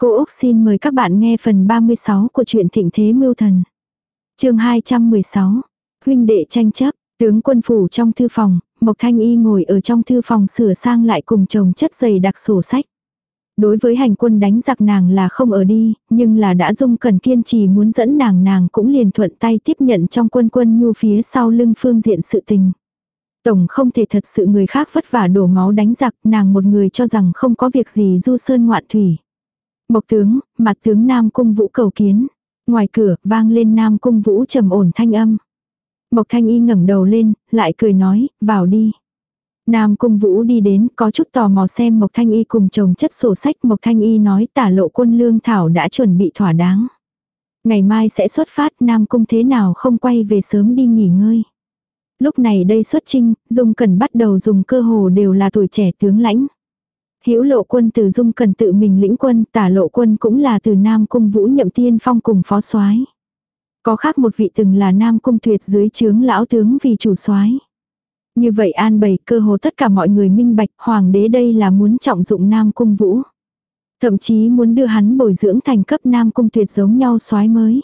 Cô Úc xin mời các bạn nghe phần 36 của truyện Thịnh Thế Mưu Thần. chương 216. Huynh đệ tranh chấp, tướng quân phủ trong thư phòng, Mộc Thanh Y ngồi ở trong thư phòng sửa sang lại cùng chồng chất dày đặc sổ sách. Đối với hành quân đánh giặc nàng là không ở đi, nhưng là đã dung cần kiên trì muốn dẫn nàng nàng cũng liền thuận tay tiếp nhận trong quân quân nhu phía sau lưng phương diện sự tình. Tổng không thể thật sự người khác vất vả đổ máu đánh giặc, nàng một người cho rằng không có việc gì du sơn ngoạn thủy. Mộc tướng, mặt tướng Nam Cung Vũ cầu kiến. Ngoài cửa, vang lên Nam Cung Vũ trầm ổn thanh âm. Mộc Thanh Y ngẩng đầu lên, lại cười nói, vào đi. Nam Cung Vũ đi đến, có chút tò mò xem Mộc Thanh Y cùng chồng chất sổ sách. Mộc Thanh Y nói tả lộ quân lương thảo đã chuẩn bị thỏa đáng. Ngày mai sẽ xuất phát Nam Cung thế nào không quay về sớm đi nghỉ ngơi. Lúc này đây xuất trinh, Dung Cần bắt đầu dùng cơ hồ đều là tuổi trẻ tướng lãnh. Hữu lộ quân từ dung cần tự mình lĩnh quân, tả lộ quân cũng là từ Nam Cung Vũ nhậm tiên phong cùng phó soái. Có khác một vị từng là Nam Cung tuyệt dưới chướng lão tướng vì chủ soái. Như vậy an bày cơ hồ tất cả mọi người minh bạch hoàng đế đây là muốn trọng dụng Nam Cung Vũ. Thậm chí muốn đưa hắn bồi dưỡng thành cấp Nam Cung tuyệt giống nhau soái mới.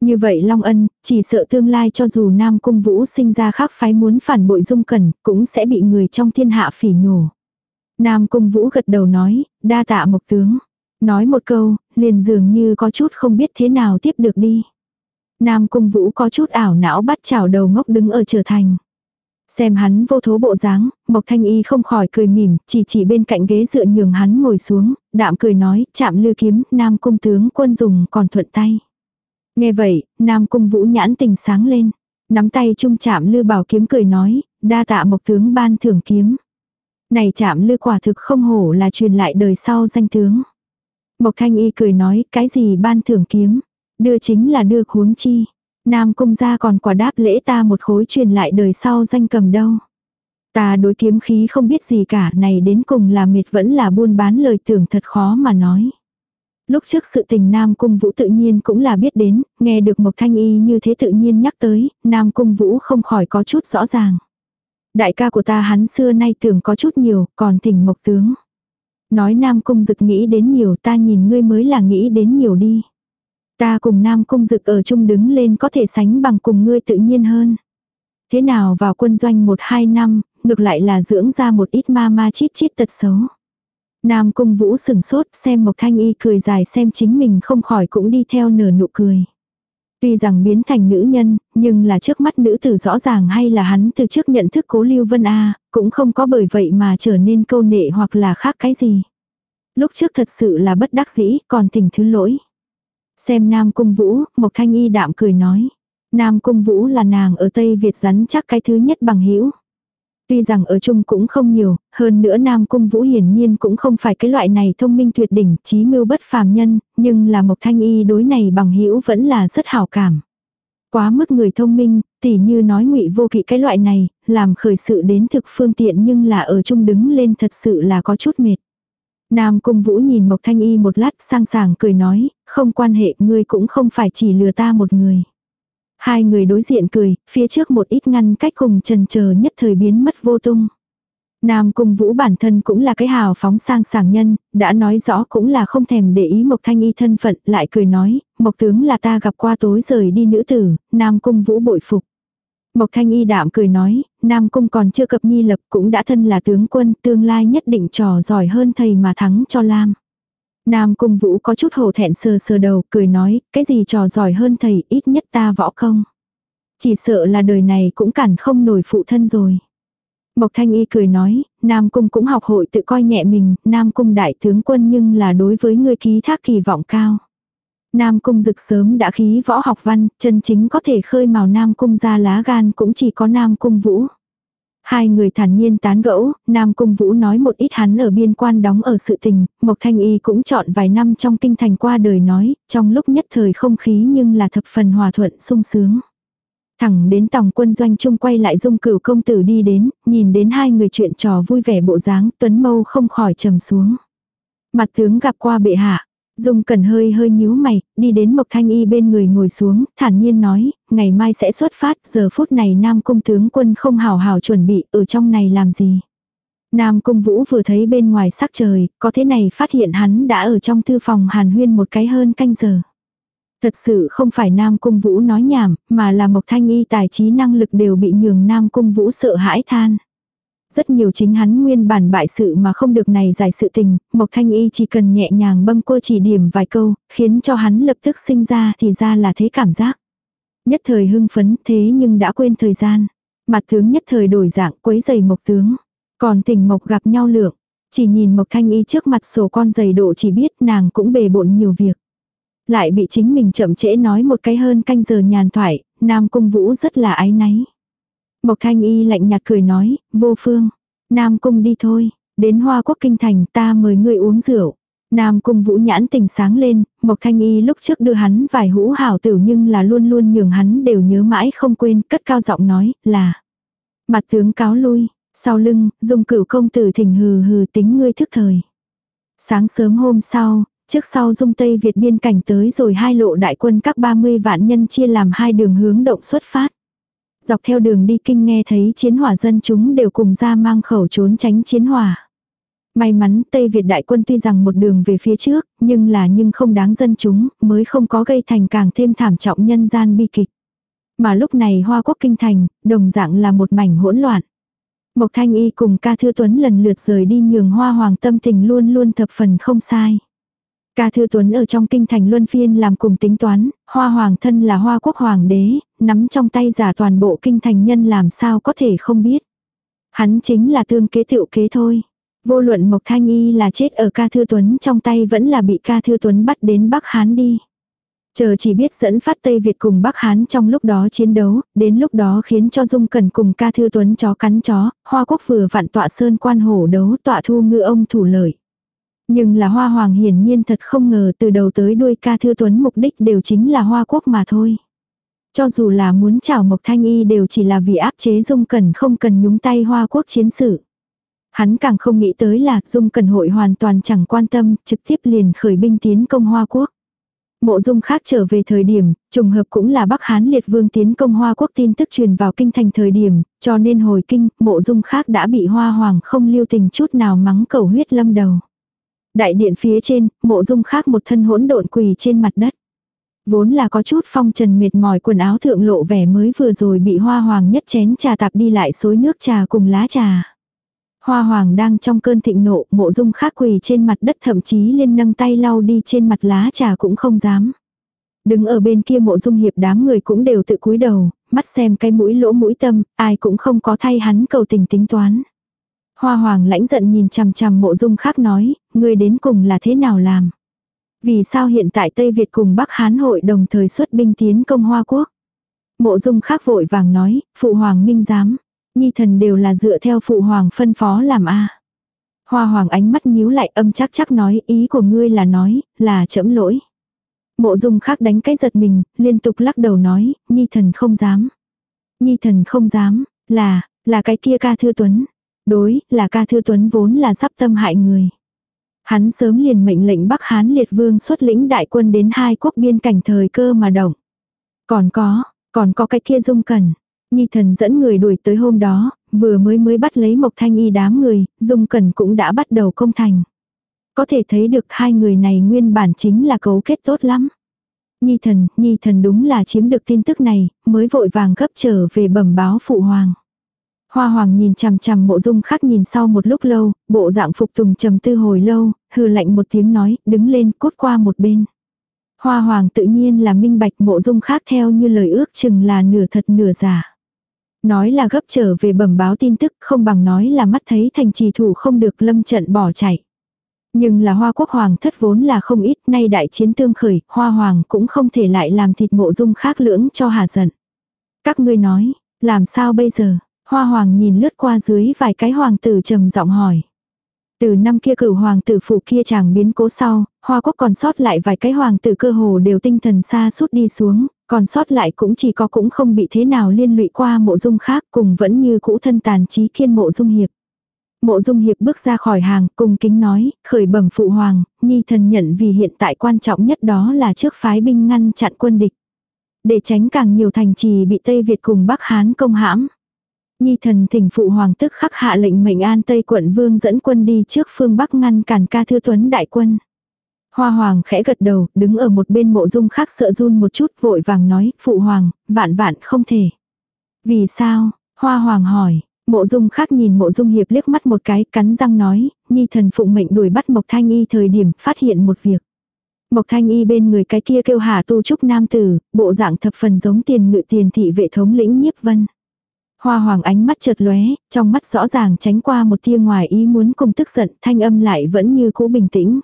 Như vậy Long Ân, chỉ sợ tương lai cho dù Nam Cung Vũ sinh ra khác phái muốn phản bội dung cẩn, cũng sẽ bị người trong thiên hạ phỉ nhổ. Nam Cung Vũ gật đầu nói, đa tạ mộc tướng. Nói một câu, liền dường như có chút không biết thế nào tiếp được đi. Nam Cung Vũ có chút ảo não bắt chảo đầu ngốc đứng ở trở thành. Xem hắn vô thố bộ dáng, Mộc Thanh Y không khỏi cười mỉm, chỉ chỉ bên cạnh ghế dựa nhường hắn ngồi xuống, đạm cười nói, chạm lư kiếm, Nam Cung tướng quân dùng còn thuận tay. Nghe vậy, Nam Cung Vũ nhãn tình sáng lên, nắm tay chung chạm lư bảo kiếm cười nói, đa tạ Mộc tướng ban thưởng kiếm. Này chạm lư quả thực không hổ là truyền lại đời sau danh tướng. Mộc thanh y cười nói cái gì ban thưởng kiếm. Đưa chính là đưa huống chi. Nam cung gia còn quả đáp lễ ta một khối truyền lại đời sau danh cầm đâu. Ta đối kiếm khí không biết gì cả này đến cùng là mệt vẫn là buôn bán lời tưởng thật khó mà nói. Lúc trước sự tình Nam Cung Vũ tự nhiên cũng là biết đến, nghe được Mộc Thanh Y như thế tự nhiên nhắc tới, Nam Cung Vũ không khỏi có chút rõ ràng. Đại ca của ta hắn xưa nay tưởng có chút nhiều, còn thỉnh mộc tướng. Nói Nam Cung Dực nghĩ đến nhiều ta nhìn ngươi mới là nghĩ đến nhiều đi. Ta cùng Nam Cung Dực ở chung đứng lên có thể sánh bằng cùng ngươi tự nhiên hơn. Thế nào vào quân doanh một hai năm, ngược lại là dưỡng ra một ít ma ma chít chít tật xấu. Nam Cung Vũ sừng sốt xem Mộc Thanh Y cười dài xem chính mình không khỏi cũng đi theo nở nụ cười. Tuy rằng biến thành nữ nhân, nhưng là trước mắt nữ tử rõ ràng hay là hắn từ trước nhận thức cố Lưu Vân A, cũng không có bởi vậy mà trở nên câu nệ hoặc là khác cái gì. Lúc trước thật sự là bất đắc dĩ, còn tình thứ lỗi. Xem Nam Cung Vũ, Mộc Thanh Y đạm cười nói. Nam Cung Vũ là nàng ở Tây Việt rắn chắc cái thứ nhất bằng hữu Tuy rằng ở chung cũng không nhiều, hơn nữa Nam Cung Vũ hiển nhiên cũng không phải cái loại này thông minh tuyệt đỉnh, trí mưu bất phàm nhân, nhưng là Mộc Thanh Y đối này bằng hữu vẫn là rất hảo cảm. Quá mức người thông minh, tỉ như nói ngụy vô kỵ cái loại này, làm khởi sự đến thực phương tiện nhưng là ở chung đứng lên thật sự là có chút mệt. Nam Cung Vũ nhìn Mộc Thanh Y một lát sang sảng cười nói, không quan hệ ngươi cũng không phải chỉ lừa ta một người. Hai người đối diện cười, phía trước một ít ngăn cách cùng trần chờ nhất thời biến mất vô tung. Nam Cung Vũ bản thân cũng là cái hào phóng sang sảng nhân, đã nói rõ cũng là không thèm để ý Mộc Thanh Y thân phận, lại cười nói, Mộc tướng là ta gặp qua tối rời đi nữ tử, Nam Cung Vũ bội phục. Mộc Thanh Y đạm cười nói, Nam Cung còn chưa cập nhi lập cũng đã thân là tướng quân, tương lai nhất định trò giỏi hơn thầy mà thắng cho Lam. Nam Cung Vũ có chút hổ thẹn sờ sờ đầu, cười nói, cái gì trò giỏi hơn thầy, ít nhất ta võ công. Chỉ sợ là đời này cũng cản không nổi phụ thân rồi. Mộc Thanh Y cười nói, Nam Cung cũng học hội tự coi nhẹ mình, Nam Cung đại tướng quân nhưng là đối với người ký thác kỳ vọng cao. Nam Cung rực sớm đã khí võ học văn, chân chính có thể khơi màu Nam Cung ra lá gan cũng chỉ có Nam Cung Vũ. Hai người thản nhiên tán gẫu, Nam Cung Vũ nói một ít hắn ở biên quan đóng ở sự tình, Mộc Thanh Y cũng chọn vài năm trong kinh thành qua đời nói, trong lúc nhất thời không khí nhưng là thập phần hòa thuận sung sướng. Thẳng đến tòng quân doanh chung quay lại dung cửu công tử đi đến, nhìn đến hai người chuyện trò vui vẻ bộ dáng, tuấn mâu không khỏi trầm xuống. Mặt tướng gặp qua bệ hạ, Dung Cẩn hơi hơi nhíu mày, đi đến Mộc Thanh Y bên người ngồi xuống, thản nhiên nói, ngày mai sẽ xuất phát, giờ phút này Nam Cung tướng quân không hào hào chuẩn bị, ở trong này làm gì. Nam Cung Vũ vừa thấy bên ngoài sắc trời, có thế này phát hiện hắn đã ở trong thư phòng hàn huyên một cái hơn canh giờ. Thật sự không phải Nam Cung Vũ nói nhảm, mà là Mộc Thanh Y tài trí năng lực đều bị nhường Nam Cung Vũ sợ hãi than. Rất nhiều chính hắn nguyên bản bại sự mà không được này giải sự tình, Mộc Thanh Y chỉ cần nhẹ nhàng bâng cô chỉ điểm vài câu, khiến cho hắn lập tức sinh ra thì ra là thế cảm giác. Nhất thời hưng phấn thế nhưng đã quên thời gian. Mặt tướng nhất thời đổi dạng quấy giày Mộc tướng. Còn tình Mộc gặp nhau lượng. Chỉ nhìn Mộc Thanh Y trước mặt sổ con giày độ chỉ biết nàng cũng bề bộn nhiều việc. Lại bị chính mình chậm trễ nói một cái hơn canh giờ nhàn thoại, Nam Cung Vũ rất là ái náy. Mộc Thanh Y lạnh nhạt cười nói, vô phương, Nam Cung đi thôi, đến Hoa Quốc Kinh Thành ta mời ngươi uống rượu. Nam Cung Vũ nhãn tình sáng lên, Mộc Thanh Y lúc trước đưa hắn vài hũ hảo tử nhưng là luôn luôn nhường hắn đều nhớ mãi không quên, cất cao giọng nói, là. Mặt tướng cáo lui, sau lưng, dùng cửu công tử thỉnh hừ hừ tính ngươi thức thời. Sáng sớm hôm sau, trước sau dung Tây Việt biên cảnh tới rồi hai lộ đại quân các 30 vạn nhân chia làm hai đường hướng động xuất phát. Dọc theo đường đi kinh nghe thấy chiến hỏa dân chúng đều cùng ra mang khẩu trốn tránh chiến hỏa. May mắn Tây Việt đại quân tuy rằng một đường về phía trước, nhưng là nhưng không đáng dân chúng, mới không có gây thành càng thêm thảm trọng nhân gian bi kịch. Mà lúc này Hoa Quốc Kinh Thành, đồng dạng là một mảnh hỗn loạn. Mộc Thanh Y cùng ca thư tuấn lần lượt rời đi nhường Hoa Hoàng tâm tình luôn luôn thập phần không sai. Ca Thư Tuấn ở trong kinh thành luân phiên làm cùng tính toán, hoa hoàng thân là hoa quốc hoàng đế, nắm trong tay giả toàn bộ kinh thành nhân làm sao có thể không biết. Hắn chính là tương kế tiệu kế thôi. Vô luận Mộc Thanh Y là chết ở ca Thư Tuấn trong tay vẫn là bị ca Thư Tuấn bắt đến Bắc Hán đi. Chờ chỉ biết dẫn phát Tây Việt cùng Bắc Hán trong lúc đó chiến đấu, đến lúc đó khiến cho Dung Cần cùng ca Thư Tuấn chó cắn chó, Hoa Quốc vừa vặn tọa sơn quan hổ đấu tọa thu ngư ông thủ lợi. Nhưng là hoa hoàng hiển nhiên thật không ngờ từ đầu tới đuôi ca thư tuấn mục đích đều chính là hoa quốc mà thôi. Cho dù là muốn chào Mộc Thanh Y đều chỉ là vì áp chế Dung Cẩn không cần nhúng tay hoa quốc chiến sự. Hắn càng không nghĩ tới là Dung Cẩn hội hoàn toàn chẳng quan tâm, trực tiếp liền khởi binh tiến công hoa quốc. Mộ dung khác trở về thời điểm, trùng hợp cũng là Bắc Hán liệt vương tiến công Hoa Quốc tin tức truyền vào kinh thành thời điểm, cho nên hồi kinh, mộ dung khác đã bị Hoa Hoàng không lưu tình chút nào mắng cầu huyết lâm đầu. Đại điện phía trên, mộ dung khác một thân hỗn độn quỳ trên mặt đất. Vốn là có chút phong trần mệt mỏi quần áo thượng lộ vẻ mới vừa rồi bị hoa hoàng nhất chén trà tạp đi lại xối nước trà cùng lá trà. Hoa hoàng đang trong cơn thịnh nộ, mộ dung khác quỳ trên mặt đất thậm chí lên nâng tay lau đi trên mặt lá trà cũng không dám. Đứng ở bên kia mộ dung hiệp đám người cũng đều tự cúi đầu, mắt xem cái mũi lỗ mũi tâm, ai cũng không có thay hắn cầu tình tính toán. Hoa hoàng lãnh giận nhìn chằm chằm mộ dung khác nói, ngươi đến cùng là thế nào làm? Vì sao hiện tại Tây Việt cùng Bắc Hán hội đồng thời xuất binh tiến công Hoa Quốc? Mộ dung khác vội vàng nói, phụ hoàng minh giám, nhi thần đều là dựa theo phụ hoàng phân phó làm a. Hoa hoàng ánh mắt nhíu lại âm chắc chắc nói ý của ngươi là nói, là chẫm lỗi. Mộ dung khác đánh cái giật mình, liên tục lắc đầu nói, nhi thần không dám. Nhi thần không dám, là, là cái kia ca thư tuấn. Đối, là ca thư tuấn vốn là sắp tâm hại người. Hắn sớm liền mệnh lệnh Bắc Hán liệt vương xuất lĩnh đại quân đến hai quốc biên cảnh thời cơ mà động. Còn có, còn có cái kia dung cần. Nhi thần dẫn người đuổi tới hôm đó, vừa mới mới bắt lấy Mộc Thanh Y đám người, Dung Cẩn cũng đã bắt đầu công thành. Có thể thấy được hai người này nguyên bản chính là cấu kết tốt lắm. Nhi thần, Nhi thần đúng là chiếm được tin tức này, mới vội vàng gấp trở về bẩm báo phụ hoàng. Hoa hoàng nhìn chằm chằm mộ dung khắc nhìn sau một lúc lâu, bộ dạng phục tùng trầm tư hồi lâu, hừ lạnh một tiếng nói, đứng lên cốt qua một bên. Hoa hoàng tự nhiên là minh bạch mộ dung khác theo như lời ước chừng là nửa thật nửa giả. Nói là gấp trở về bẩm báo tin tức không bằng nói là mắt thấy thành trì thủ không được lâm trận bỏ chạy. Nhưng là hoa quốc hoàng thất vốn là không ít, nay đại chiến tương khởi, hoa hoàng cũng không thể lại làm thịt mộ dung khác lưỡng cho hà giận. Các ngươi nói, làm sao bây giờ, Hoa hoàng nhìn lướt qua dưới vài cái hoàng tử trầm giọng hỏi. Từ năm kia cửu hoàng tử phụ kia chàng biến cố sau, hoa quốc còn sót lại vài cái hoàng tử cơ hồ đều tinh thần xa suốt đi xuống, còn sót lại cũng chỉ có cũng không bị thế nào liên lụy qua mộ dung khác cùng vẫn như cũ thân tàn trí kiên mộ dung hiệp. Mộ dung hiệp bước ra khỏi hàng cùng kính nói, khởi bẩm phụ hoàng, nhi thần nhận vì hiện tại quan trọng nhất đó là trước phái binh ngăn chặn quân địch. Để tránh càng nhiều thành trì bị Tây Việt cùng Bắc Hán công hãm. Nhi thần thỉnh phụ hoàng tức khắc hạ lệnh mệnh an Tây quận vương dẫn quân đi trước phương Bắc ngăn cản ca thư tuấn đại quân. Hoa hoàng khẽ gật đầu, đứng ở một bên mộ dung khác sợ run một chút vội vàng nói, phụ hoàng, vạn vạn không thể. Vì sao? Hoa hoàng hỏi, mộ dung khác nhìn mộ dung hiệp liếc mắt một cái, cắn răng nói, nhi thần phụng mệnh đuổi bắt Mộc Thanh Y thời điểm phát hiện một việc. Mộc Thanh Y bên người cái kia kêu hà tu trúc nam tử, bộ dạng thập phần giống tiền ngự tiền thị vệ thống lĩnh nhiếp vân. Hoa hoàng ánh mắt chợt lóe, trong mắt rõ ràng tránh qua một tia ngoài ý muốn cùng tức giận, thanh âm lại vẫn như cũ bình tĩnh.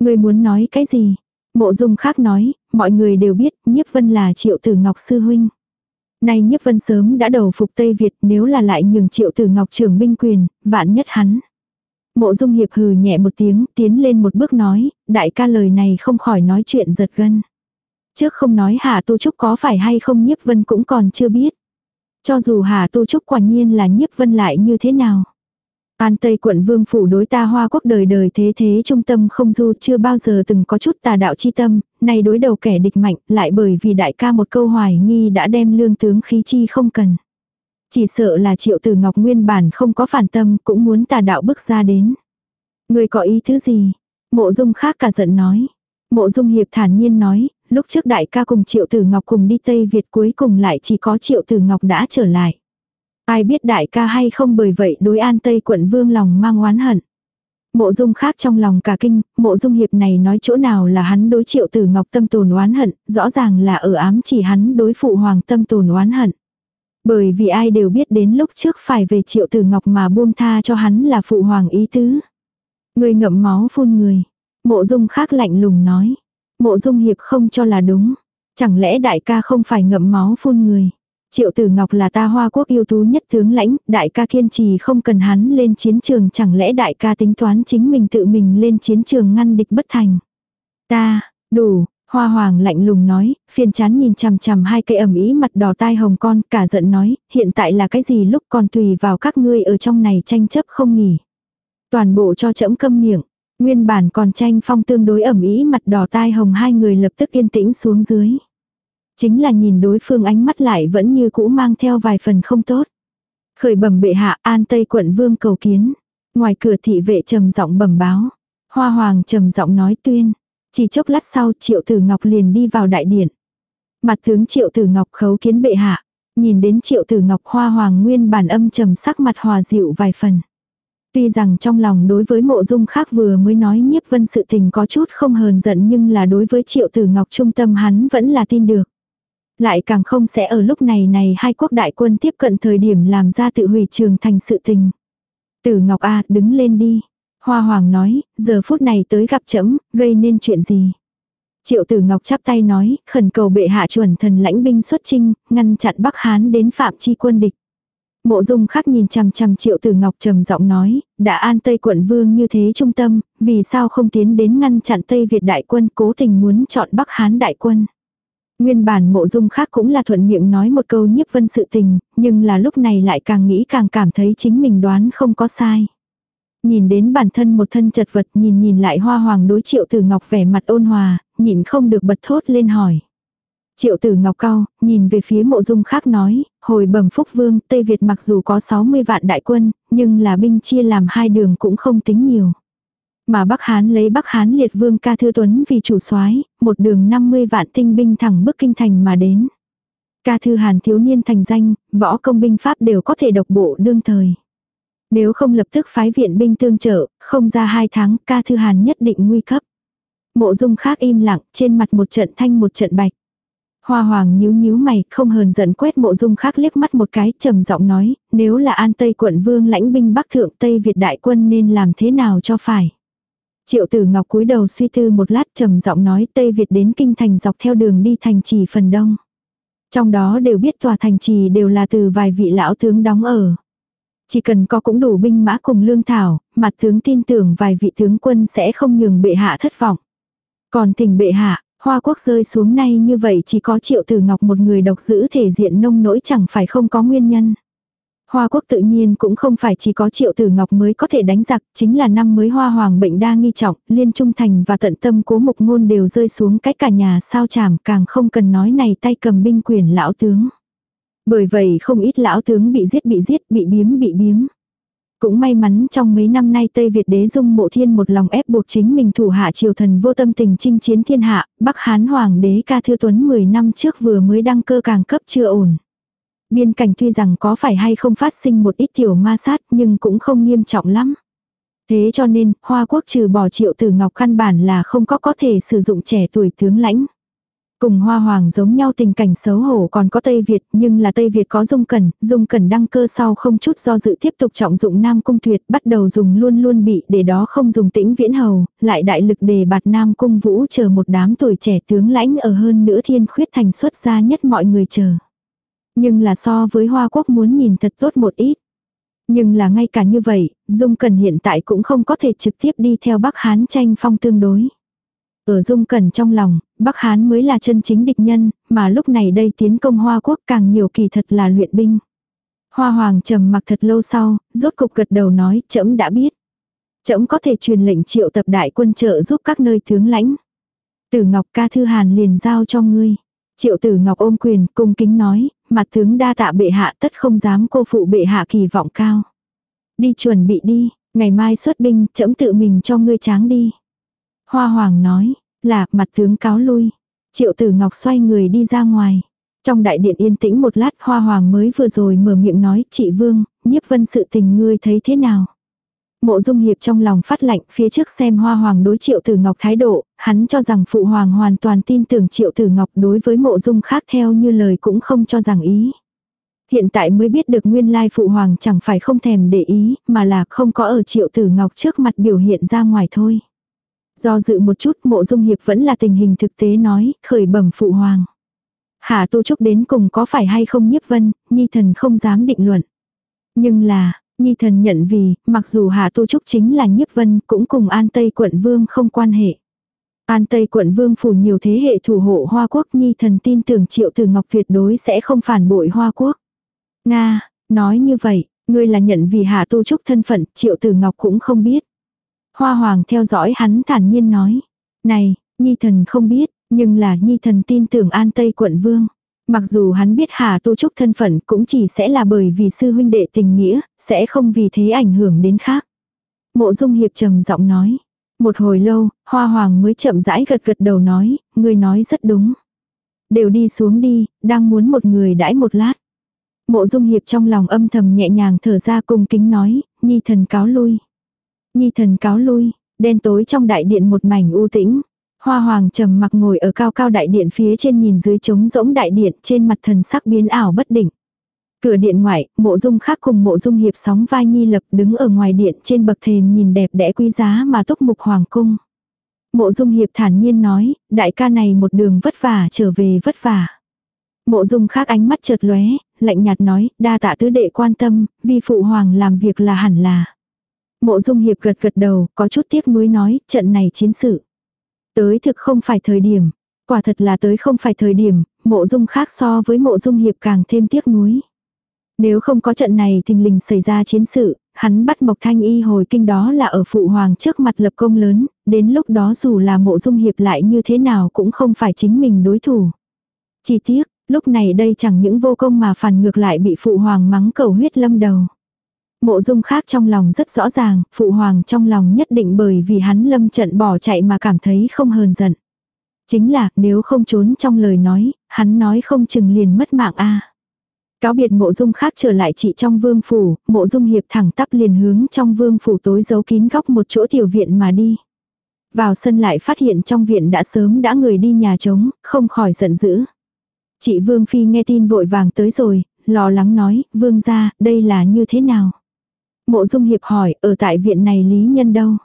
Người muốn nói cái gì? Mộ dung khác nói, mọi người đều biết nhiếp vân là triệu tử ngọc sư huynh. Nay nhiếp vân sớm đã đầu phục Tây Việt nếu là lại nhường triệu tử ngọc trưởng binh quyền, vạn nhất hắn. Mộ dung hiệp hừ nhẹ một tiếng, tiến lên một bước nói, đại ca lời này không khỏi nói chuyện giật gân. Trước không nói hạ Tu Trúc có phải hay không nhiếp vân cũng còn chưa biết. Cho dù Hà Tu Trúc quả nhiên là nhiếp vân lại như thế nào. An Tây quận vương phủ đối ta hoa quốc đời đời thế thế trung tâm không du chưa bao giờ từng có chút tà đạo chi tâm, nay đối đầu kẻ địch mạnh lại bởi vì đại ca một câu hoài nghi đã đem lương tướng khí chi không cần. Chỉ sợ là triệu tử ngọc nguyên bản không có phản tâm cũng muốn tà đạo bước ra đến. Người có ý thứ gì? Mộ dung khác cả giận nói. Mộ dung hiệp thản nhiên nói, lúc trước đại ca cùng triệu tử ngọc cùng đi Tây Việt cuối cùng lại chỉ có triệu tử ngọc đã trở lại. Ai biết đại ca hay không bởi vậy đối an Tây quận vương lòng mang oán hận. Mộ dung khác trong lòng cả kinh, mộ dung hiệp này nói chỗ nào là hắn đối triệu tử ngọc tâm tồn oán hận, rõ ràng là ở ám chỉ hắn đối phụ hoàng tâm tồn oán hận. Bởi vì ai đều biết đến lúc trước phải về triệu tử ngọc mà buông tha cho hắn là phụ hoàng ý tứ. Người ngậm máu phun người. Mộ dung khác lạnh lùng nói. Mộ dung hiệp không cho là đúng. Chẳng lẽ đại ca không phải ngậm máu phun người. Triệu tử ngọc là ta hoa quốc yêu tú nhất tướng lãnh, đại ca kiên trì không cần hắn lên chiến trường chẳng lẽ đại ca tính toán chính mình tự mình lên chiến trường ngăn địch bất thành. Ta, đủ, Hoa hoàng lạnh lùng nói, phiền chán nhìn chằm chằm hai cây ẩm ý mặt đỏ tai hồng con, cả giận nói, hiện tại là cái gì lúc còn tùy vào các ngươi ở trong này tranh chấp không nghỉ. Toàn bộ cho chẫm câm miệng, nguyên bản còn tranh phong tương đối ẩm ý mặt đỏ tai hồng hai người lập tức yên tĩnh xuống dưới. Chính là nhìn đối phương ánh mắt lại vẫn như cũ mang theo vài phần không tốt. Khởi bẩm bệ hạ, an tây quận vương cầu kiến. Ngoài cửa thị vệ trầm giọng bẩm báo. Hoa hoàng trầm giọng nói tuyên. Chỉ chốc lát sau triệu tử ngọc liền đi vào đại điện. Mặt tướng triệu tử ngọc khấu kiến bệ hạ. Nhìn đến triệu tử ngọc hoa hoàng nguyên bản âm trầm sắc mặt hòa dịu vài phần. Tuy rằng trong lòng đối với mộ dung khác vừa mới nói nhiếp vân sự tình có chút không hờn giận nhưng là đối với triệu tử ngọc trung tâm hắn vẫn là tin được. Lại càng không sẽ ở lúc này này hai quốc đại quân tiếp cận thời điểm làm ra tự hủy trường thành sự tình. Tử Ngọc A đứng lên đi. Hoa Hoàng nói, giờ phút này tới gặp chấm, gây nên chuyện gì. Triệu Tử Ngọc chắp tay nói, khẩn cầu bệ hạ chuẩn thần lãnh binh xuất chinh, ngăn chặn Bắc Hán đến phạm chi quân địch. Mộ dung khắc nhìn chằm chằm triệu tử ngọc trầm giọng nói, đã an Tây quận vương như thế trung tâm, vì sao không tiến đến ngăn chặn Tây Việt đại quân cố tình muốn chọn Bắc Hán đại quân. Nguyên bản mộ dung khác cũng là thuận miệng nói một câu nhiếp vân sự tình, nhưng là lúc này lại càng nghĩ càng cảm thấy chính mình đoán không có sai. Nhìn đến bản thân một thân chật vật nhìn nhìn lại hoa hoàng đối triệu tử ngọc vẻ mặt ôn hòa, nhìn không được bật thốt lên hỏi. Triệu tử ngọc cao, nhìn về phía mộ dung khác nói, hồi bẩm phúc vương, Tây Việt mặc dù có 60 vạn đại quân, nhưng là binh chia làm hai đường cũng không tính nhiều. Mà Bắc Hán lấy Bắc Hán liệt vương ca thư tuấn vì chủ soái một đường 50 vạn tinh binh thẳng bức kinh thành mà đến. Ca thư hàn thiếu niên thành danh, võ công binh pháp đều có thể độc bộ đương thời. Nếu không lập tức phái viện binh tương trợ, không ra hai tháng ca thư hàn nhất định nguy cấp. Mộ dung khác im lặng, trên mặt một trận thanh một trận bạch. Hoa hoàng nhíu nhíu mày, không hờn giận quét mộ dung khác liếc mắt một cái, trầm giọng nói, nếu là an Tây quận vương lãnh binh bắc thượng Tây Việt đại quân nên làm thế nào cho phải. Triệu tử ngọc cúi đầu suy tư một lát trầm giọng nói Tây Việt đến kinh thành dọc theo đường đi thành trì phần đông. Trong đó đều biết tòa thành trì đều là từ vài vị lão tướng đóng ở. Chỉ cần có cũng đủ binh mã cùng lương thảo, mặt tướng tin tưởng vài vị tướng quân sẽ không nhường bệ hạ thất vọng. Còn thỉnh bệ hạ, hoa quốc rơi xuống nay như vậy chỉ có triệu tử ngọc một người độc giữ thể diện nông nỗi chẳng phải không có nguyên nhân. Hoa quốc tự nhiên cũng không phải chỉ có triệu tử ngọc mới có thể đánh giặc, chính là năm mới hoa hoàng bệnh đa nghi trọng, liên trung thành và tận tâm cố mục ngôn đều rơi xuống cách cả nhà sao chảm càng không cần nói này tay cầm binh quyền lão tướng. Bởi vậy không ít lão tướng bị giết bị giết, bị biếm bị biếm. Cũng may mắn trong mấy năm nay Tây Việt đế dung mộ thiên một lòng ép buộc chính mình thủ hạ triều thần vô tâm tình chinh chiến thiên hạ, Bắc Hán Hoàng đế ca thư tuấn 10 năm trước vừa mới đăng cơ càng cấp chưa ổn. Biên cảnh tuy rằng có phải hay không phát sinh một ít tiểu ma sát nhưng cũng không nghiêm trọng lắm. Thế cho nên, Hoa Quốc trừ bỏ triệu tử ngọc căn bản là không có có thể sử dụng trẻ tuổi tướng lãnh. Cùng Hoa Hoàng giống nhau tình cảnh xấu hổ còn có Tây Việt, nhưng là Tây Việt có Dung Cẩn, Dung Cẩn đăng cơ sau không chút do dự tiếp tục trọng dụng Nam Cung Tuyệt, bắt đầu dùng luôn luôn bị để đó không dùng tĩnh viễn hầu, lại đại lực đề bạt Nam Cung Vũ chờ một đám tuổi trẻ tướng lãnh ở hơn nữa thiên khuyết thành xuất gia nhất mọi người chờ. Nhưng là so với Hoa Quốc muốn nhìn thật tốt một ít. Nhưng là ngay cả như vậy, Dung Cẩn hiện tại cũng không có thể trực tiếp đi theo Bắc Hán tranh phong tương đối. Ở Dung Cẩn trong lòng, Bắc Hán mới là chân chính địch nhân, mà lúc này đây tiến công Hoa Quốc càng nhiều kỳ thật là luyện binh. Hoa Hoàng trầm mặc thật lâu sau, rốt cục gật đầu nói, trẫm đã biết. Trẫm có thể truyền lệnh triệu tập đại quân trợ giúp các nơi tướng lãnh. Tử Ngọc ca thư hàn liền giao cho ngươi. Triệu tử Ngọc ôm quyền, cung kính nói, mặt tướng đa tạ bệ hạ tất không dám cô phụ bệ hạ kỳ vọng cao. Đi chuẩn bị đi, ngày mai xuất binh, trẫm tự mình cho ngươi tráng đi. Hoa Hoàng nói, là mặt tướng cáo lui. Triệu tử Ngọc xoay người đi ra ngoài. Trong đại điện yên tĩnh một lát Hoa Hoàng mới vừa rồi mở miệng nói, chị Vương, nhiếp vân sự tình ngươi thấy thế nào? Mộ dung hiệp trong lòng phát lạnh phía trước xem hoa hoàng đối triệu tử ngọc thái độ, hắn cho rằng phụ hoàng hoàn toàn tin tưởng triệu tử ngọc đối với mộ dung khác theo như lời cũng không cho rằng ý. Hiện tại mới biết được nguyên lai phụ hoàng chẳng phải không thèm để ý, mà là không có ở triệu tử ngọc trước mặt biểu hiện ra ngoài thôi. Do dự một chút mộ dung hiệp vẫn là tình hình thực tế nói, khởi bẩm phụ hoàng. Hà tu trúc đến cùng có phải hay không nhiếp vân, nhi thần không dám định luận. Nhưng là, Nhi thần nhận vì, mặc dù Hà Tu Trúc chính là nhiếp vân, cũng cùng An Tây quận vương không quan hệ. An Tây quận vương phủ nhiều thế hệ thủ hộ Hoa Quốc Nhi thần tin tưởng Triệu Tử Ngọc tuyệt đối sẽ không phản bội Hoa Quốc. Nga, nói như vậy, ngươi là nhận vì Hà Tu Trúc thân phận, Triệu Tử Ngọc cũng không biết. Hoa Hoàng theo dõi hắn thản nhiên nói. Này, Nhi thần không biết, nhưng là Nhi thần tin tưởng An Tây quận vương. Mặc dù hắn biết Hà Tu Trúc thân phận cũng chỉ sẽ là bởi vì sư huynh đệ tình nghĩa, sẽ không vì thế ảnh hưởng đến khác. Mộ Dung Hiệp trầm giọng nói. Một hồi lâu, Hoa Hoàng mới chậm rãi gật gật đầu nói, người nói rất đúng. Đều đi xuống đi, đang muốn một người đãi một lát. Mộ Dung Hiệp trong lòng âm thầm nhẹ nhàng thở ra cung kính nói, Nhi thần cáo lui. Nhi thần cáo lui, đen tối trong đại điện một mảnh u tĩnh. Hoa hoàng trầm mặc ngồi ở cao cao đại điện phía trên nhìn dưới trống rỗng đại điện trên mặt thần sắc biến ảo bất định. Cửa điện ngoại, mộ dung khác cùng mộ dung hiệp sóng vai nhi lập đứng ở ngoài điện trên bậc thềm nhìn đẹp đẽ quý giá mà túc mục hoàng cung. Mộ dung hiệp thản nhiên nói, đại ca này một đường vất vả trở về vất vả. Mộ dung khác ánh mắt chợt lóe, lạnh nhạt nói, đa tạ tứ đệ quan tâm, vì phụ hoàng làm việc là hẳn là. Mộ dung hiệp gật gật đầu, có chút tiếc nuối nói, trận này chiến sự. Tới thực không phải thời điểm. Quả thật là tới không phải thời điểm, mộ dung khác so với mộ dung hiệp càng thêm tiếc nuối. Nếu không có trận này thình lình xảy ra chiến sự, hắn bắt Mộc Thanh Y hồi kinh đó là ở phụ hoàng trước mặt lập công lớn, đến lúc đó dù là mộ dung hiệp lại như thế nào cũng không phải chính mình đối thủ. Chi tiết, lúc này đây chẳng những vô công mà phản ngược lại bị phụ hoàng mắng cầu huyết lâm đầu. Mộ dung khác trong lòng rất rõ ràng, phụ hoàng trong lòng nhất định bởi vì hắn lâm trận bỏ chạy mà cảm thấy không hờn giận. Chính là nếu không trốn trong lời nói, hắn nói không chừng liền mất mạng a. Cáo biệt mộ dung khác trở lại chị trong vương phủ, mộ dung hiệp thẳng tắp liền hướng trong vương phủ tối giấu kín góc một chỗ tiểu viện mà đi. Vào sân lại phát hiện trong viện đã sớm đã người đi nhà trống, không khỏi giận dữ. Chị Vương Phi nghe tin vội vàng tới rồi, lo lắng nói, Vương ra, đây là như thế nào? Mộ dung hiệp hỏi, ở tại viện này lý nhân đâu?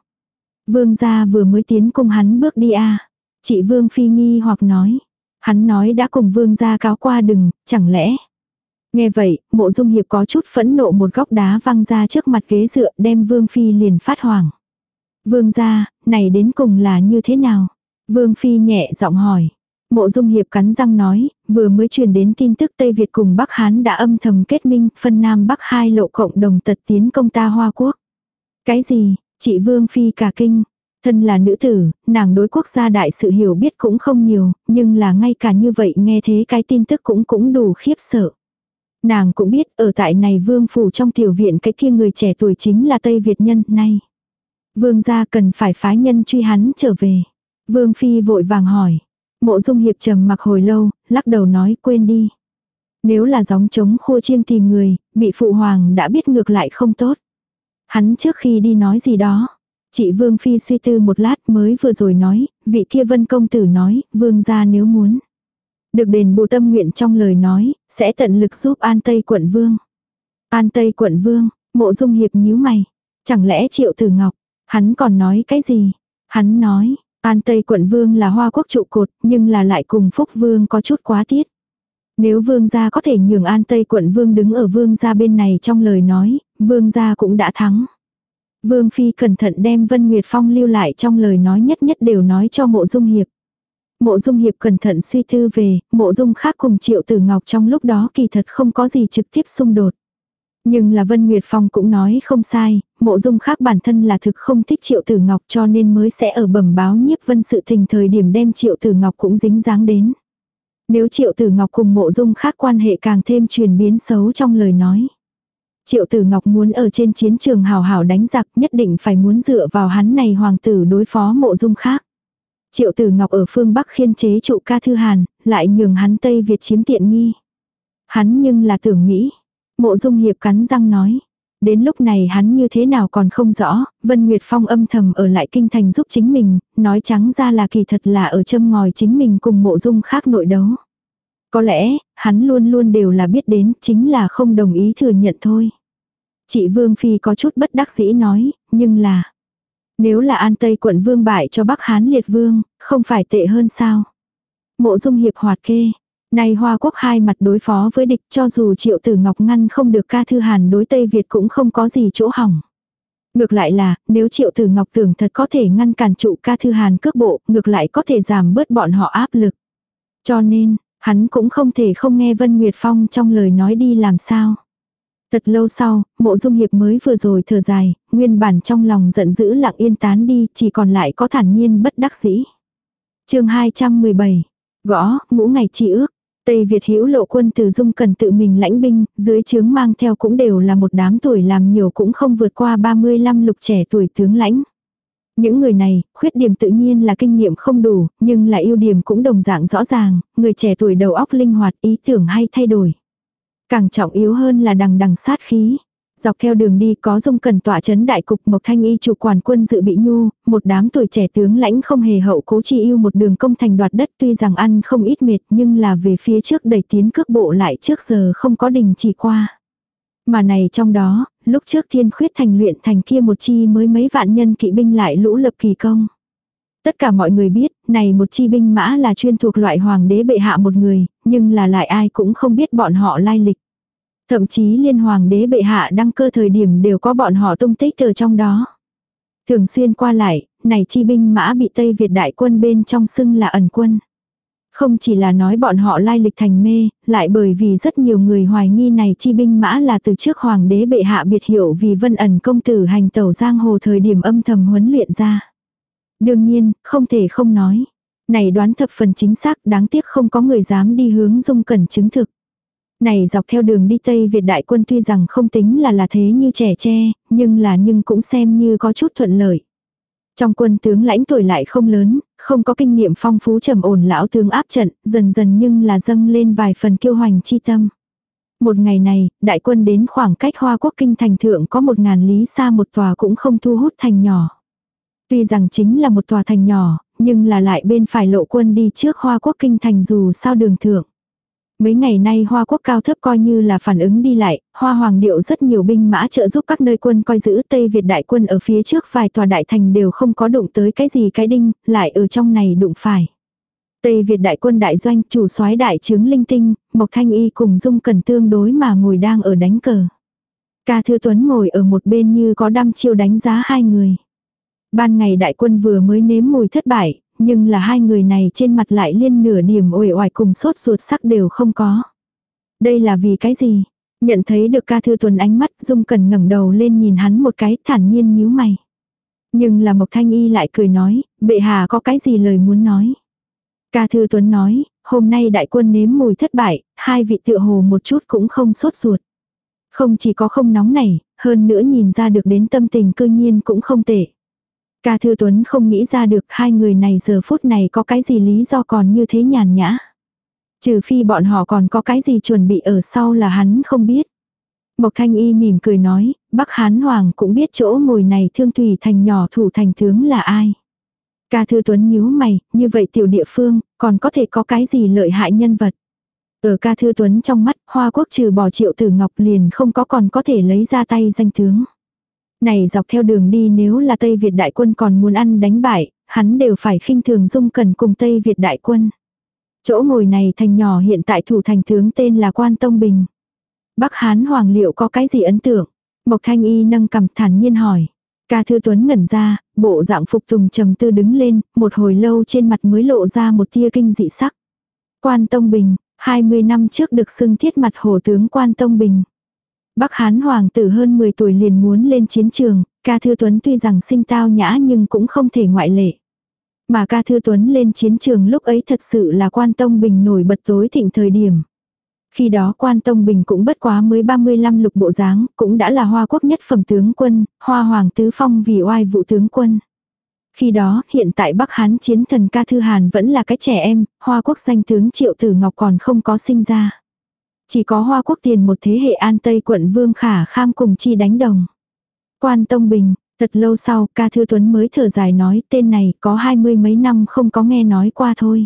Vương gia vừa mới tiến cùng hắn bước đi à? Chị Vương Phi nghi hoặc nói. Hắn nói đã cùng Vương gia cáo qua đừng, chẳng lẽ? Nghe vậy, mộ dung hiệp có chút phẫn nộ một góc đá văng ra trước mặt ghế dựa đem Vương Phi liền phát hoảng. Vương gia, này đến cùng là như thế nào? Vương Phi nhẹ giọng hỏi. Mộ Dung Hiệp cắn răng nói, vừa mới truyền đến tin tức Tây Việt cùng Bắc Hán đã âm thầm kết minh, phân Nam Bắc hai lộ cộng đồng tật tiến công ta Hoa Quốc. Cái gì, chị Vương Phi cả kinh. Thân là nữ tử, nàng đối quốc gia đại sự hiểu biết cũng không nhiều, nhưng là ngay cả như vậy nghe thế cái tin tức cũng cũng đủ khiếp sợ. Nàng cũng biết ở tại này vương phủ trong tiểu viện cái kia người trẻ tuổi chính là Tây Việt nhân nay. Vương gia cần phải phái nhân truy hắn trở về. Vương phi vội vàng hỏi. Mộ dung hiệp trầm mặc hồi lâu, lắc đầu nói quên đi. Nếu là gióng trống khô chiêng tìm người, bị phụ hoàng đã biết ngược lại không tốt. Hắn trước khi đi nói gì đó. Chị Vương Phi suy tư một lát mới vừa rồi nói, vị kia vân công tử nói, Vương gia nếu muốn. Được đền bù tâm nguyện trong lời nói, sẽ tận lực giúp An Tây quận Vương. An Tây quận Vương, mộ dung hiệp nhíu mày. Chẳng lẽ triệu tử ngọc, hắn còn nói cái gì? Hắn nói, An Tây quận Vương là hoa quốc trụ cột, nhưng là lại cùng Phúc Vương có chút quá tiết. Nếu Vương gia có thể nhường An Tây quận Vương đứng ở Vương gia bên này trong lời nói, Vương gia cũng đã thắng. Vương Phi cẩn thận đem Vân Nguyệt Phong lưu lại trong lời nói nhất nhất đều nói cho mộ dung hiệp. Mộ dung hiệp cẩn thận suy tư về, mộ dung khác cùng triệu tử ngọc trong lúc đó kỳ thật không có gì trực tiếp xung đột. Nhưng là Vân Nguyệt Phong cũng nói không sai, mộ dung khác bản thân là thực không thích triệu tử ngọc cho nên mới sẽ ở bẩm báo nhiếp vân sự tình thời điểm đem triệu tử ngọc cũng dính dáng đến. Nếu triệu tử ngọc cùng mộ dung khác quan hệ càng thêm truyền biến xấu trong lời nói. Triệu tử ngọc muốn ở trên chiến trường hào hào đánh giặc nhất định phải muốn dựa vào hắn này hoàng tử đối phó mộ dung khác. Triệu tử ngọc ở phương Bắc khiên chế trụ ca thư hàn, lại nhường hắn Tây Việt chiếm tiện nghi. Hắn nhưng là tưởng nghĩ. Mộ dung hiệp cắn răng nói. Đến lúc này hắn như thế nào còn không rõ, Vân Nguyệt Phong âm thầm ở lại kinh thành giúp chính mình, nói trắng ra là kỳ thật là ở châm ngòi chính mình cùng mộ dung khác nội đấu. Có lẽ, hắn luôn luôn đều là biết đến, chính là không đồng ý thừa nhận thôi. Chị Vương Phi có chút bất đắc dĩ nói, nhưng là... Nếu là An Tây quận Vương bại cho Bắc Hán Liệt Vương, không phải tệ hơn sao? Mộ dung hiệp hoạt kê nay Hoa Quốc hai mặt đối phó với địch cho dù triệu tử Ngọc ngăn không được ca thư hàn đối Tây Việt cũng không có gì chỗ hỏng. Ngược lại là, nếu triệu tử Ngọc tưởng thật có thể ngăn cản trụ ca thư hàn cước bộ, ngược lại có thể giảm bớt bọn họ áp lực. Cho nên, hắn cũng không thể không nghe Vân Nguyệt Phong trong lời nói đi làm sao. Thật lâu sau, mộ dung hiệp mới vừa rồi thở dài, nguyên bản trong lòng giận dữ lặng yên tán đi, chỉ còn lại có thản nhiên bất đắc dĩ. chương 217, gõ, ngũ ngày chi ước. Tây Việt hữu lộ quân từ dung cần tự mình lãnh binh, dưới chướng mang theo cũng đều là một đám tuổi làm nhiều cũng không vượt qua 35 lục trẻ tuổi tướng lãnh. Những người này, khuyết điểm tự nhiên là kinh nghiệm không đủ, nhưng là ưu điểm cũng đồng dạng rõ ràng, người trẻ tuổi đầu óc linh hoạt, ý tưởng hay thay đổi. Càng trọng yếu hơn là đằng đằng sát khí. Dọc theo đường đi có dung cần tỏa chấn đại cục Mộc Thanh Y chủ quản quân dự bị nhu, một đám tuổi trẻ tướng lãnh không hề hậu cố chi yêu một đường công thành đoạt đất tuy rằng ăn không ít mệt nhưng là về phía trước đẩy tiến cước bộ lại trước giờ không có đình chỉ qua. Mà này trong đó, lúc trước thiên khuyết thành luyện thành kia một chi mới mấy vạn nhân kỵ binh lại lũ lập kỳ công. Tất cả mọi người biết, này một chi binh mã là chuyên thuộc loại hoàng đế bệ hạ một người, nhưng là lại ai cũng không biết bọn họ lai lịch. Thậm chí liên hoàng đế bệ hạ đăng cơ thời điểm đều có bọn họ tung tích ở trong đó. Thường xuyên qua lại, này chi binh mã bị Tây Việt đại quân bên trong xưng là ẩn quân. Không chỉ là nói bọn họ lai lịch thành mê, lại bởi vì rất nhiều người hoài nghi này chi binh mã là từ trước hoàng đế bệ hạ biệt hiệu vì vân ẩn công tử hành tẩu giang hồ thời điểm âm thầm huấn luyện ra. Đương nhiên, không thể không nói. Này đoán thập phần chính xác đáng tiếc không có người dám đi hướng dung cẩn chứng thực. Này dọc theo đường đi Tây Việt đại quân tuy rằng không tính là là thế như trẻ tre, nhưng là nhưng cũng xem như có chút thuận lợi. Trong quân tướng lãnh tuổi lại không lớn, không có kinh nghiệm phong phú trầm ổn lão tướng áp trận, dần dần nhưng là dâng lên vài phần kiêu hoành chi tâm. Một ngày này, đại quân đến khoảng cách Hoa Quốc Kinh thành thượng có một ngàn lý xa một tòa cũng không thu hút thành nhỏ. Tuy rằng chính là một tòa thành nhỏ, nhưng là lại bên phải lộ quân đi trước Hoa Quốc Kinh thành dù sao đường thượng. Mấy ngày nay Hoa Quốc cao thấp coi như là phản ứng đi lại, Hoa Hoàng điệu rất nhiều binh mã trợ giúp các nơi quân coi giữ Tây Việt đại quân ở phía trước vài tòa đại thành đều không có đụng tới cái gì cái đinh, lại ở trong này đụng phải. Tây Việt đại quân đại doanh chủ soái đại trướng linh tinh, Mộc Thanh Y cùng Dung Cần tương đối mà ngồi đang ở đánh cờ. Ca Thư Tuấn ngồi ở một bên như có đăm chiêu đánh giá hai người. Ban ngày đại quân vừa mới nếm mùi thất bại, nhưng là hai người này trên mặt lại liên nửa điểm uể oải cùng sốt ruột sắc đều không có. Đây là vì cái gì? Nhận thấy được ca thư tuần ánh mắt Dung Cần ngẩng đầu lên nhìn hắn một cái thản nhiên nhíu mày. Nhưng là Mộc Thanh Y lại cười nói, bệ hạ có cái gì lời muốn nói. Ca Thư Tuấn nói, hôm nay đại quân nếm mùi thất bại, hai vị tựa hồ một chút cũng không sốt ruột. Không chỉ có không nóng này, hơn nữa nhìn ra được đến tâm tình cư nhiên cũng không tệ. Ca Thư Tuấn không nghĩ ra được hai người này giờ phút này có cái gì lý do còn như thế nhàn nhã. Trừ phi bọn họ còn có cái gì chuẩn bị ở sau là hắn không biết. Mộc Thanh Y mỉm cười nói, Bắc Hán Hoàng cũng biết chỗ ngồi này thương tùy thành nhỏ thủ thành tướng là ai. Ca Thư Tuấn nhíu mày, như vậy tiểu địa phương, còn có thể có cái gì lợi hại nhân vật. Ở ca Thư Tuấn trong mắt, Hoa Quốc trừ bỏ triệu tử ngọc liền không có còn có thể lấy ra tay danh tướng. Này dọc theo đường đi nếu là Tây Việt đại quân còn muốn ăn đánh bại, hắn đều phải khinh thường dung cần cùng Tây Việt đại quân. Chỗ ngồi này thành nhỏ hiện tại thủ thành tướng tên là Quan Tông Bình. Bắc Hán Hoàng liệu có cái gì ấn tượng? Mộc Thanh Y nâng cầm thản nhiên hỏi. Ca Thư Tuấn ngẩn ra, bộ dạng phục tùng trầm tư đứng lên, một hồi lâu trên mặt mới lộ ra một tia kinh dị sắc. Quan Tông Bình, 20 năm trước được xưng thiết mặt hồ tướng Quan Tông Bình. Bắc Hán Hoàng tử hơn 10 tuổi liền muốn lên chiến trường, ca Thư Tuấn tuy rằng sinh tao nhã nhưng cũng không thể ngoại lệ. Mà ca Thư Tuấn lên chiến trường lúc ấy thật sự là quan tông bình nổi bật tối thịnh thời điểm. Khi đó quan tông bình cũng bất quá mới 35 lục bộ dáng, cũng đã là hoa quốc nhất phẩm tướng quân, hoa hoàng tứ phong vì oai vụ tướng quân. Khi đó, hiện tại Bắc Hán chiến thần ca Thư Hàn vẫn là cái trẻ em, hoa quốc danh tướng Triệu Tử Ngọc còn không có sinh ra. Chỉ có hoa quốc tiền một thế hệ an tây quận Vương Khả Kham cùng chi đánh đồng. Quan Tông Bình, thật lâu sau ca thư tuấn mới thở dài nói tên này có hai mươi mấy năm không có nghe nói qua thôi.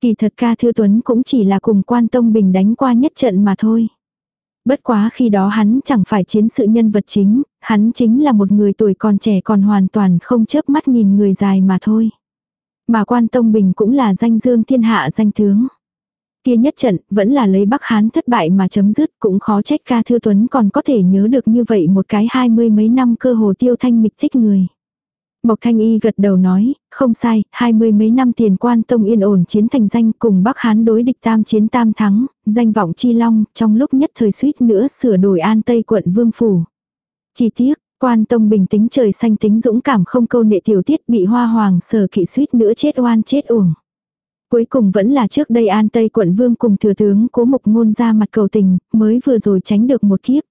Kỳ thật ca thư tuấn cũng chỉ là cùng quan Tông Bình đánh qua nhất trận mà thôi. Bất quá khi đó hắn chẳng phải chiến sự nhân vật chính, hắn chính là một người tuổi còn trẻ còn hoàn toàn không chớp mắt nhìn người dài mà thôi. Mà quan Tông Bình cũng là danh dương thiên hạ danh tướng. Kia nhất trận, vẫn là lấy Bắc Hán thất bại mà chấm dứt, cũng khó trách ca thư tuấn còn có thể nhớ được như vậy một cái hai mươi mấy năm cơ hồ tiêu thanh mịch thích người. Mộc Thanh Y gật đầu nói, không sai, hai mươi mấy năm tiền quan tông yên ổn chiến thành danh cùng Bắc Hán đối địch tam chiến tam thắng, danh vọng chi long, trong lúc nhất thời suýt nữa sửa đổi an Tây quận Vương Phủ. Chi tiết, quan tông bình tĩnh trời xanh tính dũng cảm không câu nệ tiểu tiết bị hoa hoàng sở kỵ suýt nữa chết oan chết uổng. Cuối cùng vẫn là trước đây An Tây quận vương cùng thừa tướng cố mục ngôn ra mặt cầu tình, mới vừa rồi tránh được một kiếp.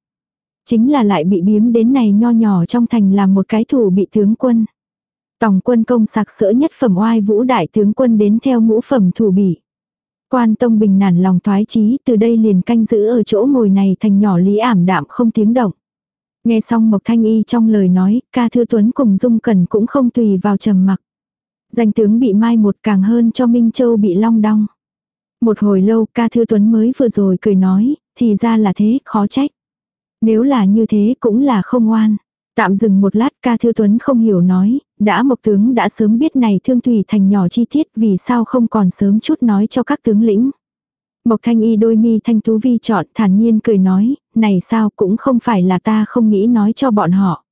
Chính là lại bị biếm đến này nho nhỏ trong thành làm một cái thủ bị tướng quân. Tổng quân công sạc sỡ nhất phẩm oai vũ đại tướng quân đến theo ngũ phẩm thủ bị. Quan Tông Bình nản lòng thoái chí từ đây liền canh giữ ở chỗ ngồi này thành nhỏ lý ảm đạm không tiếng động. Nghe xong Mộc Thanh Y trong lời nói, ca thư tuấn cùng Dung Cần cũng không tùy vào trầm mặc. Danh tướng bị mai một càng hơn cho Minh Châu bị long đong. Một hồi lâu ca thư tuấn mới vừa rồi cười nói, thì ra là thế, khó trách. Nếu là như thế cũng là không oan. Tạm dừng một lát ca thư tuấn không hiểu nói, đã mộc tướng đã sớm biết này thương tùy thành nhỏ chi tiết vì sao không còn sớm chút nói cho các tướng lĩnh. Mộc thanh y đôi mi thanh tú vi chọn thản nhiên cười nói, này sao cũng không phải là ta không nghĩ nói cho bọn họ.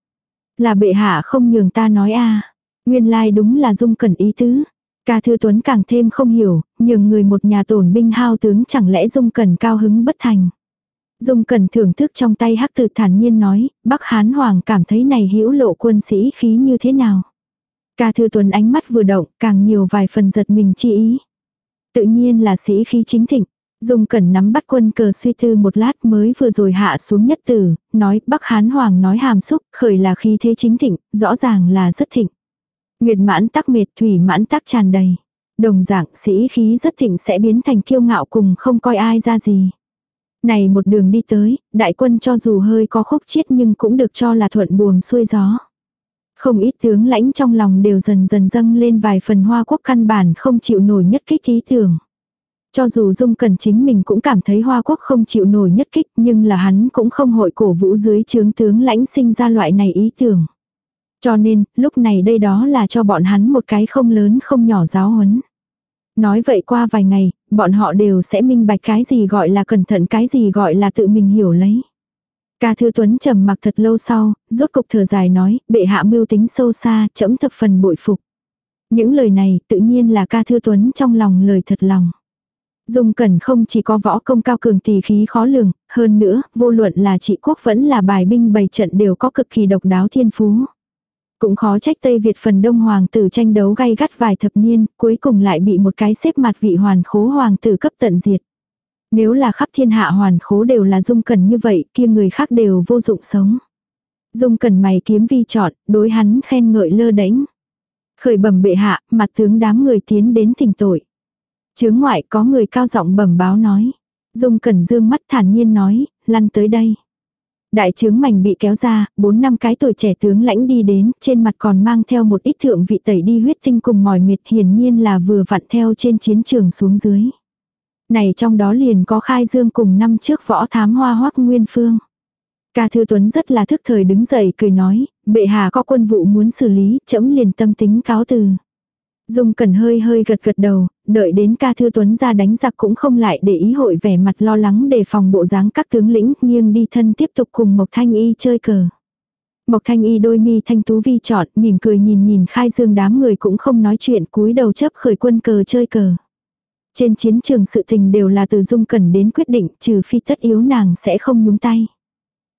Là bệ hạ không nhường ta nói a Nguyên lai like đúng là dung cẩn ý tứ. Ca Thư Tuấn càng thêm không hiểu, nhưng người một nhà tổn binh hao tướng chẳng lẽ dung cẩn cao hứng bất thành. Dung cẩn thưởng thức trong tay hắc tử thản nhiên nói, Bắc Hán Hoàng cảm thấy này hữu lộ quân sĩ khí như thế nào. Ca Thư Tuấn ánh mắt vừa động, càng nhiều vài phần giật mình chi ý. Tự nhiên là sĩ khí chính thịnh. Dung Cẩn nắm bắt quân cờ suy tư một lát mới vừa rồi hạ xuống nhất tử, nói Bắc Hán Hoàng nói hàm xúc, khởi là khí thế chính thịnh, rõ ràng là rất thịnh. Nguyệt mãn tắc mệt thủy mãn tắc tràn đầy. Đồng dạng sĩ khí rất thịnh sẽ biến thành kiêu ngạo cùng không coi ai ra gì. Này một đường đi tới, đại quân cho dù hơi có khúc chiết nhưng cũng được cho là thuận buồm xuôi gió. Không ít tướng lãnh trong lòng đều dần dần dâng lên vài phần hoa quốc căn bản không chịu nổi nhất kích ý tưởng. Cho dù Dung Cần chính mình cũng cảm thấy Hoa Quốc không chịu nổi nhất kích nhưng là hắn cũng không hội cổ vũ dưới chướng tướng lãnh sinh ra loại này ý tưởng. Cho nên, lúc này đây đó là cho bọn hắn một cái không lớn không nhỏ giáo huấn. Nói vậy qua vài ngày, bọn họ đều sẽ minh bạch cái gì gọi là cẩn thận cái gì gọi là tự mình hiểu lấy. Ca Thư Tuấn trầm mặc thật lâu sau, rốt cục thở dài nói, bệ hạ mưu tính sâu xa, chấm thập phần bội phục. Những lời này tự nhiên là ca Thư Tuấn trong lòng lời thật lòng. Dung Cẩn không chỉ có võ công cao cường tỳ khí khó lường, hơn nữa, vô luận là trị quốc vẫn là bài binh bày trận đều có cực kỳ độc đáo thiên phú. Cũng khó trách Tây Việt phần đông hoàng tử tranh đấu gay gắt vài thập niên, cuối cùng lại bị một cái xếp mặt vị hoàn khố hoàng tử cấp tận diệt. Nếu là khắp thiên hạ hoàn khố đều là dung cần như vậy, kia người khác đều vô dụng sống. Dung cần mày kiếm vi chọn, đối hắn khen ngợi lơ đánh. Khởi bẩm bệ hạ, mặt tướng đám người tiến đến thỉnh tội. Chướng ngoại có người cao giọng bẩm báo nói. Dung Cẩn dương mắt thản nhiên nói, lăn tới đây. Đại trướng mảnh bị kéo ra, bốn năm cái tuổi trẻ tướng lãnh đi đến, trên mặt còn mang theo một ít thượng vị tẩy đi huyết tinh cùng mỏi mệt hiển nhiên là vừa vặn theo trên chiến trường xuống dưới. Này trong đó liền có khai dương cùng năm trước võ thám hoa hoắc nguyên phương. Ca Thư Tuấn rất là thức thời đứng dậy cười nói, bệ hạ có quân vụ muốn xử lý, chấm liền tâm tính cáo từ. Dung Cẩn hơi hơi gật gật đầu, đợi đến ca thư tuấn ra đánh giặc cũng không lại để ý hội vẻ mặt lo lắng để phòng bộ dáng các tướng lĩnh nghiêng đi thân tiếp tục cùng Mộc Thanh Y chơi cờ. Mộc Thanh Y đôi mi thanh tú vi trọn, mỉm cười nhìn nhìn khai dương đám người cũng không nói chuyện cúi đầu chấp khởi quân cờ chơi cờ. Trên chiến trường sự tình đều là từ Dung Cẩn đến quyết định trừ phi tất yếu nàng sẽ không nhúng tay.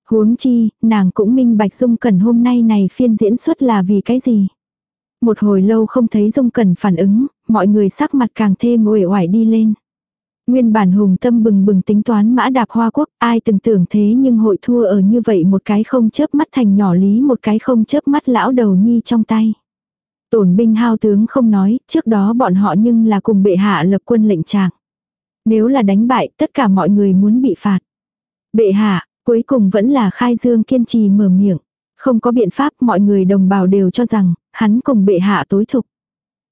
Huống chi, nàng cũng minh bạch Dung Cẩn hôm nay này phiên diễn xuất là vì cái gì. Một hồi lâu không thấy Dung Cẩn phản ứng, mọi người sắc mặt càng thêm uể oải đi lên. Nguyên bản hùng tâm bừng bừng tính toán mã đạp hoa quốc, ai từng tưởng thế nhưng hội thua ở như vậy một cái không chớp mắt thành nhỏ lý một cái không chớp mắt lão đầu nhi trong tay. Tổn binh hao tướng không nói, trước đó bọn họ nhưng là cùng bệ hạ lập quân lệnh trạng. Nếu là đánh bại, tất cả mọi người muốn bị phạt. Bệ hạ, cuối cùng vẫn là khai dương kiên trì mở miệng. Không có biện pháp mọi người đồng bào đều cho rằng, hắn cùng bệ hạ tối thục.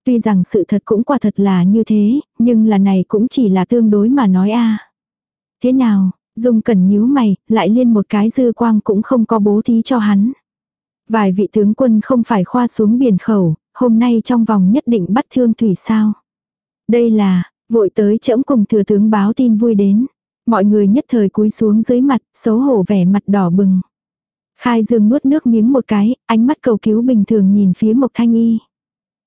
Tuy rằng sự thật cũng quả thật là như thế, nhưng là này cũng chỉ là tương đối mà nói a Thế nào, Dung Cẩn nhíu mày, lại liên một cái dư quang cũng không có bố thí cho hắn. Vài vị tướng quân không phải khoa xuống biển khẩu, hôm nay trong vòng nhất định bắt thương thủy sao. Đây là, vội tới trẫm cùng thừa tướng báo tin vui đến. Mọi người nhất thời cúi xuống dưới mặt, xấu hổ vẻ mặt đỏ bừng. Khai dương nuốt nước miếng một cái, ánh mắt cầu cứu bình thường nhìn phía Mộc Thanh Y.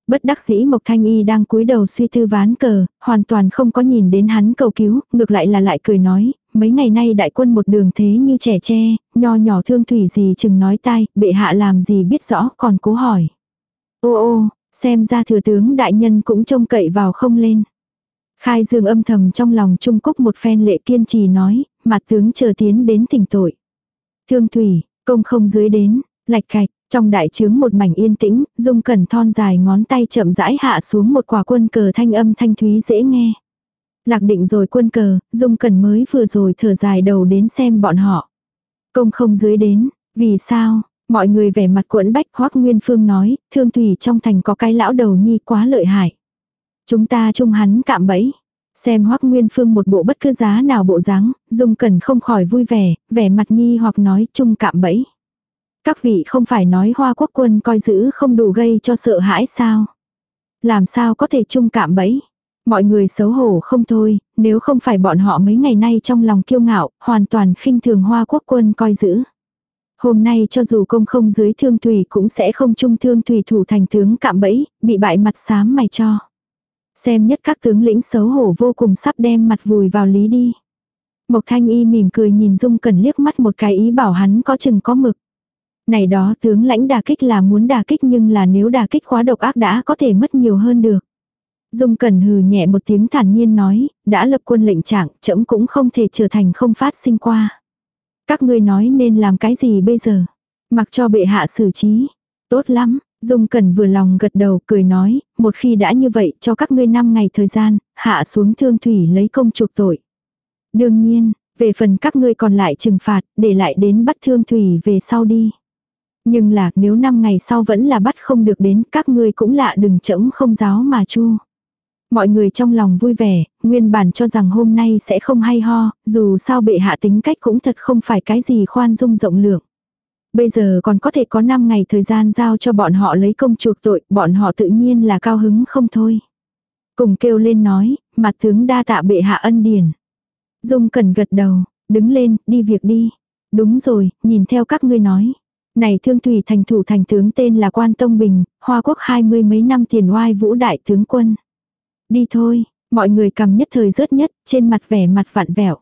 Bất đắc dĩ Mộc Thanh Y đang cúi đầu suy tư ván cờ, hoàn toàn không có nhìn đến hắn cầu cứu, ngược lại là lại cười nói, mấy ngày nay đại quân một đường thế như trẻ tre, nho nhỏ thương thủy gì chừng nói tai, bệ hạ làm gì biết rõ còn cố hỏi. Ô ô, xem ra thừa tướng đại nhân cũng trông cậy vào không lên. Khai dương âm thầm trong lòng trung cúc một phen lệ kiên trì nói, mặt tướng chờ tiến đến tỉnh tội. Thương thủy, Công không dưới đến, lạch cạch, trong đại trướng một mảnh yên tĩnh, dung cẩn thon dài ngón tay chậm rãi hạ xuống một quả quân cờ thanh âm thanh thúy dễ nghe. Lạc định rồi quân cờ, dung cẩn mới vừa rồi thở dài đầu đến xem bọn họ. Công không dưới đến, vì sao, mọi người vẻ mặt cuộn bách hoắc nguyên phương nói, thương thủy trong thành có cái lão đầu nhi quá lợi hại. Chúng ta chung hắn cạm bẫy. Xem hoắc nguyên phương một bộ bất cứ giá nào bộ dáng, dung cẩn không khỏi vui vẻ, vẻ mặt nghi hoặc nói chung cạm bẫy. Các vị không phải nói hoa quốc quân coi giữ không đủ gây cho sợ hãi sao. Làm sao có thể chung cạm bẫy. Mọi người xấu hổ không thôi, nếu không phải bọn họ mấy ngày nay trong lòng kiêu ngạo, hoàn toàn khinh thường hoa quốc quân coi giữ. Hôm nay cho dù công không dưới thương thủy cũng sẽ không chung thương thủy thủ thành tướng cạm bẫy, bị bại mặt xám mày cho. Xem nhất các tướng lĩnh xấu hổ vô cùng sắp đem mặt vùi vào lý đi. Mộc thanh y mỉm cười nhìn Dung Cẩn liếc mắt một cái ý bảo hắn có chừng có mực. Này đó tướng lãnh đà kích là muốn đà kích nhưng là nếu đà kích quá độc ác đã có thể mất nhiều hơn được. Dung Cẩn hừ nhẹ một tiếng thản nhiên nói, đã lập quân lệnh trạng, chậm cũng không thể trở thành không phát sinh qua. Các ngươi nói nên làm cái gì bây giờ? Mặc cho bệ hạ xử trí. Tốt lắm, Dung Cẩn vừa lòng gật đầu cười nói, một khi đã như vậy cho các ngươi 5 ngày thời gian, hạ xuống thương thủy lấy công trục tội. Đương nhiên, về phần các ngươi còn lại trừng phạt, để lại đến bắt thương thủy về sau đi. Nhưng là nếu 5 ngày sau vẫn là bắt không được đến các ngươi cũng lạ đừng chẫm không giáo mà chu. Mọi người trong lòng vui vẻ, nguyên bản cho rằng hôm nay sẽ không hay ho, dù sao bệ hạ tính cách cũng thật không phải cái gì khoan dung rộng lượng. Bây giờ còn có thể có 5 ngày thời gian giao cho bọn họ lấy công chuộc tội, bọn họ tự nhiên là cao hứng không thôi. Cùng kêu lên nói, mặt tướng đa tạ bệ hạ ân điển. Dung cần gật đầu, đứng lên, đi việc đi. Đúng rồi, nhìn theo các ngươi nói. Này thương thủy thành thủ thành tướng tên là Quan Tông Bình, Hoa Quốc hai mươi mấy năm tiền oai vũ đại tướng quân. Đi thôi, mọi người cầm nhất thời rớt nhất, trên mặt vẻ mặt vạn vẹo.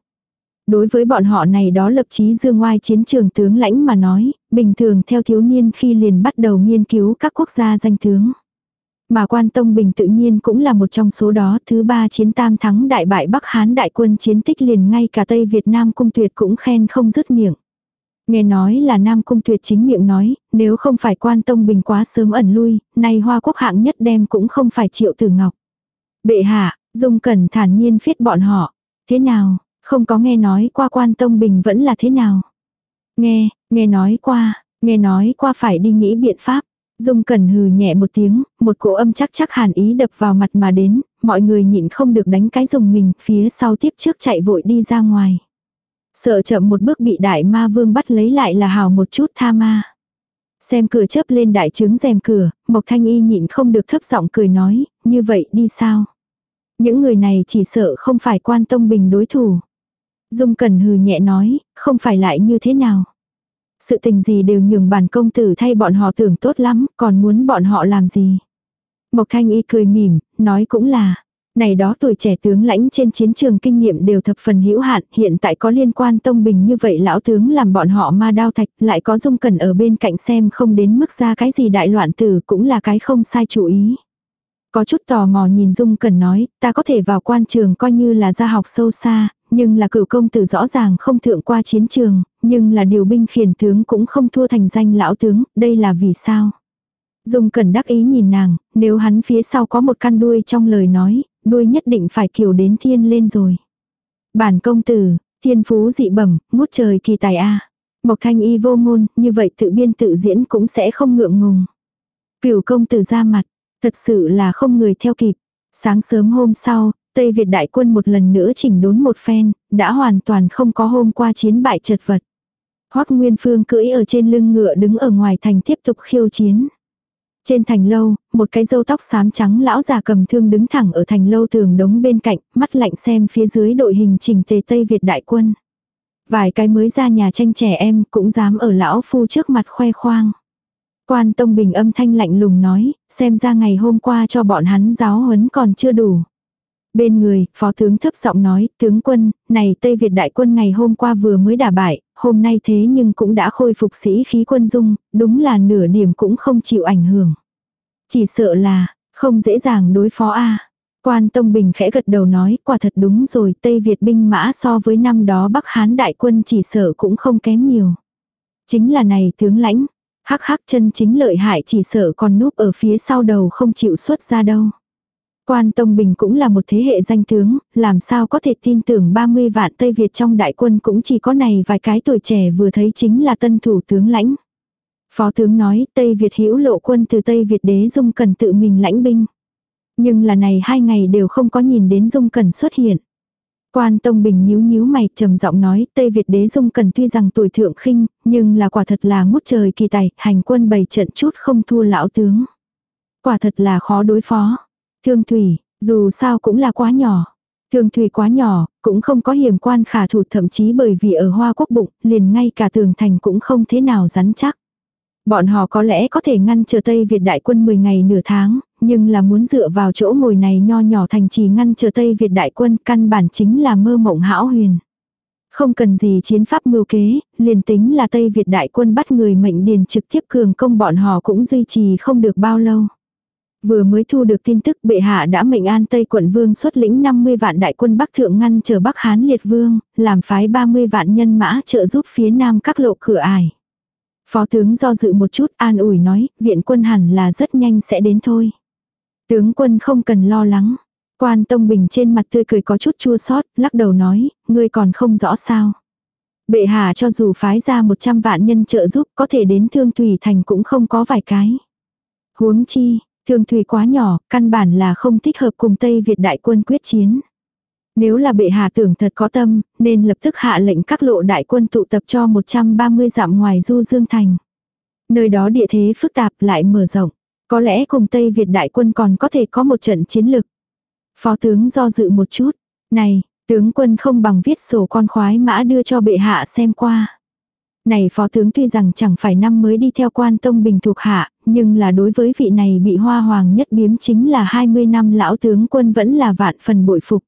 Đối với bọn họ này đó lập chí dương oai chiến trường tướng lãnh mà nói, bình thường theo thiếu niên khi liền bắt đầu nghiên cứu các quốc gia danh tướng. Mà quan Tông Bình tự nhiên cũng là một trong số đó, thứ ba chiến tam thắng đại bại Bắc Hán đại quân chiến tích liền ngay cả Tây Việt Nam cung tuyệt cũng khen không dứt miệng. Nghe nói là Nam Cung Tuyệt chính miệng nói, nếu không phải quan Tông Bình quá sớm ẩn lui, nay Hoa Quốc hạng nhất đem cũng không phải Triệu Tử Ngọc. Bệ hạ, Dung Cẩn thản nhiên phiết bọn họ. Thế nào, không có nghe nói qua quan Tông Bình vẫn là thế nào? Nghe, nghe nói qua, nghe nói qua phải đi nghĩ biện pháp. Dung Cẩn hừ nhẹ một tiếng, một cỗ âm chắc chắc hàn ý đập vào mặt mà đến, mọi người nhịn không được đánh cái dùng mình, phía sau tiếp trước chạy vội đi ra ngoài. Sợ chậm một bước bị đại ma vương bắt lấy lại là hào một chút tha ma. Xem cửa chớp lên đại trứng rèm cửa, Mộc Thanh Y nhịn không được thấp giọng cười nói, như vậy đi sao? Những người này chỉ sợ không phải quan tông bình đối thủ. Dung Cẩn hừ nhẹ nói, không phải lại như thế nào. Sự tình gì đều nhường bản công tử thay bọn họ tưởng tốt lắm, còn muốn bọn họ làm gì. Mộc Thanh Y cười mỉm, nói cũng là, này đó tuổi trẻ tướng lãnh trên chiến trường kinh nghiệm đều thập phần hữu hạn, hiện tại có liên quan tông bình như vậy lão tướng làm bọn họ ma đao thạch, lại có dung cẩn ở bên cạnh xem không đến mức ra cái gì đại loạn tử cũng là cái không sai chủ ý. Có chút tò mò nhìn Dung Cẩn nói, ta có thể vào quan trường coi như là gia học sâu xa, nhưng là cửu công tử rõ ràng không thượng qua chiến trường, nhưng là điều binh khiển tướng cũng không thua thành danh lão tướng, đây là vì sao? Dung Cẩn đắc ý nhìn nàng, nếu hắn phía sau có một căn đuôi trong lời nói, đuôi nhất định phải kiều đến thiên lên rồi. Bản công tử, thiên phú dị bẩm, ngút trời kỳ tài a. Mộc thanh y vô ngôn, như vậy tự biên tự diễn cũng sẽ không ngượng ngùng. Cửu công tử ra mặt, thật sự là không người theo kịp. Sáng sớm hôm sau, Tây Việt đại quân một lần nữa chỉnh đốn một phen, đã hoàn toàn không có hôm qua chiến bại chật vật. Hoắc Nguyên Phương cưỡi ở trên lưng ngựa đứng ở ngoài thành tiếp tục khiêu chiến. Trên thành lâu, một cái râu tóc xám trắng lão già cầm thương đứng thẳng ở thành lâu tường đống bên cạnh, mắt lạnh xem phía dưới đội hình chỉnh tề Tây Việt đại quân. Vài cái mới ra nhà tranh trẻ em cũng dám ở lão phu trước mặt khoe khoang. Quan Tông Bình âm thanh lạnh lùng nói, xem ra ngày hôm qua cho bọn hắn giáo huấn còn chưa đủ. Bên người, phó tướng thấp giọng nói, tướng quân, này Tây Việt đại quân ngày hôm qua vừa mới đả bại, hôm nay thế nhưng cũng đã khôi phục sĩ khí quân dung, đúng là nửa điểm cũng không chịu ảnh hưởng. Chỉ sợ là, không dễ dàng đối phó a Quan Tông Bình khẽ gật đầu nói, quả thật đúng rồi, Tây Việt binh mã so với năm đó Bắc Hán đại quân chỉ sợ cũng không kém nhiều. Chính là này tướng lãnh, hắc hắc chân chính lợi hại chỉ sợ còn núp ở phía sau đầu không chịu xuất ra đâu. Quan Tông Bình cũng là một thế hệ danh tướng, làm sao có thể tin tưởng 30 vạn Tây Việt trong đại quân cũng chỉ có này vài cái tuổi trẻ vừa thấy chính là tân thủ tướng lãnh. Phó tướng nói Tây Việt hữu lộ quân từ Tây Việt đế dung cần tự mình lãnh binh. Nhưng là này hai ngày đều không có nhìn đến dung cần xuất hiện. Quan Tông Bình nhíu nhíu mày trầm giọng nói Tây Việt đế dung cần tuy rằng tuổi thượng khinh, nhưng là quả thật là ngút trời kỳ tài, hành quân bày trận chút không thua lão tướng. Quả thật là khó đối phó. Thương Thủy, dù sao cũng là quá nhỏ. Thương Thủy quá nhỏ, cũng không có hiểm quan khả thủ thậm chí bởi vì ở Hoa Quốc bụng, liền ngay cả tường thành cũng không thế nào rắn chắc. Bọn họ có lẽ có thể ngăn chờ Tây Việt đại quân 10 ngày nửa tháng, nhưng là muốn dựa vào chỗ ngồi này nho nhỏ thành trì ngăn chờ Tây Việt đại quân căn bản chính là mơ mộng hão huyền. Không cần gì chiến pháp mưu kế, liền tính là Tây Việt đại quân bắt người mệnh điền trực tiếp cường công bọn họ cũng duy trì không được bao lâu. Vừa mới thu được tin tức bệ hạ đã mệnh an Tây quận vương xuất lĩnh 50 vạn đại quân Bắc thượng ngăn chờ Bắc Hán liệt vương, làm phái 30 vạn nhân mã trợ giúp phía nam các lộ cửa ải. Phó tướng do dự một chút an ủi nói, viện quân hẳn là rất nhanh sẽ đến thôi. Tướng quân không cần lo lắng. Quan Tông Bình trên mặt tươi cười có chút chua xót lắc đầu nói, ngươi còn không rõ sao. Bệ hạ cho dù phái ra 100 vạn nhân trợ giúp có thể đến thương thủy thành cũng không có vài cái. Huống chi, thương thủy quá nhỏ, căn bản là không thích hợp cùng Tây Việt đại quân quyết chiến. Nếu là bệ hạ tưởng thật có tâm, nên lập tức hạ lệnh các lộ đại quân tụ tập cho 130 dặm ngoài du dương thành. Nơi đó địa thế phức tạp lại mở rộng. Có lẽ cùng Tây Việt đại quân còn có thể có một trận chiến lực. Phó tướng do dự một chút. Này, tướng quân không bằng viết sổ con khoái mã đưa cho bệ hạ xem qua. Này phó tướng tuy rằng chẳng phải năm mới đi theo quan tông bình thuộc hạ, nhưng là đối với vị này bị hoa hoàng nhất biếm chính là 20 năm lão tướng quân vẫn là vạn phần bội phục.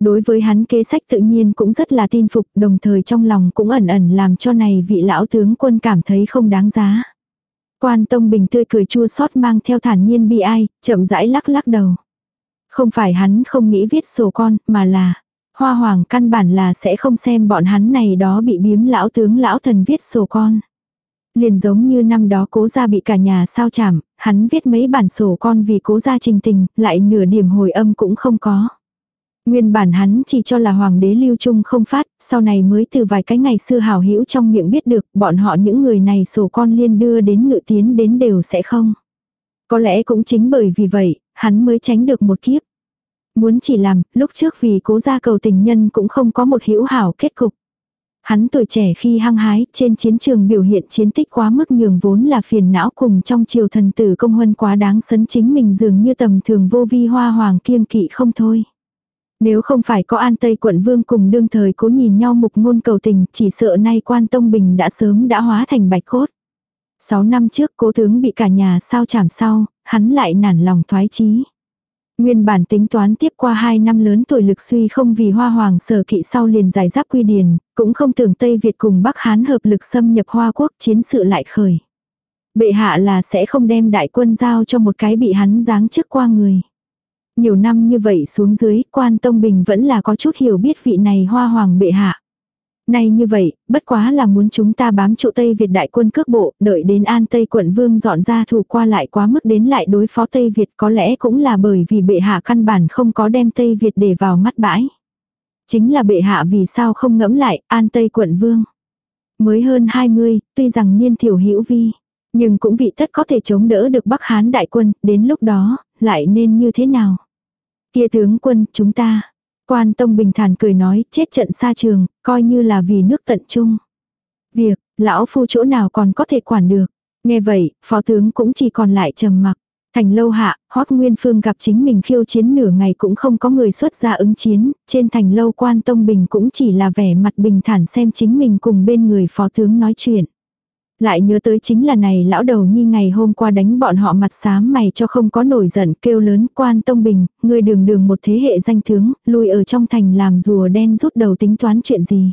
Đối với hắn kế sách tự nhiên cũng rất là tin phục, đồng thời trong lòng cũng ẩn ẩn làm cho này vị lão tướng quân cảm thấy không đáng giá. Quan Tông Bình tươi cười chua xót mang theo thản nhiên bi ai, chậm rãi lắc lắc đầu. Không phải hắn không nghĩ viết sổ con, mà là, hoa hoàng căn bản là sẽ không xem bọn hắn này đó bị biếm lão tướng lão thần viết sổ con. Liền giống như năm đó cố gia bị cả nhà sao chảm, hắn viết mấy bản sổ con vì cố gia trình tình, lại nửa điểm hồi âm cũng không có. Nguyên bản hắn chỉ cho là hoàng đế lưu trung không phát, sau này mới từ vài cái ngày xưa hào hữu trong miệng biết được bọn họ những người này sổ con liên đưa đến ngự tiến đến đều sẽ không. Có lẽ cũng chính bởi vì vậy, hắn mới tránh được một kiếp. Muốn chỉ làm, lúc trước vì cố gia cầu tình nhân cũng không có một hữu hảo kết cục. Hắn tuổi trẻ khi hăng hái, trên chiến trường biểu hiện chiến tích quá mức nhường vốn là phiền não cùng trong triều thần tử công huân quá đáng sấn chính mình dường như tầm thường vô vi hoa hoàng kiêng kỵ không thôi. Nếu không phải có an tây quận vương cùng đương thời cố nhìn nhau mục ngôn cầu tình, chỉ sợ nay quan tông bình đã sớm đã hóa thành bạch cốt. Sáu năm trước cố tướng bị cả nhà sao chảm sau, hắn lại nản lòng thoái chí. Nguyên bản tính toán tiếp qua 2 năm lớn tuổi lực suy không vì hoa hoàng sở kỵ sau liền giải giáp quy điền, cũng không tưởng Tây Việt cùng Bắc Hán hợp lực xâm nhập hoa quốc chiến sự lại khởi. Bệ hạ là sẽ không đem đại quân giao cho một cái bị hắn giáng trước qua người. Nhiều năm như vậy xuống dưới, quan Tông Bình vẫn là có chút hiểu biết vị này hoa hoàng bệ hạ. Này như vậy, bất quá là muốn chúng ta bám trụ Tây Việt đại quân cước bộ, đợi đến An Tây quận vương dọn ra thủ qua lại quá mức đến lại đối phó Tây Việt có lẽ cũng là bởi vì bệ hạ căn bản không có đem Tây Việt để vào mắt bãi. Chính là bệ hạ vì sao không ngẫm lại An Tây quận vương. Mới hơn 20, tuy rằng niên thiểu hữu vi, nhưng cũng vị tất có thể chống đỡ được Bắc Hán đại quân, đến lúc đó, lại nên như thế nào? Kia tướng quân, chúng ta, Quan Tông bình thản cười nói, chết trận xa trường, coi như là vì nước tận trung Việc, lão phu chỗ nào còn có thể quản được. Nghe vậy, phó tướng cũng chỉ còn lại trầm mặc. Thành lâu hạ, hót Nguyên Phương gặp chính mình khiêu chiến nửa ngày cũng không có người xuất ra ứng chiến, trên thành lâu quan tông bình cũng chỉ là vẻ mặt bình thản xem chính mình cùng bên người phó tướng nói chuyện. Lại nhớ tới chính là này lão đầu nhi ngày hôm qua đánh bọn họ mặt xám mày cho không có nổi giận kêu lớn quan tông bình, người đường đường một thế hệ danh tướng, lui ở trong thành làm rùa đen rút đầu tính toán chuyện gì.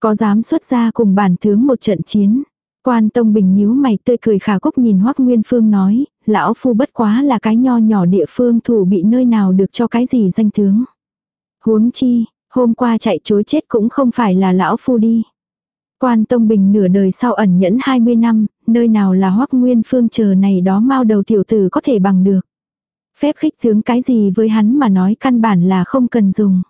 Có dám xuất ra cùng bản tướng một trận chiến. Quan tông bình nhíu mày tươi cười khả cốc nhìn hoắc nguyên phương nói, lão phu bất quá là cái nho nhỏ địa phương thủ bị nơi nào được cho cái gì danh tướng. Huống chi, hôm qua chạy chối chết cũng không phải là lão phu đi. Quan Tông Bình nửa đời sau ẩn nhẫn 20 năm, nơi nào là hoắc nguyên phương chờ này đó mau đầu tiểu tử có thể bằng được. Phép khích tướng cái gì với hắn mà nói căn bản là không cần dùng.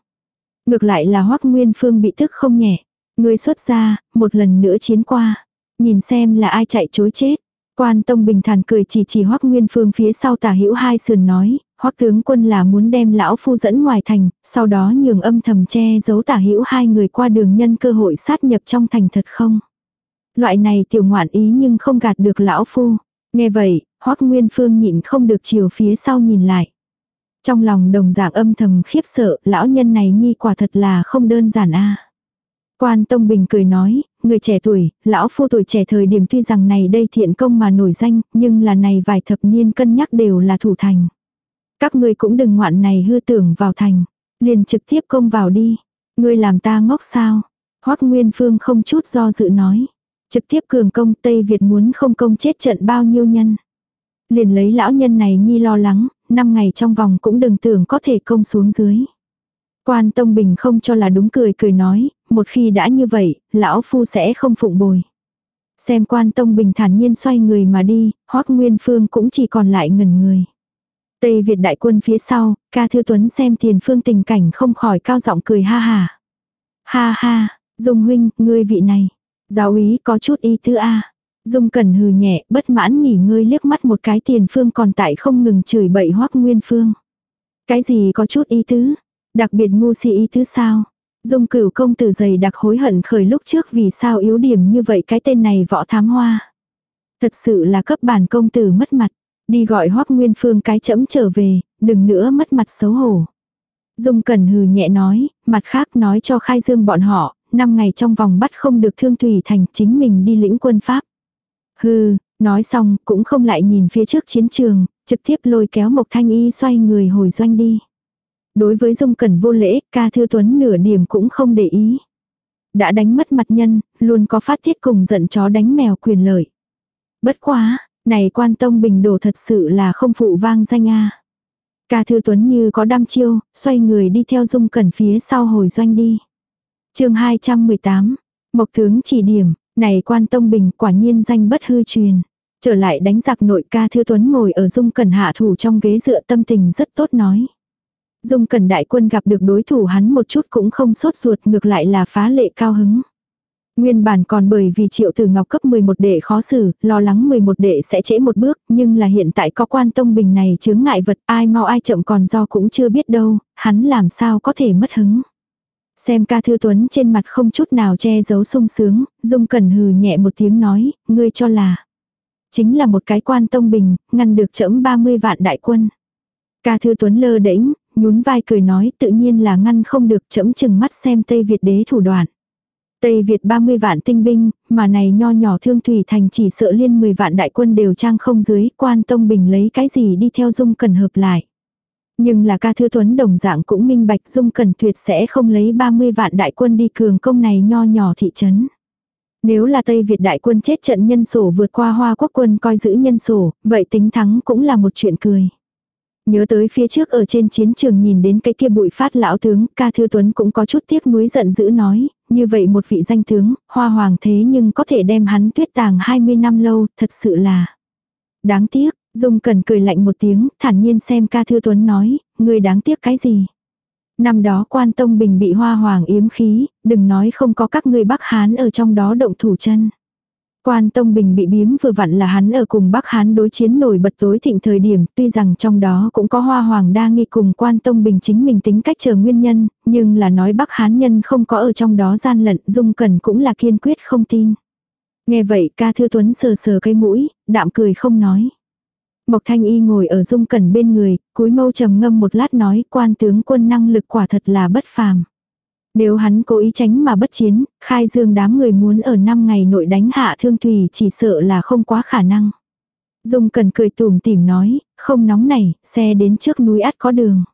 Ngược lại là hoắc nguyên phương bị tức không nhẹ. Người xuất ra, một lần nữa chiến qua. Nhìn xem là ai chạy chối chết. Quan Tông Bình thản cười chỉ chỉ hoắc nguyên phương phía sau tả hữu hai sườn nói, Hoắc tướng quân là muốn đem lão phu dẫn ngoài thành, sau đó nhường âm thầm che giấu tả hữu hai người qua đường nhân cơ hội sát nhập trong thành thật không? Loại này tiểu ngoạn ý nhưng không gạt được lão phu. Nghe vậy, Hoắc Nguyên Phương nhịn không được chiều phía sau nhìn lại. Trong lòng đồng dạng âm thầm khiếp sợ, lão nhân này nhi quả thật là không đơn giản a. Quan Tông Bình cười nói, người trẻ tuổi, lão phu tuổi trẻ thời điểm tuy rằng này đây thiện công mà nổi danh, nhưng là này vài thập niên cân nhắc đều là thủ thành. Các ngươi cũng đừng ngoạn này hư tưởng vào thành. Liền trực tiếp công vào đi. Ngươi làm ta ngốc sao? Hoắc Nguyên Phương không chút do dự nói. Trực tiếp cường công Tây Việt muốn không công chết trận bao nhiêu nhân. Liền lấy lão nhân này nhi lo lắng, năm ngày trong vòng cũng đừng tưởng có thể công xuống dưới. Quan Tông Bình không cho là đúng cười cười nói, một khi đã như vậy, lão phu sẽ không phụng bồi. Xem quan Tông Bình thản nhiên xoay người mà đi, Hoắc Nguyên Phương cũng chỉ còn lại ngẩn người. Tây Việt đại quân phía sau, ca thư tuấn xem tiền phương tình cảnh không khỏi cao giọng cười ha ha. Ha ha, Dung huynh, ngươi vị này. Giáo úy có chút ý tứ a. Dung cần hừ nhẹ, bất mãn nghỉ ngơi liếc mắt một cái tiền phương còn tại không ngừng chửi bậy hoắc nguyên phương. Cái gì có chút ý tứ? Đặc biệt ngu si ý thứ sao? Dung cửu công tử dày đặc hối hận khởi lúc trước vì sao yếu điểm như vậy cái tên này võ thám hoa. Thật sự là cấp bản công tử mất mặt. Đi gọi hoắc nguyên phương cái chẫm trở về, đừng nữa mất mặt xấu hổ. Dung Cẩn hừ nhẹ nói, mặt khác nói cho khai dương bọn họ, năm ngày trong vòng bắt không được thương thủy thành chính mình đi lĩnh quân pháp. Hừ, nói xong cũng không lại nhìn phía trước chiến trường, trực tiếp lôi kéo Mộc Thanh Y xoay người hồi doanh đi. Đối với Dung Cẩn vô lễ, ca thư tuấn nửa điểm cũng không để ý. Đã đánh mất mặt nhân, luôn có phát thiết cùng giận chó đánh mèo quyền lợi. Bất quá, này quan tông bình đồ thật sự là không phụ vang danh a. Ca thư tuấn như có đam chiêu, xoay người đi theo Dung Cẩn phía sau hồi doanh đi. chương 218, Mộc tướng chỉ điểm, này quan tông bình quả nhiên danh bất hư truyền. Trở lại đánh giặc nội ca thư tuấn ngồi ở dung cẩn hạ thủ trong ghế dựa tâm tình rất tốt nói. Dung cẩn đại quân gặp được đối thủ hắn một chút cũng không sốt ruột ngược lại là phá lệ cao hứng. Nguyên bản còn bởi vì triệu tử ngọc cấp 11 đệ khó xử, lo lắng 11 đệ sẽ trễ một bước, nhưng là hiện tại có quan tông bình này chướng ngại vật ai mau ai chậm còn do cũng chưa biết đâu, hắn làm sao có thể mất hứng. Xem ca thư tuấn trên mặt không chút nào che giấu sung sướng, dung cẩn hừ nhẹ một tiếng nói, ngươi cho là. Chính là một cái quan tông bình, ngăn được chẫm 30 vạn đại quân. Ca thư tuấn lơ đễnh, nhún vai cười nói tự nhiên là ngăn không được chẫm chừng mắt xem Tây Việt đế thủ đoạn. Tây Việt 30 vạn tinh binh, mà này nho nhỏ thương thủy thành chỉ sợ liên 10 vạn đại quân đều trang không dưới, quan tông bình lấy cái gì đi theo dung cần hợp lại. Nhưng là ca thư tuấn đồng dạng cũng minh bạch dung cần tuyệt sẽ không lấy 30 vạn đại quân đi cường công này nho nhỏ thị trấn. Nếu là Tây Việt đại quân chết trận nhân sổ vượt qua hoa quốc quân coi giữ nhân sổ, vậy tính thắng cũng là một chuyện cười. Nhớ tới phía trước ở trên chiến trường nhìn đến cái kia bụi phát lão tướng, ca thư tuấn cũng có chút tiếc nuối giận dữ nói, như vậy một vị danh tướng, hoa hoàng thế nhưng có thể đem hắn tuyết tàng 20 năm lâu, thật sự là đáng tiếc. Dung Cần cười lạnh một tiếng, thản nhiên xem ca thư tuấn nói, người đáng tiếc cái gì. Năm đó quan tông bình bị hoa hoàng yếm khí, đừng nói không có các ngươi Bắc Hán ở trong đó động thủ chân. Quan Tông Bình bị biếm vừa vặn là hắn ở cùng Bắc Hán đối chiến nổi bật tối thịnh thời điểm, tuy rằng trong đó cũng có hoa hoàng đa nghi cùng Quan Tông Bình chính mình tính cách chờ nguyên nhân, nhưng là nói Bắc Hán nhân không có ở trong đó gian lận, Dung Cần cũng là kiên quyết không tin. Nghe vậy ca thư tuấn sờ sờ cây mũi, đạm cười không nói. Mộc Thanh Y ngồi ở Dung Cẩn bên người, cúi mâu trầm ngâm một lát nói quan tướng quân năng lực quả thật là bất phàm. Nếu hắn cố ý tránh mà bất chiến, khai dương đám người muốn ở 5 ngày nội đánh hạ thương thủy chỉ sợ là không quá khả năng. Dung Cần cười tủm tỉm nói, không nóng này, xe đến trước núi át có đường.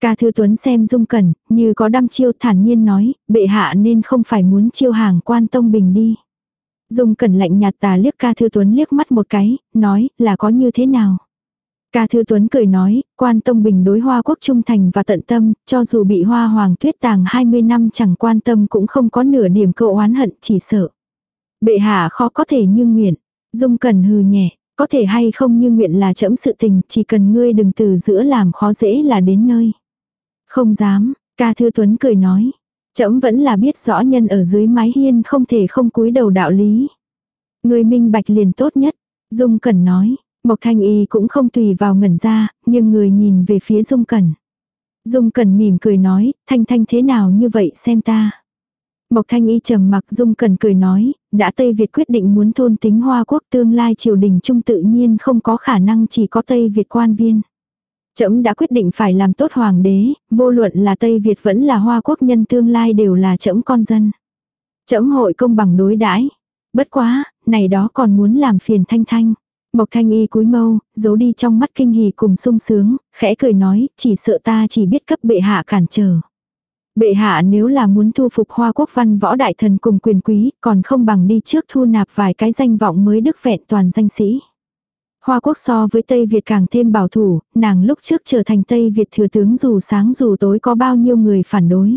Ca Thư Tuấn xem Dung Cẩn, như có đăm chiêu thản nhiên nói, bệ hạ nên không phải muốn chiêu hàng quan tông bình đi. Dung Cẩn lạnh nhạt tà liếc ca thư tuấn liếc mắt một cái, nói là có như thế nào. Ca Thư Tuấn cười nói, quan tông bình đối hoa quốc trung thành và tận tâm, cho dù bị hoa hoàng tuyết tàng 20 năm chẳng quan tâm cũng không có nửa điểm cậu oán hận chỉ sợ. Bệ hạ khó có thể như nguyện, dung cần hừ nhẹ, có thể hay không như nguyện là chẫm sự tình, chỉ cần ngươi đừng từ giữa làm khó dễ là đến nơi. Không dám, ca thư tuấn cười nói, Chẫm vẫn là biết rõ nhân ở dưới mái hiên không thể không cúi đầu đạo lý. Người minh bạch liền tốt nhất, Dung Cẩn nói, Mộc Thanh Y cũng không tùy vào ngẩn ra, nhưng người nhìn về phía Dung Cẩn. Dung Cẩn mỉm cười nói, Thanh Thanh thế nào như vậy xem ta. Mộc Thanh Y trầm mặc Dung Cẩn cười nói, đã Tây Việt quyết định muốn thôn tính Hoa Quốc tương lai triều đình trung tự nhiên không có khả năng chỉ có Tây Việt quan viên. Trẫm đã quyết định phải làm tốt hoàng đế, vô luận là Tây Việt vẫn là Hoa quốc nhân tương lai đều là trẫm con dân. Trẫm hội công bằng đối đãi. Bất quá, này đó còn muốn làm phiền Thanh Thanh. Mộc Thanh Y cúi mâu, giấu đi trong mắt kinh hỉ cùng sung sướng, khẽ cười nói, chỉ sợ ta chỉ biết cấp bệ hạ cản trở. Bệ hạ nếu là muốn thu phục hoa quốc văn võ đại thần cùng quyền quý, còn không bằng đi trước thu nạp vài cái danh vọng mới đức vẹn toàn danh sĩ. Hoa quốc so với Tây Việt càng thêm bảo thủ, nàng lúc trước trở thành Tây Việt thừa tướng dù sáng dù tối có bao nhiêu người phản đối.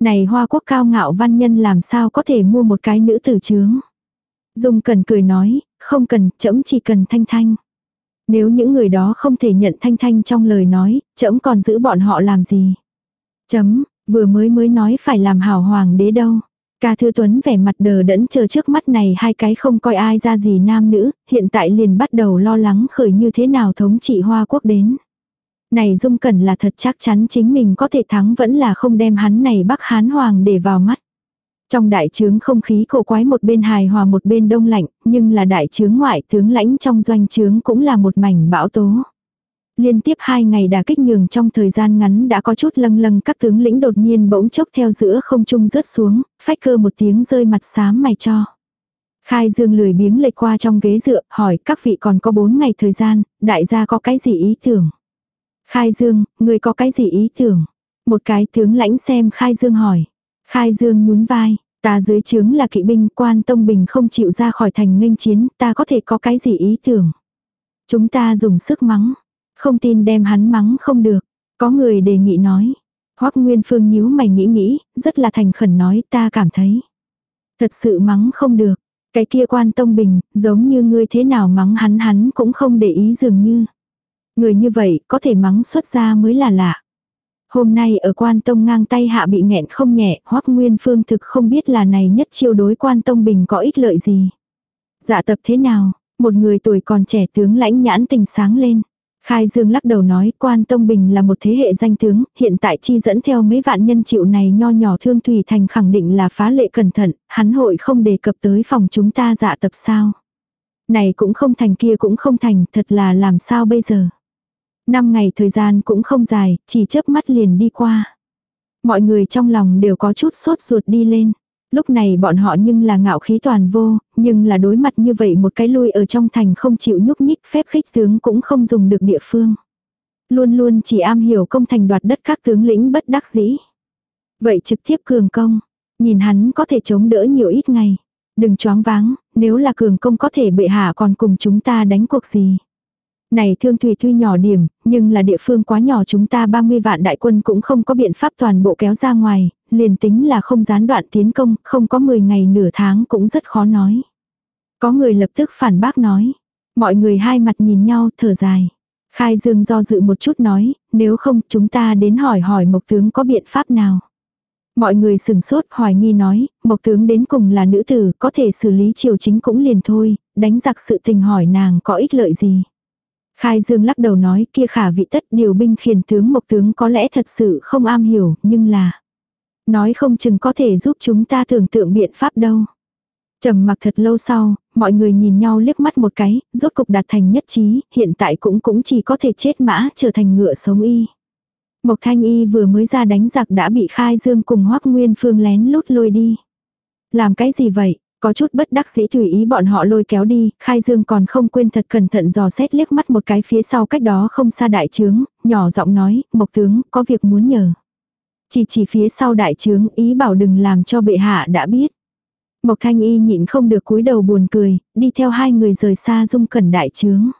Này Hoa quốc cao ngạo văn nhân làm sao có thể mua một cái nữ tử chướng. Dung cần cười nói, không cần, trẫm chỉ cần thanh thanh. Nếu những người đó không thể nhận thanh thanh trong lời nói, trẫm còn giữ bọn họ làm gì. Chấm, vừa mới mới nói phải làm hảo hoàng đế đâu. Ca Thư Tuấn vẻ mặt đờ đẫn chờ trước mắt này hai cái không coi ai ra gì nam nữ, hiện tại liền bắt đầu lo lắng khởi như thế nào thống trị Hoa Quốc đến. Này Dung Cẩn là thật chắc chắn chính mình có thể thắng vẫn là không đem hắn này Bắc Hán Hoàng để vào mắt. Trong đại trướng không khí cổ quái một bên hài hòa một bên đông lạnh, nhưng là đại trướng ngoại tướng lãnh trong doanh trướng cũng là một mảnh bão tố. Liên tiếp hai ngày đà kích nhường trong thời gian ngắn đã có chút lâng lâng các tướng lĩnh đột nhiên bỗng chốc theo giữa không trung rớt xuống, phách cơ một tiếng rơi mặt xám mày cho. Khai dương lười biếng lệch qua trong ghế dựa, hỏi các vị còn có bốn ngày thời gian, đại gia có cái gì ý tưởng. Khai Dương, người có cái gì ý tưởng? Một cái tướng lãnh xem Khai Dương hỏi. Khai Dương nhún vai, ta dưới trướng là kỵ binh quan Tông Bình không chịu ra khỏi thành nghênh chiến, ta có thể có cái gì ý tưởng? Chúng ta dùng sức mắng, không tin đem hắn mắng không được. Có người đề nghị nói. Hoắc Nguyên Phương nhíu mày nghĩ nghĩ, rất là thành khẩn nói ta cảm thấy. Thật sự mắng không được. Cái kia quan tông bình, giống như ngươi thế nào mắng hắn hắn cũng không để ý dường như. Người như vậy có thể mắng xuất ra mới là lạ. Hôm nay ở quan tông ngang tay hạ bị nghẹn không nhẹ, hoắc nguyên phương thực không biết là này nhất chiêu đối quan tông bình có ích lợi gì. Dạ tập thế nào, một người tuổi còn trẻ tướng lãnh nhãn tình sáng lên. Khai Dương lắc đầu nói quan Tông Bình là một thế hệ danh tướng, hiện tại chi dẫn theo mấy vạn nhân chịu này nho nhỏ thương Thủy Thành khẳng định là phá lệ cẩn thận, hắn hội không đề cập tới phòng chúng ta dạ tập sao. Này cũng không thành kia cũng không thành, thật là làm sao bây giờ. Năm ngày thời gian cũng không dài, chỉ chớp mắt liền đi qua. Mọi người trong lòng đều có chút sốt ruột đi lên. Lúc này bọn họ nhưng là ngạo khí toàn vô, nhưng là đối mặt như vậy một cái lui ở trong thành không chịu nhúc nhích phép khích tướng cũng không dùng được địa phương. Luôn luôn chỉ am hiểu công thành đoạt đất các tướng lĩnh bất đắc dĩ. Vậy trực tiếp cường công, nhìn hắn có thể chống đỡ nhiều ít ngày. Đừng choáng váng, nếu là cường công có thể bệ hạ còn cùng chúng ta đánh cuộc gì. Này thương thủy tuy nhỏ điểm, nhưng là địa phương quá nhỏ chúng ta 30 vạn đại quân cũng không có biện pháp toàn bộ kéo ra ngoài, liền tính là không gián đoạn tiến công, không có 10 ngày nửa tháng cũng rất khó nói. Có người lập tức phản bác nói. Mọi người hai mặt nhìn nhau thở dài. Khai Dương do dự một chút nói, nếu không chúng ta đến hỏi hỏi Mộc Tướng có biện pháp nào. Mọi người sừng sốt hoài nghi nói, Mộc Tướng đến cùng là nữ tử, có thể xử lý triều chính cũng liền thôi, đánh giặc sự tình hỏi nàng có ích lợi gì. Khai Dương lắc đầu nói kia khả vị tất điều binh khiển tướng Mộc Tướng có lẽ thật sự không am hiểu, nhưng là Nói không chừng có thể giúp chúng ta tưởng tượng biện pháp đâu. trầm mặc thật lâu sau, mọi người nhìn nhau liếc mắt một cái, rốt cục đạt thành nhất trí, hiện tại cũng cũng chỉ có thể chết mã trở thành ngựa sống y. Mộc Thanh Y vừa mới ra đánh giặc đã bị Khai Dương cùng Hoắc Nguyên Phương lén lút lôi đi. Làm cái gì vậy? Có chút bất đắc dĩ tùy ý bọn họ lôi kéo đi, Khai Dương còn không quên thật cẩn thận dò xét liếc mắt một cái phía sau cách đó không xa đại trướng, nhỏ giọng nói, Mộc tướng, có việc muốn nhờ. Chỉ chỉ phía sau đại trướng ý bảo đừng làm cho bệ hạ đã biết. Mộc thanh y nhịn không được cúi đầu buồn cười, đi theo hai người rời xa dung cẩn đại trướng.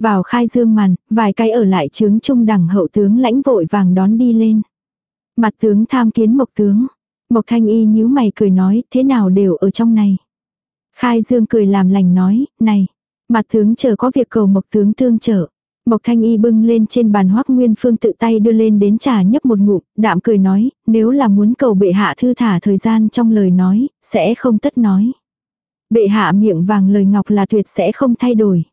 Vào khai dương màn, vài cái ở lại trướng trung đẳng hậu tướng lãnh vội vàng đón đi lên. Mặt tướng tham kiến mộc tướng. Mộc thanh y nhíu mày cười nói, thế nào đều ở trong này. Khai dương cười làm lành nói, này, mặt tướng chờ có việc cầu mộc tướng tương trợ. Mộc Thanh Y bưng lên trên bàn hoắc nguyên phương tự tay đưa lên đến trà nhấp một ngụm, đạm cười nói, nếu là muốn cầu bệ hạ thư thả thời gian trong lời nói, sẽ không tất nói. Bệ hạ miệng vàng lời ngọc là tuyệt sẽ không thay đổi.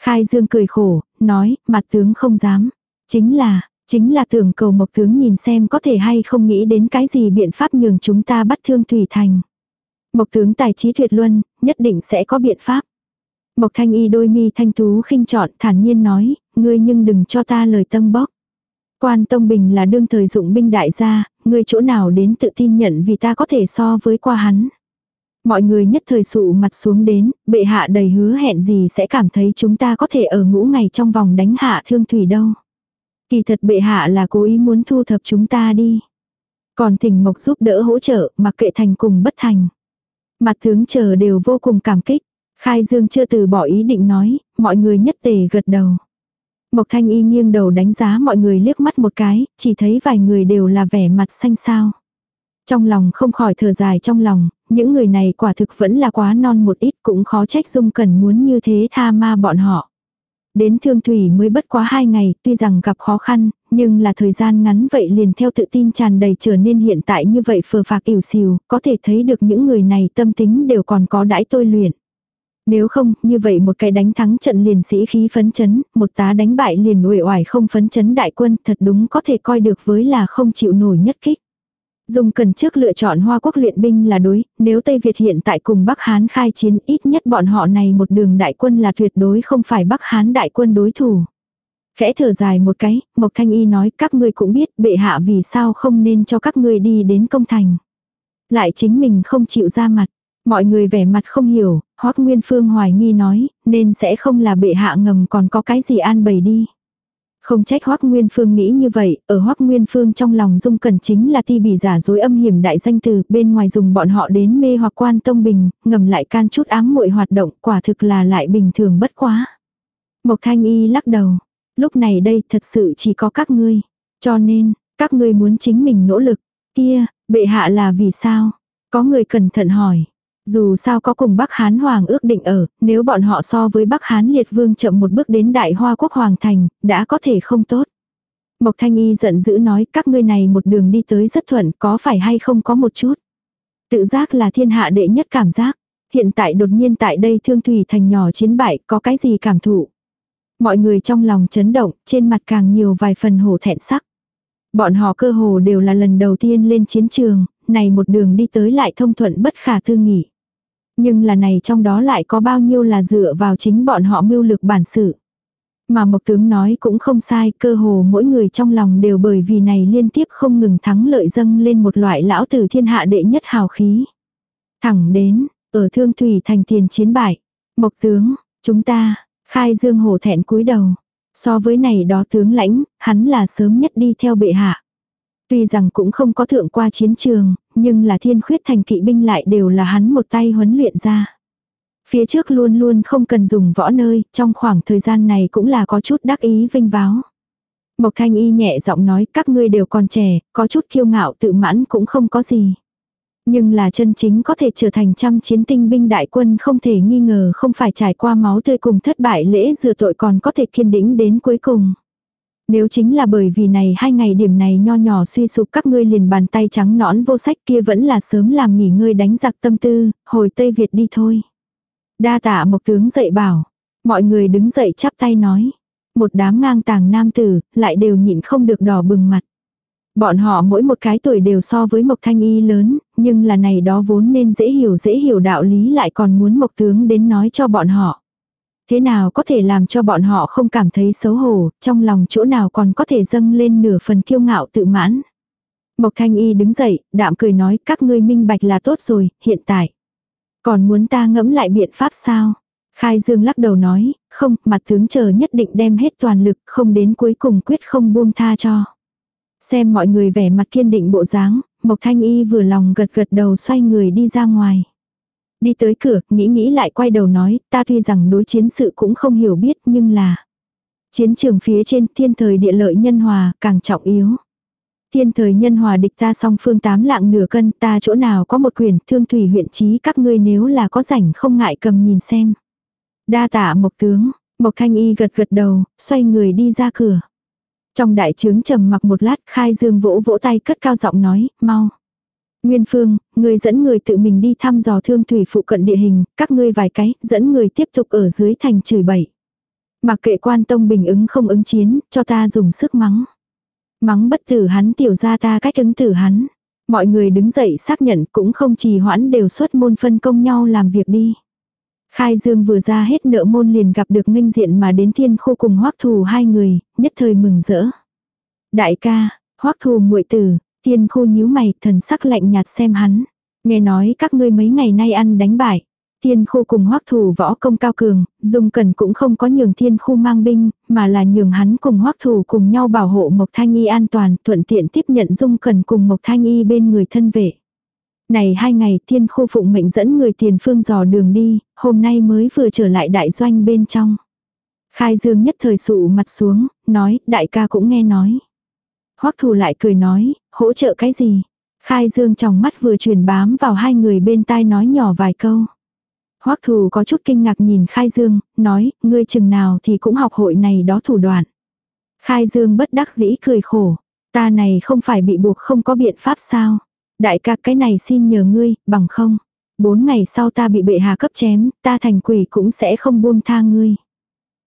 Khai Dương cười khổ, nói, mặt tướng không dám. Chính là, chính là tưởng cầu mộc tướng nhìn xem có thể hay không nghĩ đến cái gì biện pháp nhường chúng ta bắt thương Thủy Thành. Mộc tướng tài trí tuyệt luân, nhất định sẽ có biện pháp. Mộc thanh y đôi mi thanh tú khinh trọn thản nhiên nói, ngươi nhưng đừng cho ta lời tâm bóc. Quan Tông Bình là đương thời dụng binh đại gia, ngươi chỗ nào đến tự tin nhận vì ta có thể so với qua hắn. Mọi người nhất thời sụ mặt xuống đến, bệ hạ đầy hứa hẹn gì sẽ cảm thấy chúng ta có thể ở ngũ ngày trong vòng đánh hạ thương thủy đâu. Kỳ thật bệ hạ là cố ý muốn thu thập chúng ta đi. Còn thỉnh mộc giúp đỡ hỗ trợ, mặc kệ thành cùng bất thành. Mặt tướng chờ đều vô cùng cảm kích. Khai Dương chưa từ bỏ ý định nói, mọi người nhất tề gật đầu. Mộc Thanh Y nghiêng đầu đánh giá mọi người liếc mắt một cái, chỉ thấy vài người đều là vẻ mặt xanh xao. Trong lòng không khỏi thở dài trong lòng, những người này quả thực vẫn là quá non một ít cũng khó trách Dung cần muốn như thế tha ma bọn họ. Đến Thương Thủy mới bất quá hai ngày, tuy rằng gặp khó khăn, nhưng là thời gian ngắn vậy liền theo tự tin tràn đầy trở nên hiện tại như vậy phờ phạc ỉu xìu, có thể thấy được những người này tâm tính đều còn có đãi tôi luyện. Nếu không, như vậy một cái đánh thắng trận liền sĩ khí phấn chấn, một tá đánh bại liền uể oải không phấn chấn đại quân, thật đúng có thể coi được với là không chịu nổi nhất kích. Dùng cần trước lựa chọn Hoa Quốc luyện binh là đối, nếu Tây Việt hiện tại cùng Bắc Hán khai chiến ít nhất bọn họ này một đường đại quân là tuyệt đối không phải Bắc Hán đại quân đối thủ. Khẽ thở dài một cái, Mộc Thanh Y nói các ngươi cũng biết bệ hạ vì sao không nên cho các ngươi đi đến công thành. Lại chính mình không chịu ra mặt. Mọi người vẻ mặt không hiểu, Hoắc Nguyên Phương hoài nghi nói, nên sẽ không là bệ hạ ngầm còn có cái gì an bày đi. Không trách Hoắc Nguyên Phương nghĩ như vậy, ở Hoắc Nguyên Phương trong lòng Dung Cẩn chính là ti bỉ giả dối âm hiểm đại danh từ, bên ngoài dùng bọn họ đến mê hoặc quan tông bình, ngầm lại can chút ám muội hoạt động, quả thực là lại bình thường bất quá. Mộc Thanh Y lắc đầu, lúc này đây thật sự chỉ có các ngươi, cho nên, các ngươi muốn chính mình nỗ lực, kia, bệ hạ là vì sao? Có người cẩn thận hỏi. Dù sao có cùng Bắc Hán Hoàng ước định ở, nếu bọn họ so với Bắc Hán Liệt Vương chậm một bước đến Đại Hoa Quốc Hoàng Thành, đã có thể không tốt. Mộc Thanh Y giận dữ nói các ngươi này một đường đi tới rất thuận có phải hay không có một chút. Tự giác là thiên hạ đệ nhất cảm giác. Hiện tại đột nhiên tại đây thương thủy thành nhỏ chiến bại có cái gì cảm thụ. Mọi người trong lòng chấn động, trên mặt càng nhiều vài phần hổ thẹn sắc. Bọn họ cơ hồ đều là lần đầu tiên lên chiến trường, này một đường đi tới lại thông thuận bất khả tư nghỉ. Nhưng là này trong đó lại có bao nhiêu là dựa vào chính bọn họ mưu lực bản sự. Mà Mộc Tướng nói cũng không sai, cơ hồ mỗi người trong lòng đều bởi vì này liên tiếp không ngừng thắng lợi dâng lên một loại lão tử thiên hạ đệ nhất hào khí. Thẳng đến, ở Thương Thủy thành tiền chiến bại. Mộc Tướng, chúng ta, khai dương hồ thẹn cúi đầu. So với này đó tướng lãnh, hắn là sớm nhất đi theo bệ hạ. Tuy rằng cũng không có thượng qua chiến trường, nhưng là thiên khuyết thành kỵ binh lại đều là hắn một tay huấn luyện ra. Phía trước luôn luôn không cần dùng võ nơi, trong khoảng thời gian này cũng là có chút đắc ý vinh váo. Mộc thanh y nhẹ giọng nói các ngươi đều còn trẻ, có chút kiêu ngạo tự mãn cũng không có gì. Nhưng là chân chính có thể trở thành trăm chiến tinh binh đại quân không thể nghi ngờ không phải trải qua máu tươi cùng thất bại lễ rửa tội còn có thể kiên đĩnh đến cuối cùng. Nếu chính là bởi vì này hai ngày điểm này nho nhỏ suy sụp các ngươi liền bàn tay trắng nõn vô sách kia vẫn là sớm làm nghỉ ngơi đánh giặc tâm tư, hồi Tây Việt đi thôi. Đa tạ mộc tướng dậy bảo. Mọi người đứng dậy chắp tay nói. Một đám ngang tàng nam tử, lại đều nhịn không được đỏ bừng mặt. Bọn họ mỗi một cái tuổi đều so với Mộc Thanh Y lớn, nhưng là này đó vốn nên dễ hiểu dễ hiểu đạo lý lại còn muốn Mộc Tướng đến nói cho bọn họ. Thế nào có thể làm cho bọn họ không cảm thấy xấu hổ, trong lòng chỗ nào còn có thể dâng lên nửa phần kiêu ngạo tự mãn. Mộc Thanh Y đứng dậy, đạm cười nói các ngươi minh bạch là tốt rồi, hiện tại. Còn muốn ta ngẫm lại biện pháp sao? Khai Dương lắc đầu nói, không, mặt tướng chờ nhất định đem hết toàn lực, không đến cuối cùng quyết không buông tha cho. Xem mọi người vẻ mặt kiên định bộ dáng, Mộc Thanh Y vừa lòng gật gật đầu xoay người đi ra ngoài. Đi tới cửa, nghĩ nghĩ lại quay đầu nói, ta tuy rằng đối chiến sự cũng không hiểu biết nhưng là chiến trường phía trên thiên thời địa lợi nhân hòa càng trọng yếu. Thiên thời nhân hòa địch ta song phương tám lạng nửa cân ta chỗ nào có một quyền thương thủy huyện trí các ngươi nếu là có rảnh không ngại cầm nhìn xem. Đa tạ mộc tướng, mộc thanh y gật gật đầu, xoay người đi ra cửa. Trong đại trướng trầm mặc một lát khai dương vỗ vỗ tay cất cao giọng nói, mau. Nguyên Phương, người dẫn người tự mình đi thăm dò thương thủy phụ cận địa hình, các ngươi vài cái, dẫn người tiếp tục ở dưới thành chửi bậy. Mặc kệ quan tông bình ứng không ứng chiến, cho ta dùng sức mắng. Mắng bất tử hắn tiểu ra ta cách ứng tử hắn. Mọi người đứng dậy xác nhận cũng không trì hoãn đều xuất môn phân công nhau làm việc đi. Khai Dương vừa ra hết nợ môn liền gặp được nghênh diện mà đến thiên khu cùng hoắc thù hai người, nhất thời mừng rỡ. Đại ca, hoắc thù muội tử, Tiên khu nhíu mày thần sắc lạnh nhạt xem hắn. Nghe nói các ngươi mấy ngày nay ăn đánh bại. Thiên khu cùng hoắc thủ võ công cao cường, dung cần cũng không có nhường thiên khu mang binh, mà là nhường hắn cùng hoắc thủ cùng nhau bảo hộ Mộc Thanh Y an toàn, thuận tiện tiếp nhận dung cần cùng Mộc Thanh Y bên người thân vệ. Này hai ngày thiên khu phụng mệnh dẫn người tiền phương dò đường đi, hôm nay mới vừa trở lại đại doanh bên trong. Khai dương nhất thời sụ mặt xuống, nói, đại ca cũng nghe nói. Hoắc thù lại cười nói, hỗ trợ cái gì? Khai dương trong mắt vừa truyền bám vào hai người bên tai nói nhỏ vài câu. Hoắc thù có chút kinh ngạc nhìn Khai Dương, nói, ngươi chừng nào thì cũng học hội này đó thủ đoạn. Khai Dương bất đắc dĩ cười khổ, ta này không phải bị buộc không có biện pháp sao. Đại ca cái này xin nhờ ngươi, bằng không. Bốn ngày sau ta bị bệ hạ cấp chém, ta thành quỷ cũng sẽ không buông tha ngươi.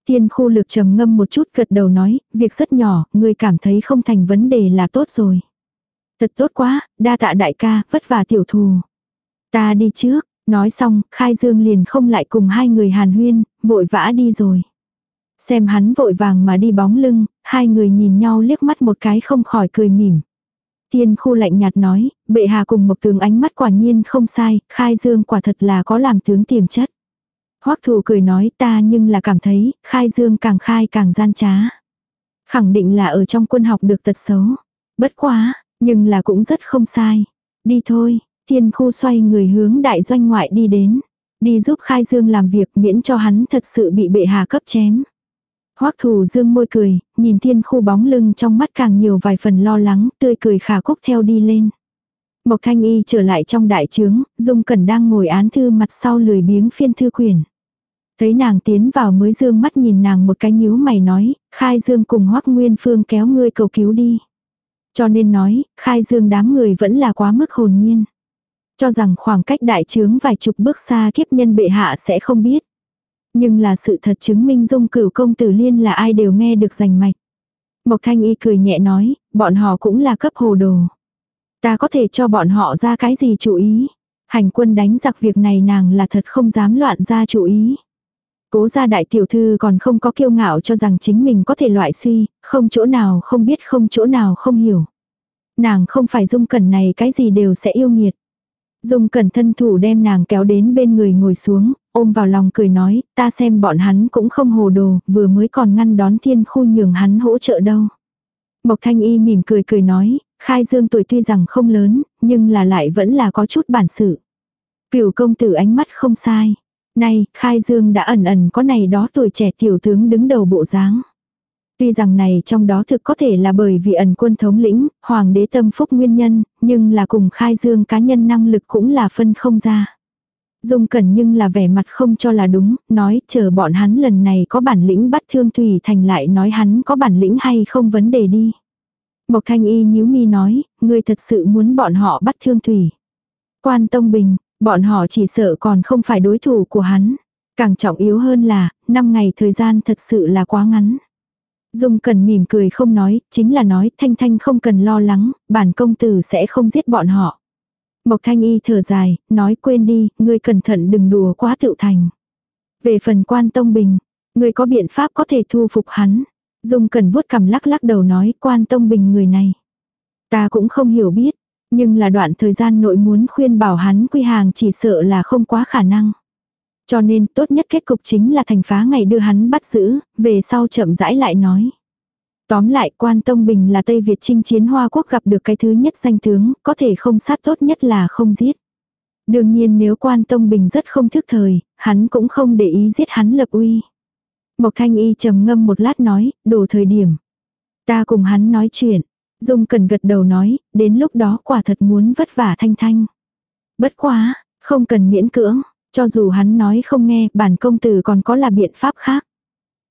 Tiên khu lực trầm ngâm một chút gật đầu nói, việc rất nhỏ, người cảm thấy không thành vấn đề là tốt rồi. Thật tốt quá, đa tạ đại ca, vất vả tiểu thù. Ta đi trước, nói xong, khai dương liền không lại cùng hai người hàn huyên, vội vã đi rồi. Xem hắn vội vàng mà đi bóng lưng, hai người nhìn nhau liếc mắt một cái không khỏi cười mỉm. Tiên khu lạnh nhạt nói, bệ hạ cùng một tướng ánh mắt quả nhiên không sai, khai dương quả thật là có làm tướng tiềm chất. Hoắc thù cười nói ta nhưng là cảm thấy, khai dương càng khai càng gian trá. Khẳng định là ở trong quân học được tật xấu. Bất quá, nhưng là cũng rất không sai. Đi thôi, thiên khu xoay người hướng đại doanh ngoại đi đến. Đi giúp khai dương làm việc miễn cho hắn thật sự bị bệ hạ cấp chém. Hoắc thủ dương môi cười, nhìn thiên khu bóng lưng trong mắt càng nhiều vài phần lo lắng, tươi cười khả cúc theo đi lên. Mộc Thanh Y trở lại trong đại trướng, Dung Cẩn đang ngồi án thư mặt sau lười biếng phiên thư quyển. Thấy nàng tiến vào mới dương mắt nhìn nàng một cái nhíu mày nói, khai dương cùng hoắc nguyên phương kéo ngươi cầu cứu đi. Cho nên nói, khai dương đám người vẫn là quá mức hồn nhiên. Cho rằng khoảng cách đại trướng vài chục bước xa kiếp nhân bệ hạ sẽ không biết. Nhưng là sự thật chứng minh dung cửu công tử liên là ai đều nghe được rành mạch. Mộc thanh y cười nhẹ nói, bọn họ cũng là cấp hồ đồ. Ta có thể cho bọn họ ra cái gì chủ ý. Hành quân đánh giặc việc này nàng là thật không dám loạn ra chủ ý. Cố gia đại tiểu thư còn không có kiêu ngạo cho rằng chính mình có thể loại suy, không chỗ nào không biết không chỗ nào không hiểu. Nàng không phải dung cẩn này cái gì đều sẽ yêu nghiệt. Dung cẩn thân thủ đem nàng kéo đến bên người ngồi xuống, ôm vào lòng cười nói, ta xem bọn hắn cũng không hồ đồ, vừa mới còn ngăn đón thiên khu nhường hắn hỗ trợ đâu. Mộc thanh y mỉm cười cười nói, khai dương tuổi tuy rằng không lớn, nhưng là lại vẫn là có chút bản sự. Cửu công tử ánh mắt không sai. Nay, khai dương đã ẩn ẩn có này đó tuổi trẻ tiểu tướng đứng đầu bộ dáng. Tuy rằng này trong đó thực có thể là bởi vì ẩn quân thống lĩnh, hoàng đế tâm phúc nguyên nhân, nhưng là cùng khai dương cá nhân năng lực cũng là phân không ra. Dung cẩn nhưng là vẻ mặt không cho là đúng, nói chờ bọn hắn lần này có bản lĩnh bắt thương Thủy Thành lại nói hắn có bản lĩnh hay không vấn đề đi. Mộc Thanh Y nhíu mi nói, ngươi thật sự muốn bọn họ bắt thương Thủy. Quan Tông Bình, bọn họ chỉ sợ còn không phải đối thủ của hắn. Càng trọng yếu hơn là, năm ngày thời gian thật sự là quá ngắn. Dung cần mỉm cười không nói, chính là nói Thanh Thanh không cần lo lắng, bản công tử sẽ không giết bọn họ. Mộc Thanh Y thở dài, nói quên đi, ngươi cẩn thận đừng đùa quá tự thành. Về phần quan Tông Bình, ngươi có biện pháp có thể thu phục hắn. Dung cần vuốt cầm lắc lắc đầu nói quan Tông Bình người này. Ta cũng không hiểu biết, nhưng là đoạn thời gian nội muốn khuyên bảo hắn quy hàng chỉ sợ là không quá khả năng. Cho nên tốt nhất kết cục chính là thành phá ngày đưa hắn bắt giữ, về sau chậm rãi lại nói. Tóm lại quan Tông Bình là Tây Việt chinh chiến Hoa Quốc gặp được cái thứ nhất danh tướng, có thể không sát tốt nhất là không giết. Đương nhiên nếu quan Tông Bình rất không thức thời, hắn cũng không để ý giết hắn lập uy. Mộc Thanh Y trầm ngâm một lát nói, đổ thời điểm. Ta cùng hắn nói chuyện. Dung cần gật đầu nói, đến lúc đó quả thật muốn vất vả Thanh Thanh. Bất quá, không cần miễn cưỡng, cho dù hắn nói không nghe, bản công tử còn có là biện pháp khác.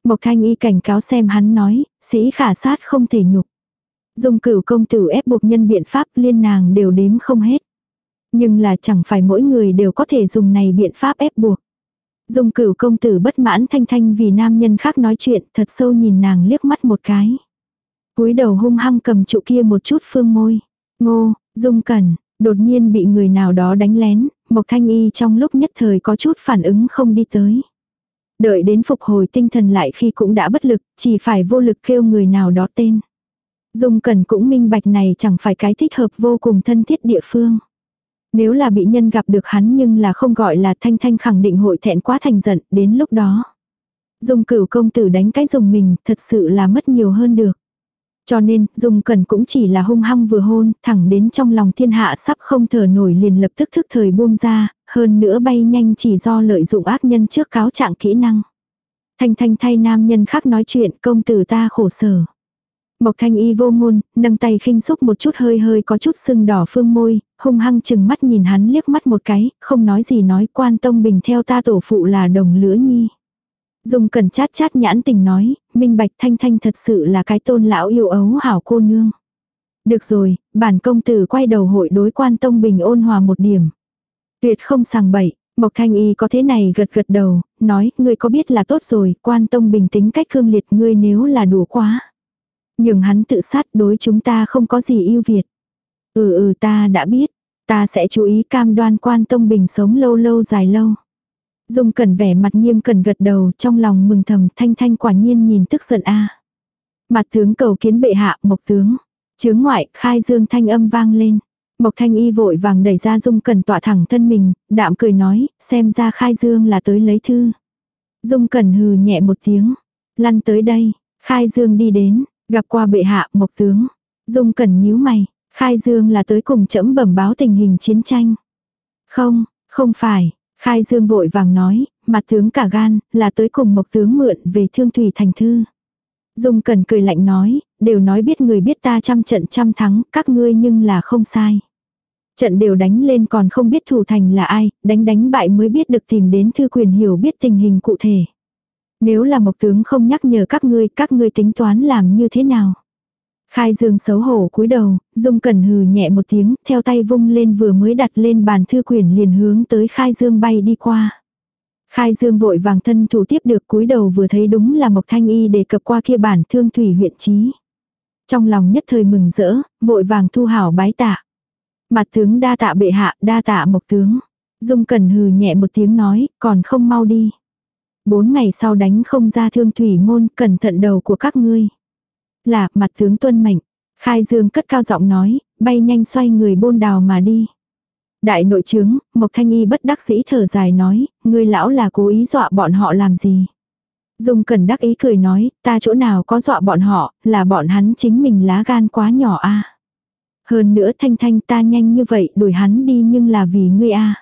Mộc thanh y cảnh cáo xem hắn nói, sĩ khả sát không thể nhục. Dung cửu công tử ép buộc nhân biện pháp liên nàng đều đếm không hết. Nhưng là chẳng phải mỗi người đều có thể dùng này biện pháp ép buộc. Dung cửu công tử bất mãn thanh thanh vì nam nhân khác nói chuyện thật sâu nhìn nàng liếc mắt một cái cúi đầu hung hăng cầm trụ kia một chút phương môi. Ngô, dung cẩn, đột nhiên bị người nào đó đánh lén, Mộc Thanh Y trong lúc nhất thời có chút phản ứng không đi tới. Đợi đến phục hồi tinh thần lại khi cũng đã bất lực, chỉ phải vô lực kêu người nào đó tên. Dung Cẩn cũng minh bạch này chẳng phải cái thích hợp vô cùng thân thiết địa phương. Nếu là bị nhân gặp được hắn nhưng là không gọi là thanh thanh khẳng định hội thẹn quá thành giận đến lúc đó. Dung cửu công tử đánh cái dùng mình thật sự là mất nhiều hơn được. Cho nên, Dung Cẩn cũng chỉ là hung hăng vừa hôn, thẳng đến trong lòng thiên hạ sắp không thở nổi liền lập tức thức thời buông ra, hơn nữa bay nhanh chỉ do lợi dụng ác nhân trước cáo trạng kỹ năng. Thanh thanh thay nam nhân khác nói chuyện công tử ta khổ sở. Mộc thanh y vô ngôn, nâng tay khinh xúc một chút hơi hơi có chút sưng đỏ phương môi, hung hăng chừng mắt nhìn hắn liếc mắt một cái, không nói gì nói quan tông bình theo ta tổ phụ là đồng lứa nhi. Dung cần chát chát nhãn tình nói, minh bạch thanh thanh thật sự là cái tôn lão yêu ấu hảo cô nương. Được rồi, bản công tử quay đầu hội đối quan tông bình ôn hòa một điểm. Tuyệt không sàng bậy, Mộc Thanh Y có thế này gật gật đầu, nói, ngươi có biết là tốt rồi, quan tông bình tính cách cương liệt ngươi nếu là đùa quá. Nhưng hắn tự sát đối chúng ta không có gì yêu Việt. Ừ ừ ta đã biết, ta sẽ chú ý cam đoan quan tông bình sống lâu lâu dài lâu. Dung cẩn vẻ mặt nghiêm cẩn gật đầu trong lòng mừng thầm thanh thanh quả nhiên nhìn tức giận a Mặt tướng cầu kiến bệ hạ mộc tướng. Chướng ngoại khai dương thanh âm vang lên. Mộc thanh y vội vàng đẩy ra dung cẩn tỏa thẳng thân mình, đạm cười nói, xem ra khai dương là tới lấy thư. Dung cẩn hừ nhẹ một tiếng, lăn tới đây, khai dương đi đến, Gặp qua bệ hạ, mộc tướng. Dung cẩn nhíu mày, khai dương là tới cùng chẫm bẩm báo tình hình chiến tranh. Không, không phải, khai dương vội vàng nói, mặt tướng cả gan, là tới cùng mộc tướng mượn về thương thủy thành thư. Dung cẩn cười lạnh nói, đều nói biết người biết ta trăm trận trăm thắng, các ngươi nhưng là không sai. Trận đều đánh lên còn không biết thủ thành là ai, đánh đánh bại mới biết được tìm đến thư quyền hiểu biết tình hình cụ thể. Nếu là mộc tướng không nhắc nhở các ngươi, các ngươi tính toán làm như thế nào? Khai dương xấu hổ cúi đầu, dung cẩn hừ nhẹ một tiếng, theo tay vung lên vừa mới đặt lên bàn thư quyển liền hướng tới khai dương bay đi qua. Khai dương vội vàng thân thủ tiếp được cúi đầu vừa thấy đúng là Mộc Thanh Y đề cập qua kia bản thương thủy huyện trí. Trong lòng nhất thời mừng rỡ, vội vàng thu hảo bái tạ. Mặt tướng đa tạ bệ hạ, đa tạ Mộc tướng. Dung Cẩn hừ nhẹ một tiếng nói, còn không mau đi. Bốn ngày sau đánh không ra thương thủy môn, cẩn thận đầu của các ngươi. Là, mặt tướng tuân mệnh. Khai dương cất cao giọng nói, bay nhanh xoay người bôn đào mà đi. Đại nội trướng, Mộc Thanh Y bất đắc dĩ thở dài nói, ngươi lão là cố ý dọa bọn họ làm gì. Dung Cẩn đắc ý cười nói, ta chỗ nào có dọa bọn họ, là bọn hắn chính mình lá gan quá nhỏ a. Hơn nữa Thanh Thanh ta nhanh như vậy đuổi hắn đi nhưng là vì ngươi a.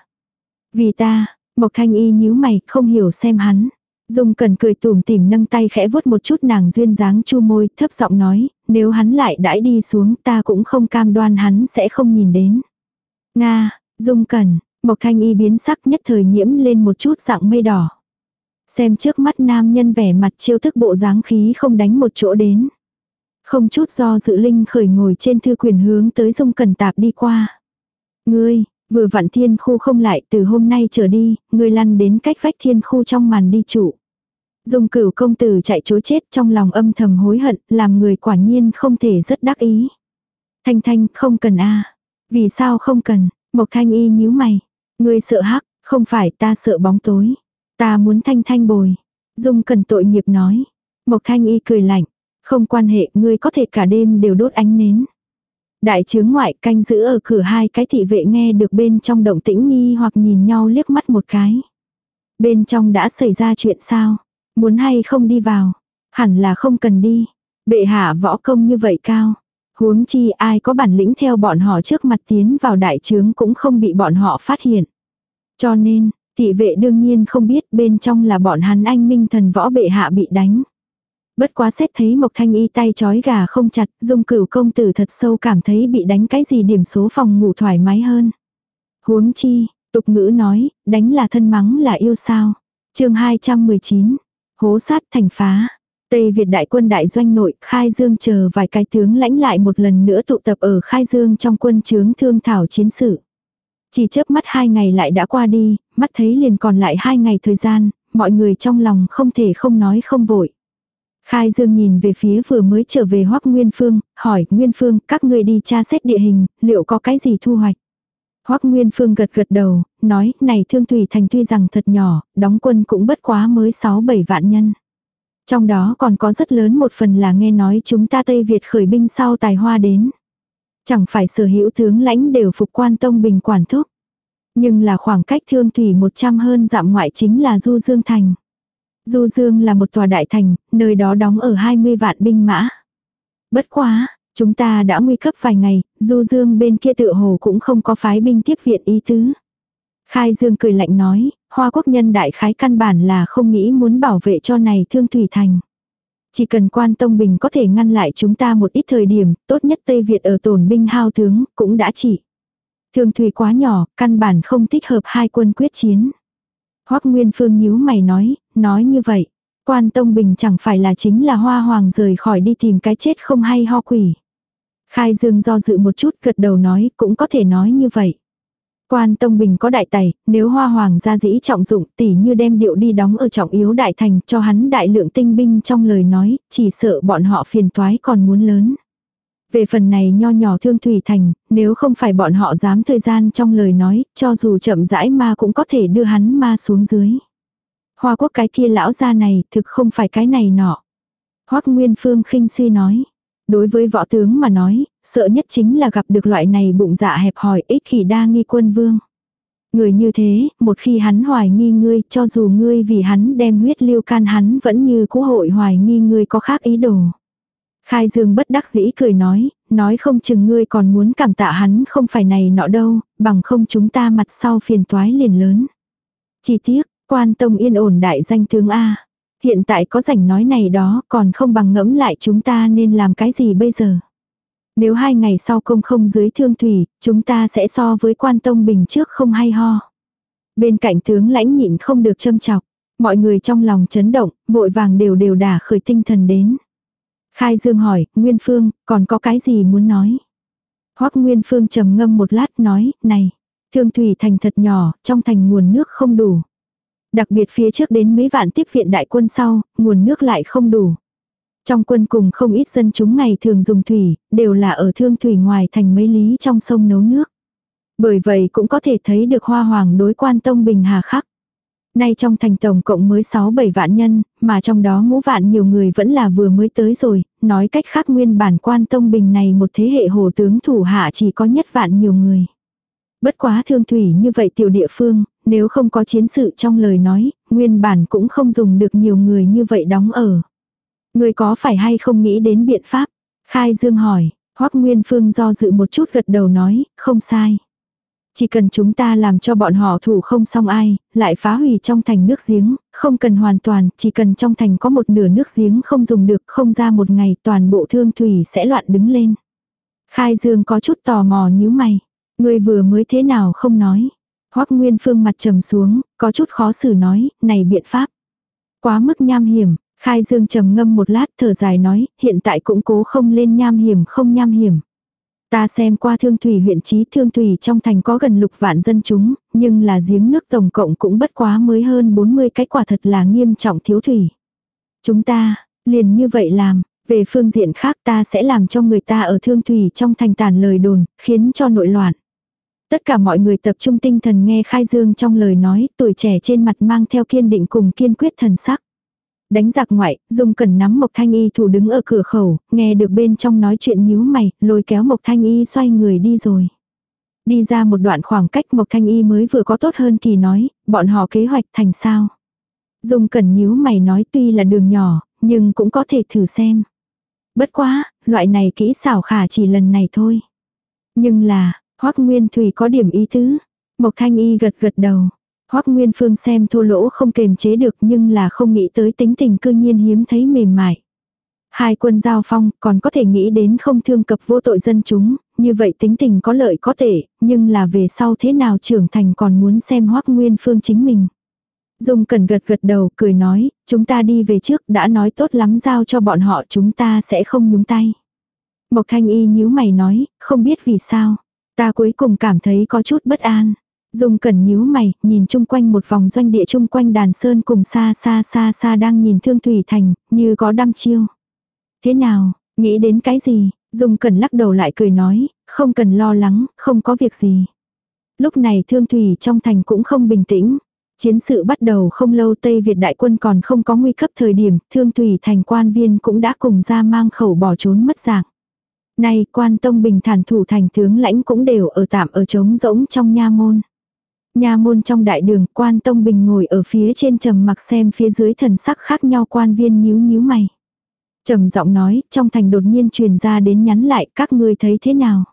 Vì ta, Mộc Thanh Y nhíu mày, không hiểu xem hắn. Dung Cần cười tủm tỉm nâng tay khẽ vuốt một chút nàng duyên dáng chu môi, thấp giọng nói, nếu hắn lại đãi đi xuống ta cũng không cam đoan hắn sẽ không nhìn đến. Nga, Dung Cần Mộc Thanh Y biến sắc nhất thời nhiễm lên một chút dạng mây đỏ. Xem trước mắt nam nhân vẻ mặt chiêu thức bộ dáng khí không đánh một chỗ đến. Không chút do dự linh khởi ngồi trên thư quyền hướng tới Dung Cần tạp đi qua. Ngươi, vừa vặn thiên khu không lại từ hôm nay trở đi, người lăn đến cách vách thiên khu trong màn đi trụ. Dung cửu công tử chạy chối chết trong lòng âm thầm hối hận, làm người quả nhiên không thể rất đắc ý. Thanh thanh không cần a Vì sao không cần, Mộc thanh y nhíu mày. người sợ hắc, không phải ta sợ bóng tối. Ta muốn thanh thanh bồi. Dung cần tội nghiệp nói. Mộc thanh y cười lạnh. Không quan hệ ngươi có thể cả đêm đều đốt ánh nến. Đại chướng ngoại canh giữ ở cửa hai cái thị vệ nghe được bên trong động tĩnh nghi hoặc nhìn nhau liếc mắt một cái. Bên trong đã xảy ra chuyện sao? Muốn hay không đi vào? Hẳn là không cần đi. Bệ hạ võ công như vậy cao. Huống chi ai có bản lĩnh theo bọn họ trước mặt tiến vào đại trướng cũng không bị bọn họ phát hiện. Cho nên, thị vệ đương nhiên không biết bên trong là bọn hắn anh minh thần võ bệ hạ bị đánh. Bất quá xét thấy Mộc Thanh Y tay chói gà không chặt, dung cửu công tử thật sâu cảm thấy bị đánh cái gì điểm số phòng ngủ thoải mái hơn. Huống chi, tục ngữ nói, đánh là thân mắng là yêu sao. chương 219, hố sát thành phá. Tây Việt đại quân đại doanh nội, Khai Dương chờ vài cái tướng lãnh lại một lần nữa tụ tập ở Khai Dương trong quân chướng thương thảo chiến sự. Chỉ chớp mắt hai ngày lại đã qua đi, mắt thấy liền còn lại hai ngày thời gian, mọi người trong lòng không thể không nói không vội. Khai Dương nhìn về phía vừa mới trở về Hoắc Nguyên Phương, hỏi Nguyên Phương các người đi tra xét địa hình, liệu có cái gì thu hoạch. Hoắc Nguyên Phương gật gật đầu, nói này thương thủy thành tuy rằng thật nhỏ, đóng quân cũng bất quá mới 6-7 vạn nhân. Trong đó còn có rất lớn một phần là nghe nói chúng ta Tây Việt khởi binh sau tài hoa đến. Chẳng phải sở hữu tướng lãnh đều phục quan tông bình quản thúc. Nhưng là khoảng cách thương thủy 100 hơn dặm ngoại chính là Du Dương Thành. Du Dương là một tòa đại thành, nơi đó đóng ở 20 vạn binh mã. Bất quá, chúng ta đã nguy cấp vài ngày, Du Dương bên kia tự hồ cũng không có phái binh tiếp viện ý tứ. Khai Dương cười lạnh nói, Hoa quốc nhân đại khái căn bản là không nghĩ muốn bảo vệ cho này thương thủy thành. Chỉ cần quan tông bình có thể ngăn lại chúng ta một ít thời điểm, tốt nhất Tây Việt ở tổn binh hao tướng, cũng đã chỉ. Thương thủy quá nhỏ, căn bản không thích hợp hai quân quyết chiến. Hoắc Nguyên Phương nhíu mày nói, nói như vậy, quan tông bình chẳng phải là chính là hoa hoàng rời khỏi đi tìm cái chết không hay ho quỷ. Khai Dương do dự một chút gật đầu nói, cũng có thể nói như vậy. Quan Tông Bình có đại tài, nếu hoa hoàng gia dĩ trọng dụng tỉ như đem điệu đi đóng ở trọng yếu đại thành cho hắn đại lượng tinh binh trong lời nói, chỉ sợ bọn họ phiền toái còn muốn lớn. Về phần này nho nhỏ thương thủy thành, nếu không phải bọn họ dám thời gian trong lời nói, cho dù chậm rãi ma cũng có thể đưa hắn ma xuống dưới. Hoa quốc cái kia lão gia này thực không phải cái này nọ. Hoắc Nguyên Phương khinh suy nói. Đối với võ tướng mà nói, sợ nhất chính là gặp được loại này bụng dạ hẹp hòi ích kỷ đa nghi quân vương. Người như thế, một khi hắn hoài nghi ngươi, cho dù ngươi vì hắn đem huyết lưu can hắn vẫn như cũ hội hoài nghi ngươi có khác ý đồ. Khai Dương bất đắc dĩ cười nói, nói không chừng ngươi còn muốn cảm tạ hắn không phải này nọ đâu, bằng không chúng ta mặt sau phiền toái liền lớn. Chi tiết, quan tông yên ổn đại danh tướng A. Hiện tại có rảnh nói này đó còn không bằng ngẫm lại chúng ta nên làm cái gì bây giờ. Nếu hai ngày sau công không dưới thương thủy, chúng ta sẽ so với quan tông bình trước không hay ho. Bên cạnh tướng lãnh nhịn không được châm chọc. Mọi người trong lòng chấn động, vội vàng đều đều đả khởi tinh thần đến. Khai Dương hỏi, Nguyên Phương, còn có cái gì muốn nói? Hoắc Nguyên Phương trầm ngâm một lát nói, này, thương thủy thành thật nhỏ, trong thành nguồn nước không đủ. Đặc biệt phía trước đến mấy vạn tiếp viện đại quân sau, nguồn nước lại không đủ. Trong quân cùng không ít dân chúng ngày thường dùng thủy, đều là ở thương thủy ngoài thành mấy lý trong sông nấu nước. Bởi vậy cũng có thể thấy được hoa hoàng đối quan tông bình hà khắc. Nay trong thành tổng cộng mới 6-7 vạn nhân, mà trong đó ngũ vạn nhiều người vẫn là vừa mới tới rồi, nói cách khác nguyên bản quan tông bình này một thế hệ hồ tướng thủ hạ chỉ có nhất vạn nhiều người. Bất quá thương thủy như vậy tiểu địa phương, nếu không có chiến sự trong lời nói, nguyên bản cũng không dùng được nhiều người như vậy đóng ở. Người có phải hay không nghĩ đến biện pháp? Khai Dương hỏi, Hoắc Nguyên Phương do dự một chút gật đầu nói, không sai. Chỉ cần chúng ta làm cho bọn họ thủ không xong ai, lại phá hủy trong thành nước giếng, không cần hoàn toàn, chỉ cần trong thành có một nửa nước giếng không dùng được, không ra một ngày toàn bộ thương thủy sẽ loạn đứng lên. Khai Dương có chút tò mò nhíu mày. Người vừa mới thế nào không nói. Hoắc Nguyên Phương mặt trầm xuống, có chút khó xử nói, này biện pháp. Quá mức nham hiểm, Khai Dương trầm ngâm một lát thở dài nói, hiện tại cũng cố không lên nham hiểm không nham hiểm. Ta xem qua thương thủy huyện trí thương thủy trong thành có gần lục vạn dân chúng, nhưng là giếng nước tổng cộng cũng bất quá mới hơn 40 cái quả thật là nghiêm trọng thiếu thủy. Chúng ta, liền như vậy làm, về phương diện khác ta sẽ làm cho người ta ở thương thủy trong thành tàn lời đồn, khiến cho nội loạn. Tất cả mọi người tập trung tinh thần nghe khai dương trong lời nói, tuổi trẻ trên mặt mang theo kiên định cùng kiên quyết thần sắc. Đánh giặc ngoại, Dung Cẩn nắm Mộc Thanh Y thủ đứng ở cửa khẩu, nghe được bên trong nói chuyện nhíu mày, lôi kéo Mộc Thanh Y xoay người đi rồi. Đi ra một đoạn khoảng cách Mộc Thanh Y mới vừa có tốt hơn kỳ nói, bọn họ kế hoạch thành sao. Dung Cẩn nhíu mày nói tuy là đường nhỏ, nhưng cũng có thể thử xem. Bất quá, loại này kỹ xảo khả chỉ lần này thôi. Nhưng là, Hoắc Nguyên Thủy có điểm ý tứ. Mộc Thanh Y gật gật đầu. Hoắc Nguyên Phương xem thô lỗ không kềm chế được nhưng là không nghĩ tới tính tình cư nhiên hiếm thấy mềm mại. Hai quân giao phong còn có thể nghĩ đến không thương cập vô tội dân chúng, như vậy tính tình có lợi có thể nhưng là về sau thế nào trưởng thành còn muốn xem Hoắc Nguyên Phương chính mình. Dung cần gật gật đầu cười nói, chúng ta đi về trước đã nói tốt lắm giao cho bọn họ chúng ta sẽ không nhúng tay. Mộc Thanh Y nhíu mày nói, không biết vì sao. Ta cuối cùng cảm thấy có chút bất an. Dung cẩn nhíu mày, nhìn chung quanh một vòng doanh địa chung quanh đàn sơn cùng xa xa xa xa đang nhìn thương thủy thành, như có đăm chiêu. Thế nào, nghĩ đến cái gì? Dung cẩn lắc đầu lại cười nói, không cần lo lắng, không có việc gì. Lúc này thương thủy trong thành cũng không bình tĩnh. Chiến sự bắt đầu không lâu Tây Việt đại quân còn không có nguy cấp thời điểm, thương thủy thành quan viên cũng đã cùng ra mang khẩu bỏ trốn mất dạng. Nay quan tông bình thản thủ thành tướng lãnh cũng đều ở tạm ở trống rỗng trong nha môn. Nha môn trong đại đường quan tông bình ngồi ở phía trên trầm mặc xem phía dưới thần sắc khác nhau quan viên nhíu nhíu mày. trầm giọng nói trong thành đột nhiên truyền ra đến nhắn lại các ngươi thấy thế nào.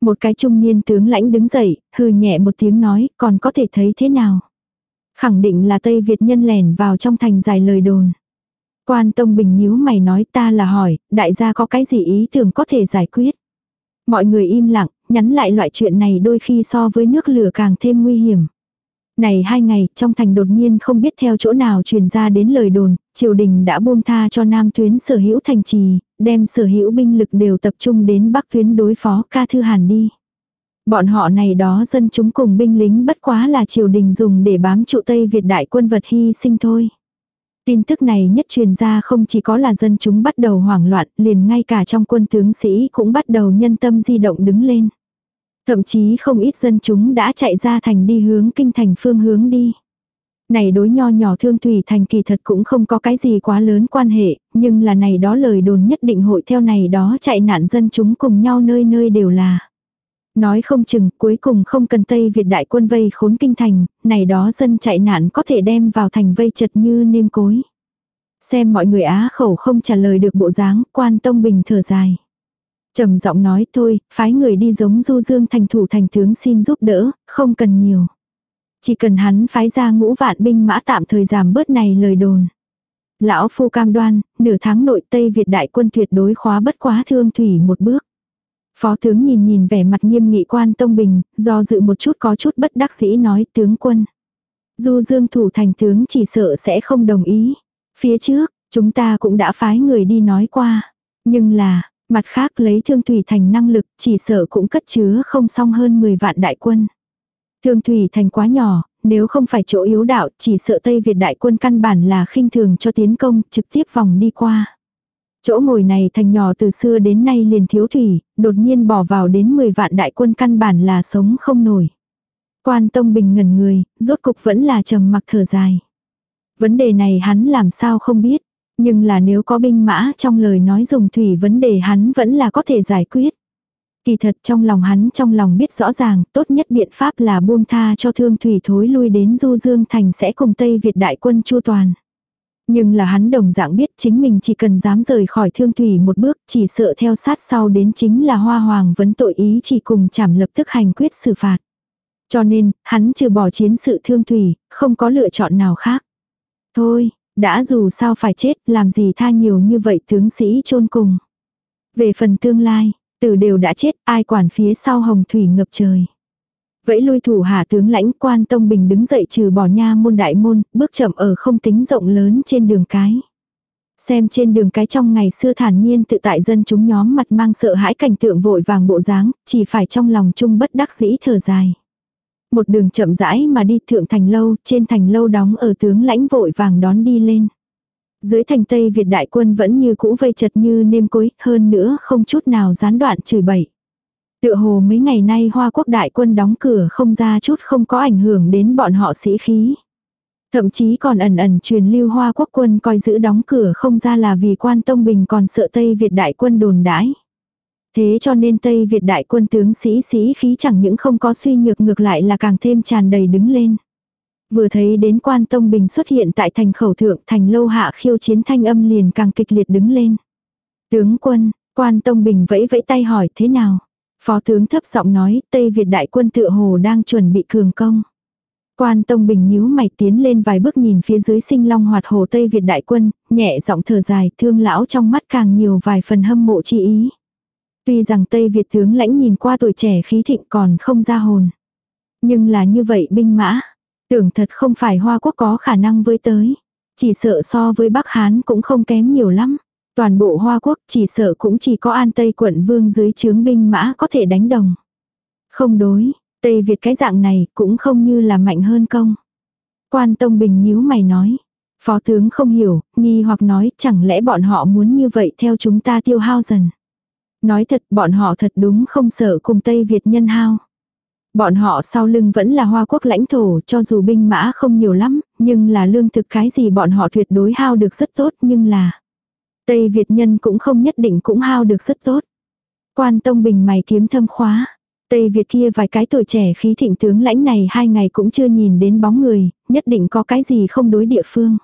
Một cái trung niên tướng lãnh đứng dậy, hừ nhẹ một tiếng nói còn có thể thấy thế nào. Khẳng định là Tây Việt nhân lẻn vào trong thành dài lời đồn. Quan Tông Bình nhíu mày nói ta là hỏi, đại gia có cái gì ý tưởng có thể giải quyết. Mọi người im lặng, nhắn lại loại chuyện này đôi khi so với nước lửa càng thêm nguy hiểm. Này hai ngày, trong thành đột nhiên không biết theo chỗ nào truyền ra đến lời đồn, triều đình đã buông tha cho nam tuyến sở hữu thành trì, đem sở hữu binh lực đều tập trung đến bắc tuyến đối phó ca thư hàn đi. Bọn họ này đó dân chúng cùng binh lính bất quá là triều đình dùng để bám trụ Tây Việt đại quân vật hy sinh thôi. Tin tức này nhất truyền ra không chỉ có là dân chúng bắt đầu hoảng loạn, liền ngay cả trong quân tướng sĩ cũng bắt đầu nhân tâm di động đứng lên. Thậm chí không ít dân chúng đã chạy ra thành đi hướng kinh thành phương hướng đi. Này đối nho nhỏ thương thủy thành kỳ thật cũng không có cái gì quá lớn quan hệ, nhưng là này đó lời đồn nhất định hội theo này đó chạy nạn dân chúng cùng nhau nơi nơi đều là. Nói không chừng cuối cùng không cần Tây Việt đại quân vây khốn kinh thành, này đó dân chạy nạn có thể đem vào thành vây chật như nêm cối. Xem mọi người á khẩu không trả lời được bộ dáng, quan tông bình thở dài trầm giọng nói thôi, phái người đi giống du dương thành thủ thành tướng xin giúp đỡ, không cần nhiều. Chỉ cần hắn phái ra ngũ vạn binh mã tạm thời giảm bớt này lời đồn. Lão phu cam đoan, nửa tháng nội Tây Việt đại quân tuyệt đối khóa bất quá thương thủy một bước. Phó tướng nhìn nhìn vẻ mặt nghiêm nghị quan Tông Bình, do dự một chút có chút bất đắc dĩ nói tướng quân. Du dương thủ thành tướng chỉ sợ sẽ không đồng ý. Phía trước, chúng ta cũng đã phái người đi nói qua. Nhưng là, mặt khác lấy thương thủy thành năng lực chỉ sợ cũng cất chứa không xong hơn 10 vạn đại quân. Thương thủy thành quá nhỏ, nếu không phải chỗ yếu đạo chỉ sợ Tây Việt đại quân căn bản là khinh thường cho tiến công trực tiếp vòng đi qua. Chỗ ngồi này thành nhỏ từ xưa đến nay liền thiếu thủy, đột nhiên bỏ vào đến 10 vạn đại quân căn bản là sống không nổi. Quan Tông Bình ngẩn người, rốt cục vẫn là trầm mặc thở dài. Vấn đề này hắn làm sao không biết, nhưng là nếu có binh mã trong lời nói dùng thủy vấn đề hắn vẫn là có thể giải quyết. Kỳ thật trong lòng hắn trong lòng biết rõ ràng, tốt nhất biện pháp là buông tha cho thương thủy thối lui đến Du Dương Thành sẽ cùng Tây Việt đại quân chu toàn. Nhưng là hắn đồng dạng biết chính mình chỉ cần dám rời khỏi thương thủy một bước, chỉ sợ theo sát sau đến chính là hoa hoàng vấn tội ý chỉ cùng chảm lập tức hành quyết xử phạt. Cho nên, hắn trừ bỏ chiến sự thương thủy, không có lựa chọn nào khác. Thôi, đã dù sao phải chết, làm gì tha nhiều như vậy tướng sĩ chôn cùng. Về phần tương lai, tử đều đã chết, ai quản phía sau hồng thủy ngập trời. Vẫy lui thủ hạ tướng lãnh quan tông bình đứng dậy trừ bỏ nha môn đại môn, bước chậm ở không tính rộng lớn trên đường cái. Xem trên đường cái trong ngày xưa thản nhiên tự tại dân chúng nhóm mặt mang sợ hãi cảnh tượng vội vàng bộ dáng, chỉ phải trong lòng chung bất đắc dĩ thở dài. Một đường chậm rãi mà đi thượng thành lâu, trên thành lâu đóng ở tướng lãnh vội vàng đón đi lên. Dưới thành Tây Việt đại quân vẫn như cũ vây chật như nêm cối, hơn nữa không chút nào gián đoạn chửi bậy. Tựa hồ mấy ngày nay Hoa Quốc đại quân đóng cửa không ra chút không có ảnh hưởng đến bọn họ sĩ khí. Thậm chí còn ẩn ẩn truyền lưu Hoa Quốc quân coi giữ đóng cửa không ra là vì quan Tông Bình còn sợ Tây Việt đại quân đồn đãi. Thế cho nên Tây Việt đại quân tướng sĩ sĩ khí chẳng những không có suy nhược ngược lại là càng thêm tràn đầy đứng lên. Vừa thấy đến quan Tông Bình xuất hiện tại thành khẩu thượng thành lâu hạ khiêu chiến thanh âm liền càng kịch liệt đứng lên. Tướng quân, quan Tông Bình vẫy vẫy tay hỏi thế nào? Phó tướng thấp giọng nói Tây Việt đại quân tựa hồ đang chuẩn bị cường công. Quan Tông Bình nhíu mày tiến lên vài bước nhìn phía dưới sinh long hoạt hồ Tây Việt đại quân, nhẹ giọng thở dài thương lão trong mắt càng nhiều vài phần hâm mộ chi ý. Tuy rằng Tây Việt tướng lãnh nhìn qua tuổi trẻ khí thịnh còn không ra hồn. Nhưng là như vậy binh mã, tưởng thật không phải Hoa Quốc có khả năng với tới. Chỉ sợ so với Bắc Hán cũng không kém nhiều lắm. Toàn bộ Hoa Quốc chỉ sợ cũng chỉ có An Tây quận vương dưới chướng binh mã có thể đánh đồng. Không đối, Tây Việt cái dạng này cũng không như là mạnh hơn công. Quan Tông Bình nhíu mày nói. Phó tướng không hiểu, nghi hoặc nói chẳng lẽ bọn họ muốn như vậy theo chúng ta tiêu hao dần. Nói thật bọn họ thật đúng không sợ cùng Tây Việt nhân hao. Bọn họ sau lưng vẫn là hoa quốc lãnh thổ cho dù binh mã không nhiều lắm, nhưng là lương thực cái gì bọn họ tuyệt đối hao được rất tốt nhưng là Tây Việt nhân cũng không nhất định cũng hao được rất tốt. Quan Tông Bình mày kiếm thâm khóa. Tây Việt kia vài cái tuổi trẻ khí thịnh tướng lãnh này hai ngày cũng chưa nhìn đến bóng người, nhất định có cái gì không đối địa phương.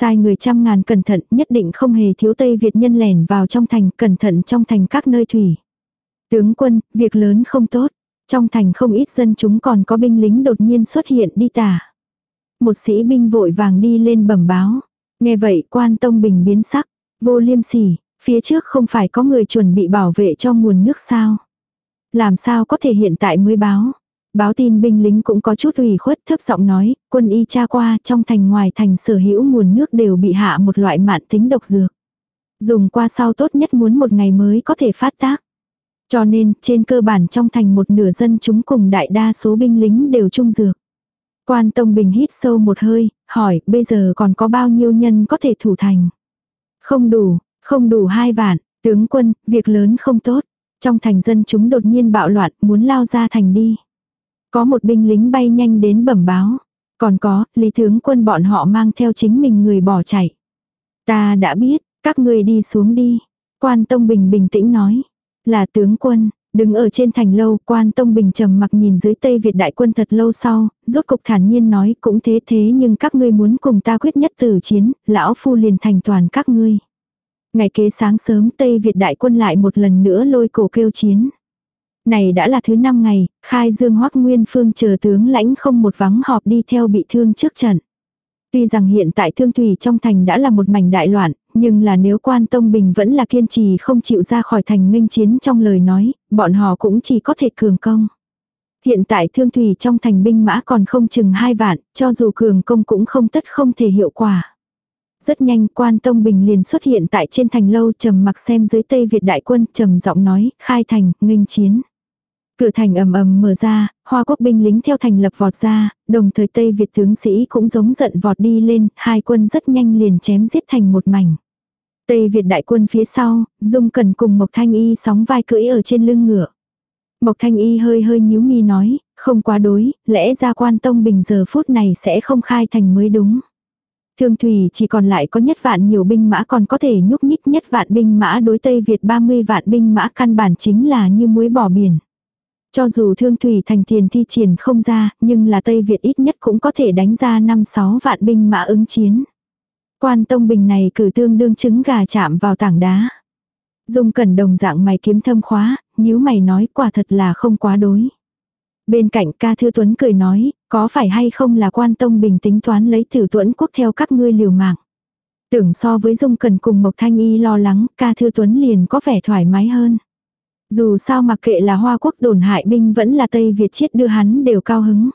Sai người trăm ngàn cẩn thận nhất định không hề thiếu Tây Việt nhân lẻn vào trong thành cẩn thận trong thành các nơi thủy. Tướng quân, việc lớn không tốt. Trong thành không ít dân chúng còn có binh lính đột nhiên xuất hiện đi tả. Một sĩ binh vội vàng đi lên bẩm báo. Nghe vậy quan tông bình biến sắc. Vô liêm sỉ, phía trước không phải có người chuẩn bị bảo vệ cho nguồn nước sao. Làm sao có thể hiện tại mới báo. Báo tin binh lính cũng có chút ủy khuất thấp giọng nói, quân y tra qua trong thành ngoài thành sở hữu nguồn nước đều bị hạ một loại mạn tính độc dược. Dùng qua sau tốt nhất muốn một ngày mới có thể phát tác. Cho nên, trên cơ bản trong thành một nửa dân chúng cùng đại đa số binh lính đều trung dược. Quan Tông Bình hít sâu một hơi, hỏi bây giờ còn có bao nhiêu nhân có thể thủ thành. Không đủ, không đủ hai vạn, tướng quân, việc lớn không tốt. Trong thành dân chúng đột nhiên bạo loạn, muốn lao ra thành đi. Có một binh lính bay nhanh đến bẩm báo. Còn có, lý tướng quân bọn họ mang theo chính mình người bỏ chạy. Ta đã biết, các người đi xuống đi. Quan Tông Bình bình tĩnh nói. Là tướng quân, Đứng ở trên thành lâu, quan Tông Bình trầm mặc nhìn dưới Tây Việt đại quân thật lâu sau, rốt cục thản nhiên nói cũng thế thế nhưng các ngươi muốn cùng ta quyết nhất tử chiến, lão phu liền thành toàn các ngươi. Ngày kế sáng sớm Tây Việt đại quân lại một lần nữa lôi cổ kêu chiến. Này đã là thứ năm ngày, khai dương hoắc nguyên phương chờ tướng lãnh không một vắng họp đi theo bị thương trước trận. Tuy rằng hiện tại thương thủy trong thành đã là một mảnh đại loạn, nhưng là nếu quan Tông Bình vẫn là kiên trì không chịu ra khỏi thành nghênh chiến trong lời nói, bọn họ cũng chỉ có thể cường công. Hiện tại thương thủy trong thành binh mã còn không chừng hai vạn, cho dù cường công cũng không tất không thể hiệu quả. Rất nhanh quan Tông Bình liền xuất hiện tại trên thành lâu trầm mặc xem dưới Tây Việt đại quân trầm giọng nói, khai thành, nghênh chiến. Cửa thành ầm ầm mở ra, hoa quốc binh lính theo thành lập vọt ra, đồng thời Tây Việt tướng sĩ cũng giống giận vọt đi lên, hai quân rất nhanh liền chém giết thành một mảnh. Tây Việt đại quân phía sau, Dung cần cùng Mộc Thanh Y sóng vai cưỡi ở trên lưng ngựa. Mộc Thanh Y hơi hơi nhíu mi nói, không quá đối, lẽ ra quan tông bình giờ phút này sẽ không khai thành mới đúng. Thương Thủy chỉ còn lại có nhất vạn nhiều binh mã còn có thể nhúc nhích nhất vạn binh mã đối Tây Việt 30 vạn binh mã căn bản chính là như muối bỏ biển. Cho dù Thương Thủy thành tiền thi triển không ra, nhưng là Tây Việt ít nhất cũng có thể đánh ra 5-6 vạn binh mã ứng chiến. Quan Tông Bình này cử tương đương trứng gà chạm vào tảng đá. Dung cẩn đồng dạng mày kiếm thâm khóa, nhíu mày nói quả thật là không quá đối. Bên cạnh ca thư tuấn cười nói, có phải hay không là quan tông bình tính toán lấy tử tuấn quốc theo các ngươi liều mạng. Tưởng so với dung Cần cùng Mộc Thanh Y lo lắng, ca thư tuấn liền có vẻ thoải mái hơn. Dù sao mặc kệ là hoa quốc đồn hại binh vẫn là Tây Việt chiết đưa hắn đều cao hứng.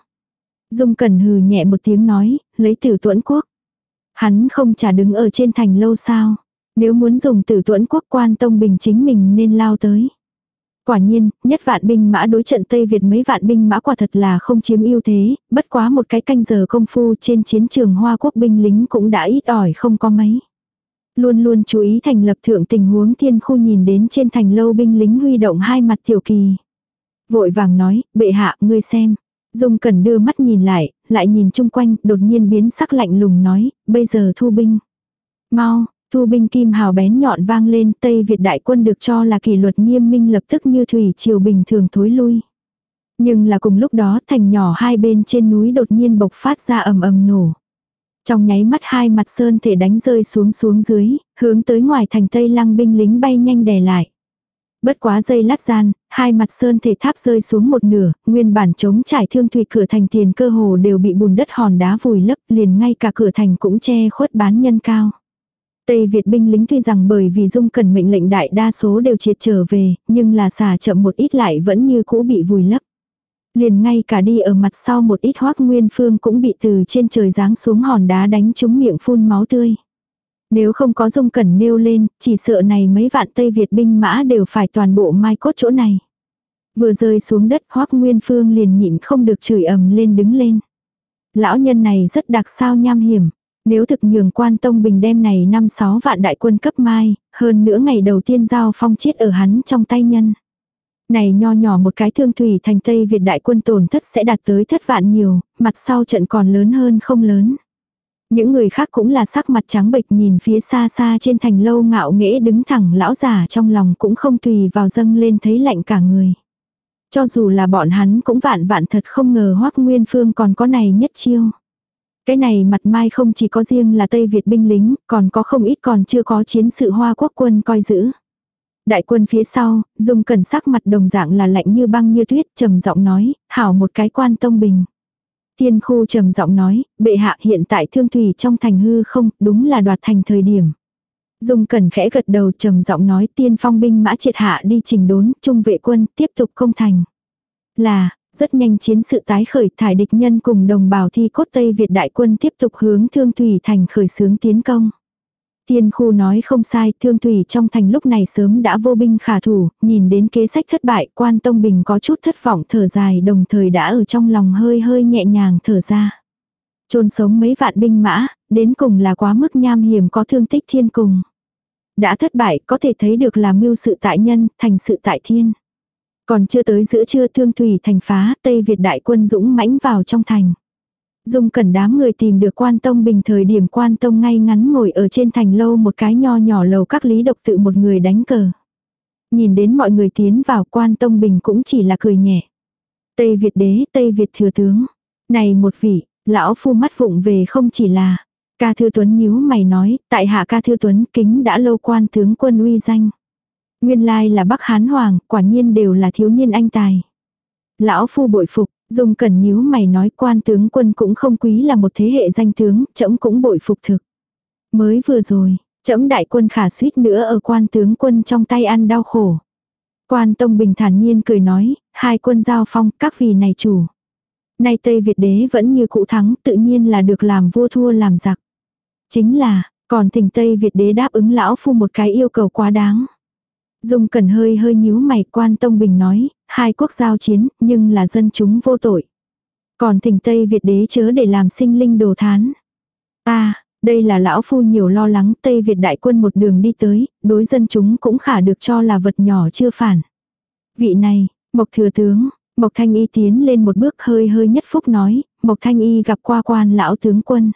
Dung cẩn hừ nhẹ một tiếng nói, lấy tử tuẫn quốc. Hắn không trả đứng ở trên thành lâu sao. Nếu muốn dùng tử tuẫn quốc quan tông bình chính mình nên lao tới. Quả nhiên, nhất vạn binh mã đối trận Tây Việt mấy vạn binh mã quả thật là không chiếm ưu thế, bất quá một cái canh giờ công phu trên chiến trường Hoa quốc binh lính cũng đã ít ỏi không có mấy. Luôn luôn chú ý thành lập thượng tình huống thiên khu nhìn đến trên thành lâu binh lính huy động hai mặt tiểu kỳ. Vội vàng nói, bệ hạ, ngươi xem. Dung cần đưa mắt nhìn lại, lại nhìn chung quanh, đột nhiên biến sắc lạnh lùng nói, bây giờ thu binh. Mau, thu binh kim hào bén nhọn vang lên, Tây Việt đại quân được cho là kỷ luật nghiêm minh lập tức như thủy triều bình thường thối lui. Nhưng là cùng lúc đó thành nhỏ hai bên trên núi đột nhiên bộc phát ra ầm ầm nổ. Trong nháy mắt hai mặt sơn thể đánh rơi xuống xuống dưới, hướng tới ngoài thành Tây lăng binh lính bay nhanh đè lại. Bất quá dây lát gian, hai mặt sơn thể tháp rơi xuống một nửa, nguyên bản chống trải thương thủy cửa thành tiền cơ hồ đều bị bùn đất hòn đá vùi lấp, liền ngay cả cửa thành cũng che khuất bán nhân cao. Tây Việt binh lính tuy rằng bởi vì dung cần mệnh lệnh đại đa số đều triệt trở về, nhưng là xả chậm một ít lại vẫn như cũ bị vùi lấp. Liền ngay cả đi ở mặt sau một ít hoác nguyên phương cũng bị từ trên trời giáng xuống hòn đá đánh trúng miệng phun máu tươi. Nếu không có dung cẩn nêu lên, chỉ sợ này mấy vạn Tây Việt binh mã đều phải toàn bộ mai cốt chỗ này. Vừa rơi xuống đất hoác nguyên phương liền nhịn không được chửi ầm lên đứng lên. Lão nhân này rất đặc sao nham hiểm. Nếu thực nhường quan tông bình đem này năm sáu vạn đại quân cấp mai, hơn nữa ngày đầu tiên giao phong chết ở hắn trong tay nhân. Này nho nhỏ một cái thương thủy thành Tây Việt đại quân tổn thất sẽ đạt tới thất vạn nhiều, mặt sau trận còn lớn hơn không lớn. Những người khác cũng là sắc mặt trắng bệch nhìn phía xa xa trên thành lâu ngạo nghễ đứng thẳng lão già trong lòng cũng không tùy vào dâng lên thấy lạnh cả người. Cho dù là bọn hắn cũng vạn vạn thật không ngờ hoắc nguyên phương còn có này nhất chiêu. Cái này mặt mai không chỉ có riêng là Tây Việt binh lính, còn có không ít còn chưa có chiến sự hoa quốc quân coi giữ. Đại quân phía sau, dùng cẩn sắc mặt đồng dạng là lạnh như băng như tuyết, trầm giọng nói, hảo một cái quan tông bình. Tiên khu trầm giọng nói, bệ hạ hiện tại thương thủy trong thành hư không, đúng là đoạt thành thời điểm. Dung cẩn khẽ gật đầu trầm giọng nói tiên phong binh mã triệt hạ đi trình đốn, trung vệ quân, tiếp tục công thành. Là, rất nhanh chiến sự tái khởi thải địch nhân cùng đồng bào thi cốt Tây Việt đại quân tiếp tục hướng thương thủy thành khởi xướng tiến công. Tiên khu nói không sai, thương thủy trong thành lúc này sớm đã vô binh khả thủ, nhìn đến kế sách thất bại, quan tông bình có chút thất vọng thở dài đồng thời đã ở trong lòng hơi hơi nhẹ nhàng thở ra. chôn sống mấy vạn binh mã, đến cùng là quá mức nham hiểm có thương tích thiên cùng. Đã thất bại có thể thấy được là mưu sự tại nhân, thành sự tại thiên. Còn chưa tới giữa trưa thương thủy thành phá, Tây Việt đại quân dũng mãnh vào trong thành. Dung cẩn đám người tìm được quan tông bình thời điểm quan tông ngay ngắn ngồi ở trên thành lâu một cái nho nhỏ lầu các lý độc tự một người đánh cờ. Nhìn đến mọi người tiến vào quan Tông Bình cũng chỉ là cười nhẹ. Tây Việt đế, Tây Việt thừa tướng. Này một vị, lão phu mắt vụng về không chỉ là. Ca Thư Tuấn nhíu mày nói, tại hạ Ca Thư Tuấn kính đã lâu quan tướng quân uy danh. Nguyên lai là Bắc Hán Hoàng, quả nhiên đều là thiếu niên anh tài. Lão phu bội phục, dùng cẩn nhíu mày nói quan tướng quân cũng không quý là một thế hệ danh tướng, trẫm cũng bội phục thực. Mới vừa rồi, trẫm đại quân khả suýt nữa ở quan tướng quân trong tay ăn đau khổ. Quan Tông Bình thản nhiên cười nói, hai quân giao phong, các vì này chủ. Nay Tây Việt đế vẫn như cũ thắng, tự nhiên là được làm vua thua làm giặc. Chính là, còn thỉnh Tây Việt đế đáp ứng lão phu một cái yêu cầu quá đáng. Dung Cẩn hơi hơi nhíu mày quan Tông Bình nói, hai quốc giao chiến, nhưng là dân chúng vô tội. Còn thỉnh Tây Việt đế chớ để làm sinh linh đồ thán. ta đây là lão phu nhiều lo lắng Tây Việt đại quân một đường đi tới, đối dân chúng cũng khả được cho là vật nhỏ chưa phản. Vị này, Mộc Thừa Tướng, Mộc Thanh Y tiến lên một bước hơi hơi nhất phúc nói, Mộc Thanh Y gặp qua quan lão tướng quân.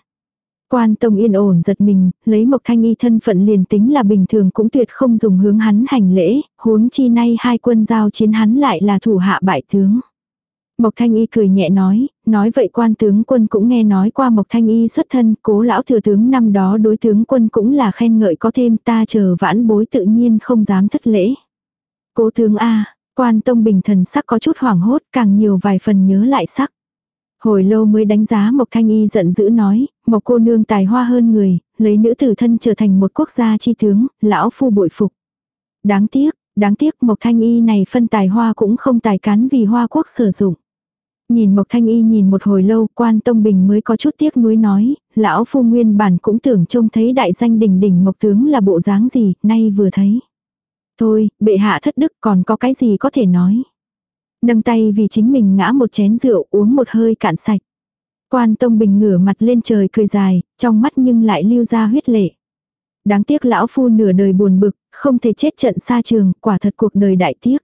Quan Tông yên ổn giật mình, lấy Mộc Thanh Y thân phận liền tính là bình thường cũng tuyệt không dùng hướng hắn hành lễ, huống chi nay hai quân giao chiến hắn lại là thủ hạ bại tướng. Mộc Thanh Y cười nhẹ nói, nói vậy quan tướng quân cũng nghe nói qua Mộc Thanh Y xuất thân, cố lão thừa tướng năm đó đối tướng quân cũng là khen ngợi có thêm ta chờ vãn bối tự nhiên không dám thất lễ. Cố tướng A, quan tông bình thần sắc có chút hoảng hốt càng nhiều vài phần nhớ lại sắc. Hồi lâu mới đánh giá Mộc Thanh Y giận dữ nói, Mộc cô nương tài hoa hơn người, lấy nữ tử thân trở thành một quốc gia chi tướng, lão phu bội phục. Đáng tiếc, đáng tiếc Mộc Thanh Y này phân tài hoa cũng không tài cán vì hoa quốc sử dụng. Nhìn Mộc Thanh Y nhìn một hồi lâu, quan Tông Bình mới có chút tiếc nuối nói, lão phu nguyên bản cũng tưởng trông thấy đại danh đỉnh đỉnh Mộc Tướng là bộ dáng gì, nay vừa thấy. Thôi, bệ hạ thất đức còn có cái gì có thể nói. Nâng tay vì chính mình ngã một chén rượu uống một hơi cạn sạch. Quan Tông Bình ngửa mặt lên trời cười dài, trong mắt nhưng lại lưu ra huyết lệ. Đáng tiếc lão phu nửa đời buồn bực, không thể chết trận xa trường, quả thật cuộc đời đại tiếc.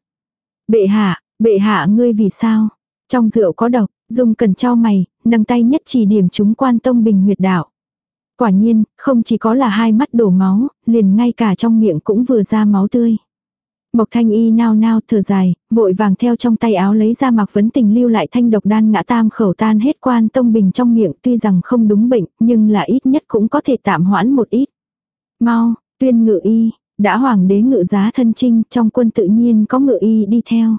Bệ hạ, bệ hạ ngươi vì sao? Trong rượu có độc, dùng cần cho mày, nâng tay nhất chỉ điểm chúng quan tông bình huyệt đạo. Quả nhiên, không chỉ có là hai mắt đổ máu, liền ngay cả trong miệng cũng vừa ra máu tươi. Mộc thanh y nao nao thở dài, vội vàng theo trong tay áo lấy ra mặc vấn tình lưu lại thanh độc đan ngã tam khẩu tan hết quan tông bình trong miệng tuy rằng không đúng bệnh, nhưng là ít nhất cũng có thể tạm hoãn một ít. Mau, tuyên ngự y, đã hoàng đế ngự giá thân trinh trong quân tự nhiên có ngự y đi theo.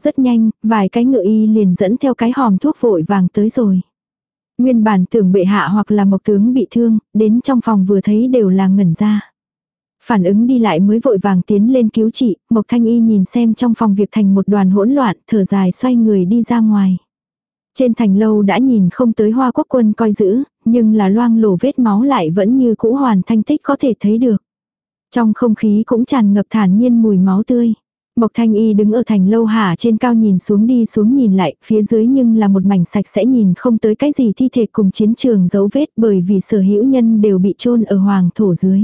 Rất nhanh, vài cái ngự y liền dẫn theo cái hòm thuốc vội vàng tới rồi. Nguyên bản tưởng bệ hạ hoặc là mộc tướng bị thương, đến trong phòng vừa thấy đều là ngẩn ra. Phản ứng đi lại mới vội vàng tiến lên cứu chị Mộc Thanh Y nhìn xem trong phòng việc thành một đoàn hỗn loạn, thở dài xoay người đi ra ngoài. Trên thành lâu đã nhìn không tới hoa quốc quân coi giữ, nhưng là loang lổ vết máu lại vẫn như cũ hoàn thanh tích có thể thấy được. Trong không khí cũng tràn ngập thản nhiên mùi máu tươi. Mộc Thanh Y đứng ở thành lâu hạ trên cao nhìn xuống đi xuống nhìn lại, phía dưới nhưng là một mảnh sạch sẽ nhìn không tới cái gì thi thể cùng chiến trường dấu vết bởi vì sở hữu nhân đều bị chôn ở hoàng thổ dưới.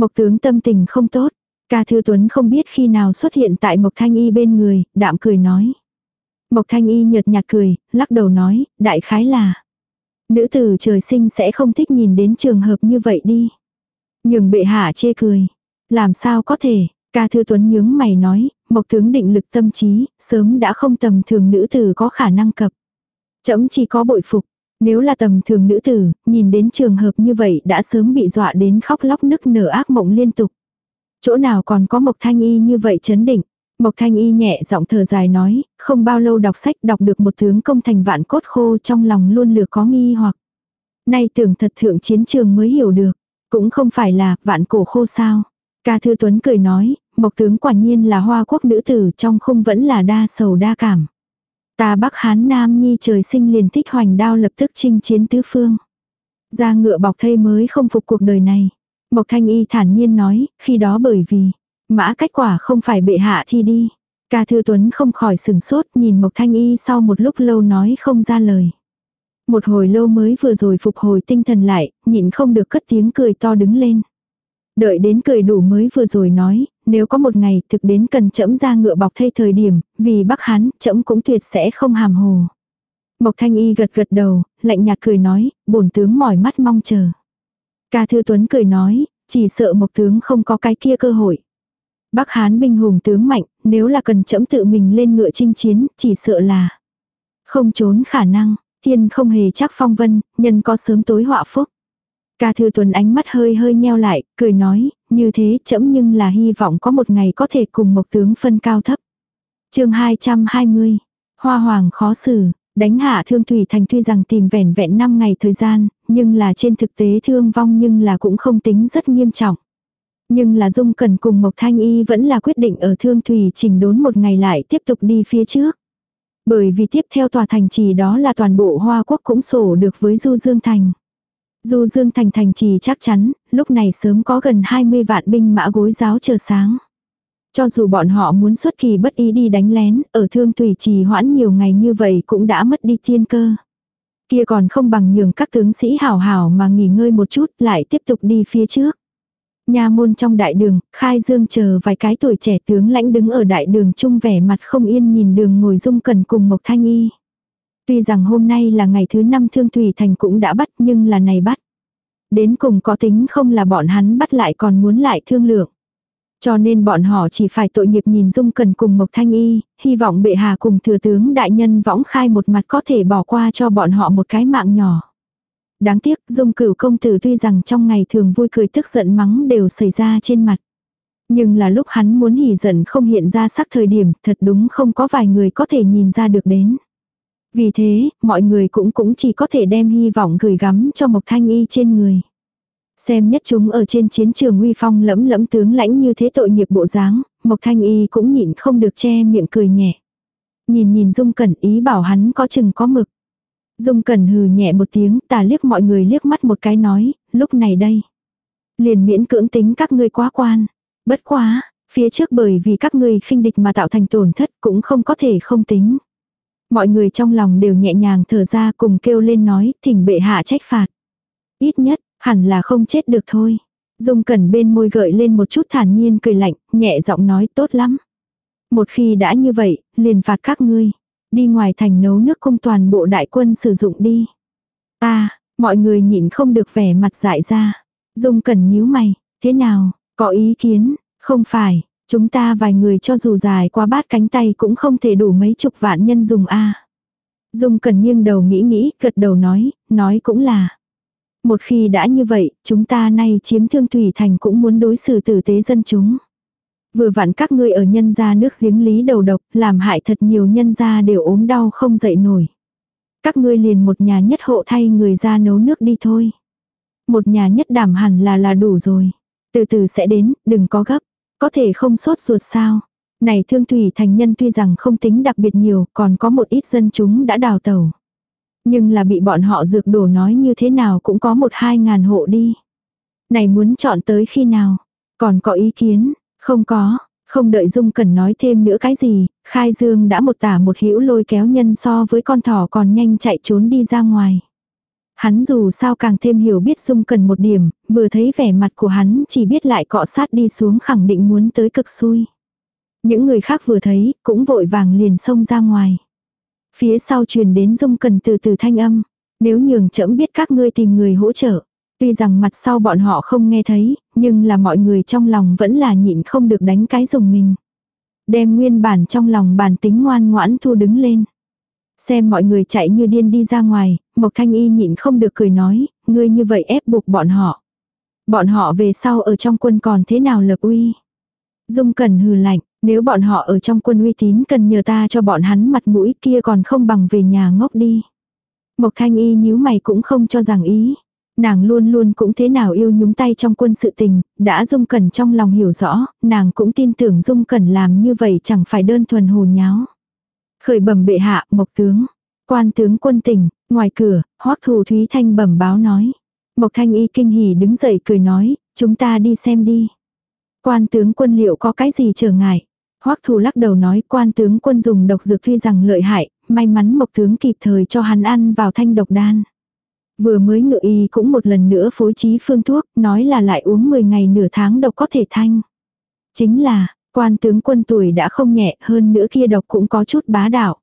Mộc tướng tâm tình không tốt, ca thư tuấn không biết khi nào xuất hiện tại Mộc Thanh Y bên người, đạm cười nói. Mộc Thanh Y nhợt nhạt cười, lắc đầu nói, đại khái là. Nữ tử trời sinh sẽ không thích nhìn đến trường hợp như vậy đi. Nhưng bệ hạ chê cười. Làm sao có thể, Ca Thư Tuấn nhướng mày nói, Mộc tướng định lực tâm trí, sớm đã không tầm thường nữ tử có khả năng cập. Chấm chỉ có bội phục, nếu là tầm thường nữ tử, nhìn đến trường hợp như vậy đã sớm bị dọa đến khóc lóc nức nở ác mộng liên tục. Chỗ nào còn có Mộc Thanh Y như vậy chấn định. Mộc Thanh Y nhẹ giọng thở dài nói, không bao lâu đọc sách đọc được một tướng công thành vạn cốt khô trong lòng luôn lừa có nghi hoặc. Nay tưởng thật thượng chiến trường mới hiểu được, cũng không phải là vạn cổ khô sao. Ca Thư Tuấn cười nói, Mộc tướng quả nhiên là hoa quốc nữ tử trong khung vẫn là đa sầu đa cảm. Ta Bắc Hán Nam Nhi trời sinh liền thích hoành đao lập tức chinh chiến tứ phương. Ra ngựa bọc thây mới không phục cuộc đời này. Mộc Thanh Y thản nhiên nói, khi đó bởi vì, mã cách quả không phải bệ hạ thì đi. Ca Thư Tuấn không khỏi sừng sốt nhìn Mộc Thanh Y sau một lúc lâu nói không ra lời. Một hồi lâu mới vừa rồi phục hồi tinh thần lại, nhịn không được cất tiếng cười to đứng lên. Đợi đến cười đủ mới vừa rồi nói, nếu có một ngày thực đến cần chẫm ra ngựa bọc thay thời điểm, vì Bắc Hán, chẫm cũng tuyệt sẽ không hàm hồ. Mộc Thanh Y gật gật đầu, lạnh nhạt cười nói, bổn tướng mỏi mắt mong chờ. Ca Thư Tuấn cười nói, chỉ sợ Mộc tướng không có cái kia cơ hội. Bắc Hán binh hùng tướng mạnh, nếu là cần chẫm tự mình lên ngựa chinh chiến, chỉ sợ là không trốn khả năng, thiên không hề chắc phong vân, nhân có sớm tối họa phúc. Ca Thư Tuấn ánh mắt hơi hơi nheo lại, cười nói, như thế chậm nhưng là hy vọng có một ngày có thể cùng Mộc tướng phân cao thấp. chương 220, Hoa Hoàng khó xử, đánh hạ thương thủy thành tuy rằng tìm vẻn vẹn 5 ngày thời gian, nhưng là trên thực tế thương vong nhưng là cũng không tính rất nghiêm trọng. Nhưng là Dung Cần cùng Mộc Thanh Y vẫn là quyết định ở Thương Thủy chỉnh đốn một ngày lại tiếp tục đi phía trước. Bởi vì tiếp theo tòa thành trì đó là toàn bộ Hoa Quốc cũng sổ được với Du Dương Thành. Du Dương Thành thành trì chắc chắn, lúc này sớm có gần 20 vạn binh mã gối giáo chờ sáng. Cho dù bọn họ muốn xuất kỳ bất ý đi đánh lén, ở thương thủy trì hoãn nhiều ngày như vậy cũng đã mất đi thiên cơ. Kia còn không bằng nhường các tướng sĩ hảo hảo mà nghỉ ngơi một chút lại tiếp tục đi phía trước. Nhà môn trong đại đường, khai dương chờ vài cái tuổi trẻ tướng lãnh đứng ở đại đường chung vẻ mặt không yên nhìn đường ngồi dung cần cùng Mộc Thanh Y. Tuy rằng hôm nay là ngày thứ năm thương thủy thành cũng đã bắt nhưng là này bắt. Đến cùng có tính không là bọn hắn bắt lại còn muốn lại thương lượng. Cho nên bọn họ chỉ phải tội nghiệp nhìn Dung Cần cùng Mộc Thanh Y, hy vọng bệ hạ cùng thừa tướng đại nhân võng khai một mặt có thể bỏ qua cho bọn họ một cái mạng nhỏ. Đáng tiếc Dung cửu công tử tuy rằng trong ngày thường vui cười tức giận mắng đều xảy ra trên mặt. Nhưng là lúc hắn muốn hỉ giận không hiện ra sắc thời điểm thật đúng không có vài người có thể nhìn ra được đến. Vì thế, mọi người cũng cũng chỉ có thể đem hy vọng gửi gắm cho Mộc Thanh Y trên người. Xem nhất chúng ở trên chiến trường uy phong lẫm lẫm tướng lãnh như thế tội nghiệp bộ dáng, Mộc Thanh Y cũng nhịn không được che miệng cười nhẹ. Nhìn nhìn Dung Cẩn ý bảo hắn có chừng có mực. Dung Cẩn hừ nhẹ một tiếng tà liếc mọi người liếc mắt một cái nói, lúc này đây. Liền miễn cưỡng tính các ngươi quá quan. Bất quá, phía trước bởi vì các ngươi khinh địch mà tạo thành tổn thất cũng không có thể không tính. Mọi người trong lòng đều nhẹ nhàng thở ra cùng kêu lên nói thỉnh bệ hạ trách phạt. Ít nhất, hẳn là không chết được thôi. Dung cẩn bên môi gợi lên một chút thản nhiên cười lạnh, nhẹ giọng nói tốt lắm. Một khi đã như vậy, liền phạt các ngươi. Đi ngoài thành nấu nước cung toàn bộ đại quân sử dụng đi. ta mọi người nhịn không được vẻ mặt dại ra. Dung cẩn nhíu mày, thế nào, có ý kiến, không phải, chúng ta vài người cho dù dài qua bát cánh tay cũng không thể đủ mấy chục vạn nhân dùng a Dung cần nghiêng đầu nghĩ nghĩ, gật đầu nói, nói cũng là. Một khi đã như vậy, chúng ta nay chiếm thương thủy thành cũng muốn đối xử tử tế dân chúng. Vừa vặn các ngươi ở nhân gia nước giếng lý đầu độc, làm hại thật nhiều nhân gia đều ốm đau không dậy nổi. Các ngươi liền một nhà nhất hộ thay người ra nấu nước đi thôi. Một nhà nhất đảm hẳn là là đủ rồi. Từ từ sẽ đến, đừng có gấp. Có thể không sốt ruột sao. Này thương thủy thành nhân tuy rằng không tính đặc biệt nhiều, còn có một ít dân chúng đã đào tàu. Nhưng là bị bọn họ dược đổ nói như thế nào cũng có một hai ngàn hộ đi. Này muốn chọn tới khi nào? Còn có ý kiến? Không có, không đợi Dung Cẩn nói thêm nữa cái gì, Khai Dương đã một tả một hữu lôi kéo nhân so với con thỏ còn nhanh chạy trốn đi ra ngoài. Hắn dù sao càng thêm hiểu biết Dung cần một điểm, vừa thấy vẻ mặt của hắn chỉ biết lại cọ sát đi xuống khẳng định muốn tới cực xui. Những người khác vừa thấy, cũng vội vàng liền xông ra ngoài. Phía sau truyền đến Dung cần từ từ thanh âm, nếu nhường chậm biết các ngươi tìm người hỗ trợ. Tuy rằng mặt sau bọn họ không nghe thấy, nhưng là mọi người trong lòng vẫn là nhịn không được đánh cái dùng mình. Đem nguyên bản trong lòng bản tính ngoan ngoãn thu đứng lên. Xem mọi người chạy như điên đi ra ngoài, Mộc Thanh Y nhịn không được cười nói, ngươi như vậy ép buộc bọn họ. Bọn họ về sau ở trong quân còn thế nào lập uy. Dung Cần hừ lạnh, nếu bọn họ ở trong quân uy tín cần nhờ ta cho bọn hắn mặt mũi kia còn không bằng về nhà ngốc đi. Mộc Thanh Y nhíu mày cũng không cho rằng ý. Nàng luôn luôn cũng thế nào yêu nhúng tay trong quân sự tình, đã Dung Cẩn trong lòng hiểu rõ, nàng cũng tin tưởng Dung Cẩn làm như vậy chẳng phải đơn thuần hồ nháo. Khởi bẩm bệ hạ, mộc tướng, quan tướng quân tỉnh, ngoài cửa, hoắc thù Thúy Thanh bẩm báo nói. Mộc Thanh y kinh hỉ đứng dậy cười nói, chúng ta đi xem đi. Quan tướng quân liệu có cái gì trở ngại? Hoắc thù lắc đầu nói quan tướng quân dùng độc dược tuy rằng lợi hại, may mắn mộc tướng kịp thời cho hắn ăn vào thanh độc đan. Vừa mới ngự y cũng một lần nữa phối trí phương thuốc, nói là lại uống 10 ngày nửa tháng độc có thể thanh. Chính là, quan tướng quân tuổi đã không nhẹ hơn nữa kia độc cũng có chút bá đạo.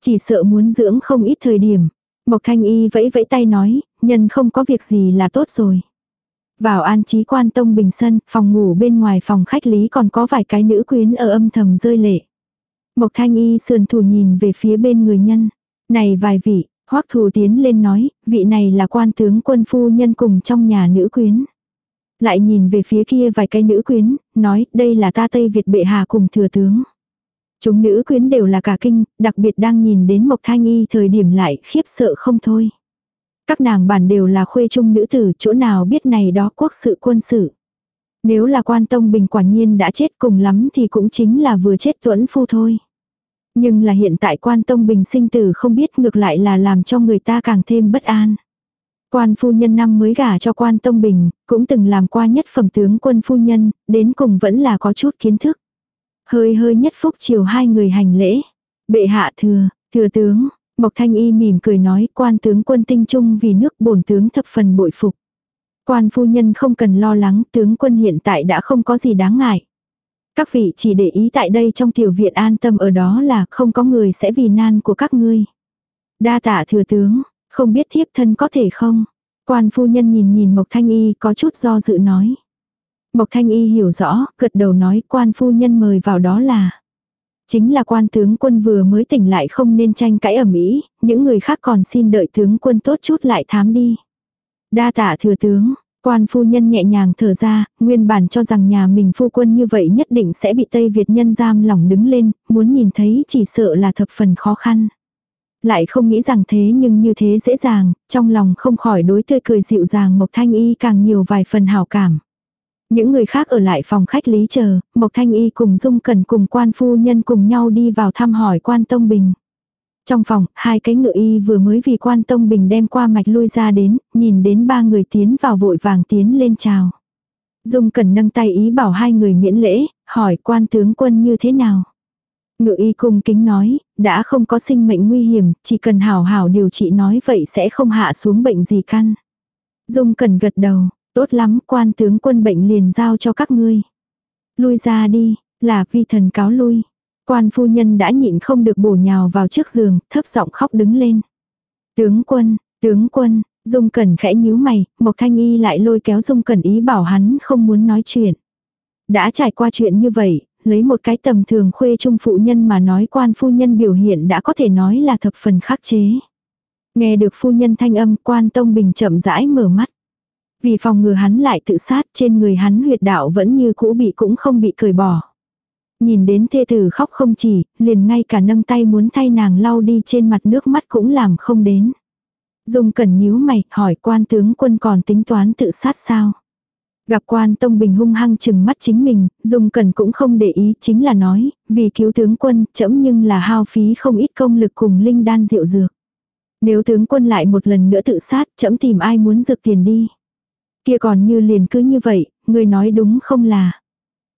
Chỉ sợ muốn dưỡng không ít thời điểm. Mộc thanh y vẫy vẫy tay nói, nhân không có việc gì là tốt rồi. Vào an trí quan tông bình sân, phòng ngủ bên ngoài phòng khách lý còn có vài cái nữ quyến ở âm thầm rơi lệ. Mộc thanh y sườn thủ nhìn về phía bên người nhân. Này vài vị, hoắc thù tiến lên nói, vị này là quan tướng quân phu nhân cùng trong nhà nữ quyến. Lại nhìn về phía kia vài cái nữ quyến, nói đây là ta Tây Việt bệ hạ cùng thừa tướng. Chúng nữ quyến đều là cả kinh, đặc biệt đang nhìn đến Mộc Thanh Y thời điểm lại khiếp sợ không thôi. Các nàng bản đều là khuê trung nữ tử, chỗ nào biết này đó quốc sự quân sự. Nếu là quan tông bình quả nhiên đã chết cùng lắm thì cũng chính là vừa chết tuẫn phu thôi. Nhưng là hiện tại quan tông bình sinh tử không biết ngược lại là làm cho người ta càng thêm bất an. Quan phu nhân năm mới gả cho quan tông bình, cũng từng làm qua nhất phẩm tướng quân phu nhân, đến cùng vẫn là có chút kiến thức. Hơi hơi nhất phúc chiều hai người hành lễ. Bệ hạ thừa, thừa tướng, Mộc Thanh Y mỉm cười nói quan tướng quân tinh trung vì nước bổn tướng thập phần bội phục. Quan phu nhân không cần lo lắng tướng quân hiện tại đã không có gì đáng ngại. Các vị chỉ để ý tại đây trong tiểu viện an tâm ở đó là không có người sẽ vì nan của các ngươi. Đa tạ thừa tướng, không biết thiếp thân có thể không? Quan phu nhân nhìn nhìn Mộc Thanh Y có chút do dự nói. Mộc Thanh Y hiểu rõ, gật đầu nói quan phu nhân mời vào đó là. Chính là quan tướng quân vừa mới tỉnh lại không nên tranh cãi ở Mỹ, những người khác còn xin đợi tướng quân tốt chút lại thám đi. Đa tạ thừa tướng, quan phu nhân nhẹ nhàng thở ra, nguyên bản cho rằng nhà mình phu quân như vậy nhất định sẽ bị Tây Việt nhân giam lỏng đứng lên, muốn nhìn thấy chỉ sợ là thập phần khó khăn. Lại không nghĩ rằng thế nhưng như thế dễ dàng, trong lòng không khỏi đối tươi cười dịu dàng Mộc Thanh Y càng nhiều vài phần hảo cảm. Những người khác ở lại phòng khách lý chờ, Mộc Thanh Y cùng Dung cần cùng quan phu nhân cùng nhau đi vào thăm hỏi quan Tông Bình. Trong phòng, hai cái ngựa y vừa mới vì quan Tông Bình đem qua mạch lui ra đến, nhìn đến ba người tiến vào vội vàng tiến lên chào. Dung cần nâng tay ý bảo hai người miễn lễ, hỏi quan tướng quân như thế nào. Ngự y cung kính nói, đã không có sinh mệnh nguy hiểm, chỉ cần hảo hảo điều trị nói vậy sẽ không hạ xuống bệnh gì căn. Dung cần gật đầu, Tốt lắm, quan tướng quân bệnh liền giao cho các ngươi. Lui ra đi, là vi thần cáo lui. Quan phu nhân đã nhịn không được bổ nhào vào trước giường, thấp giọng khóc đứng lên. Tướng quân, tướng quân, Dung Cẩn khẽ nhíu mày, Mộc Thanh Y lại lôi kéo Dung Cẩn ý bảo hắn không muốn nói chuyện. Đã trải qua chuyện như vậy, lấy một cái tầm thường khuê trung phụ nhân mà nói quan phu nhân biểu hiện đã có thể nói là thập phần khắc chế. Nghe được phu nhân thanh âm quan tông bình chậm rãi mở mắt. Vì phòng ngừa hắn lại tự sát trên người hắn huyệt đạo vẫn như cũ bị cũng không bị cởi bỏ. Nhìn đến thê tử khóc không chỉ, liền ngay cả nâng tay muốn thay nàng lau đi trên mặt nước mắt cũng làm không đến. Dung cẩn nhíu mày, hỏi quan tướng quân còn tính toán tự sát sao? Gặp quan Tông Bình hung hăng chừng mắt chính mình, Dung Cẩn cũng không để ý chính là nói, vì cứu tướng quân, chậm nhưng là hao phí không ít công lực cùng linh đan diệu dược. Nếu tướng quân lại một lần nữa tự sát, chậm tìm ai muốn dược tiền đi. Kia còn như liền cứ như vậy, người nói đúng không là.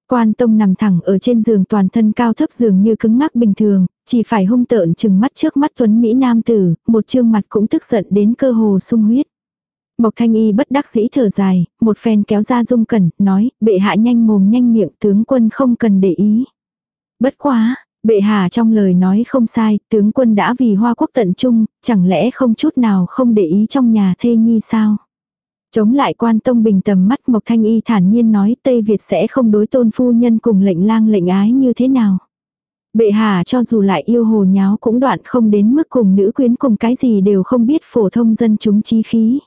Quan tông nằm thẳng ở trên giường toàn thân cao thấp giường như cứng ngắc bình thường, chỉ phải hung tợn chừng mắt trước mắt tuấn Mỹ nam tử, một trương mặt cũng tức giận đến cơ hồ sung huyết. Mộc thanh y bất đắc dĩ thở dài, một phen kéo ra dung cẩn, nói, bệ hạ nhanh mồm nhanh miệng tướng quân không cần để ý. Bất quá, bệ hạ trong lời nói không sai, tướng quân đã vì hoa quốc tận trung, chẳng lẽ không chút nào không để ý trong nhà thê nhi sao? Chống lại quan tông bình tầm mắt Mộc Thanh Y thản nhiên nói Tây Việt sẽ không đối tôn phu nhân cùng lệnh lang lệnh ái như thế nào. Bệ hạ cho dù lại yêu hồ nháo cũng đoạn không đến mức cùng nữ quyến cùng cái gì đều không biết phổ thông dân chúng chi khí.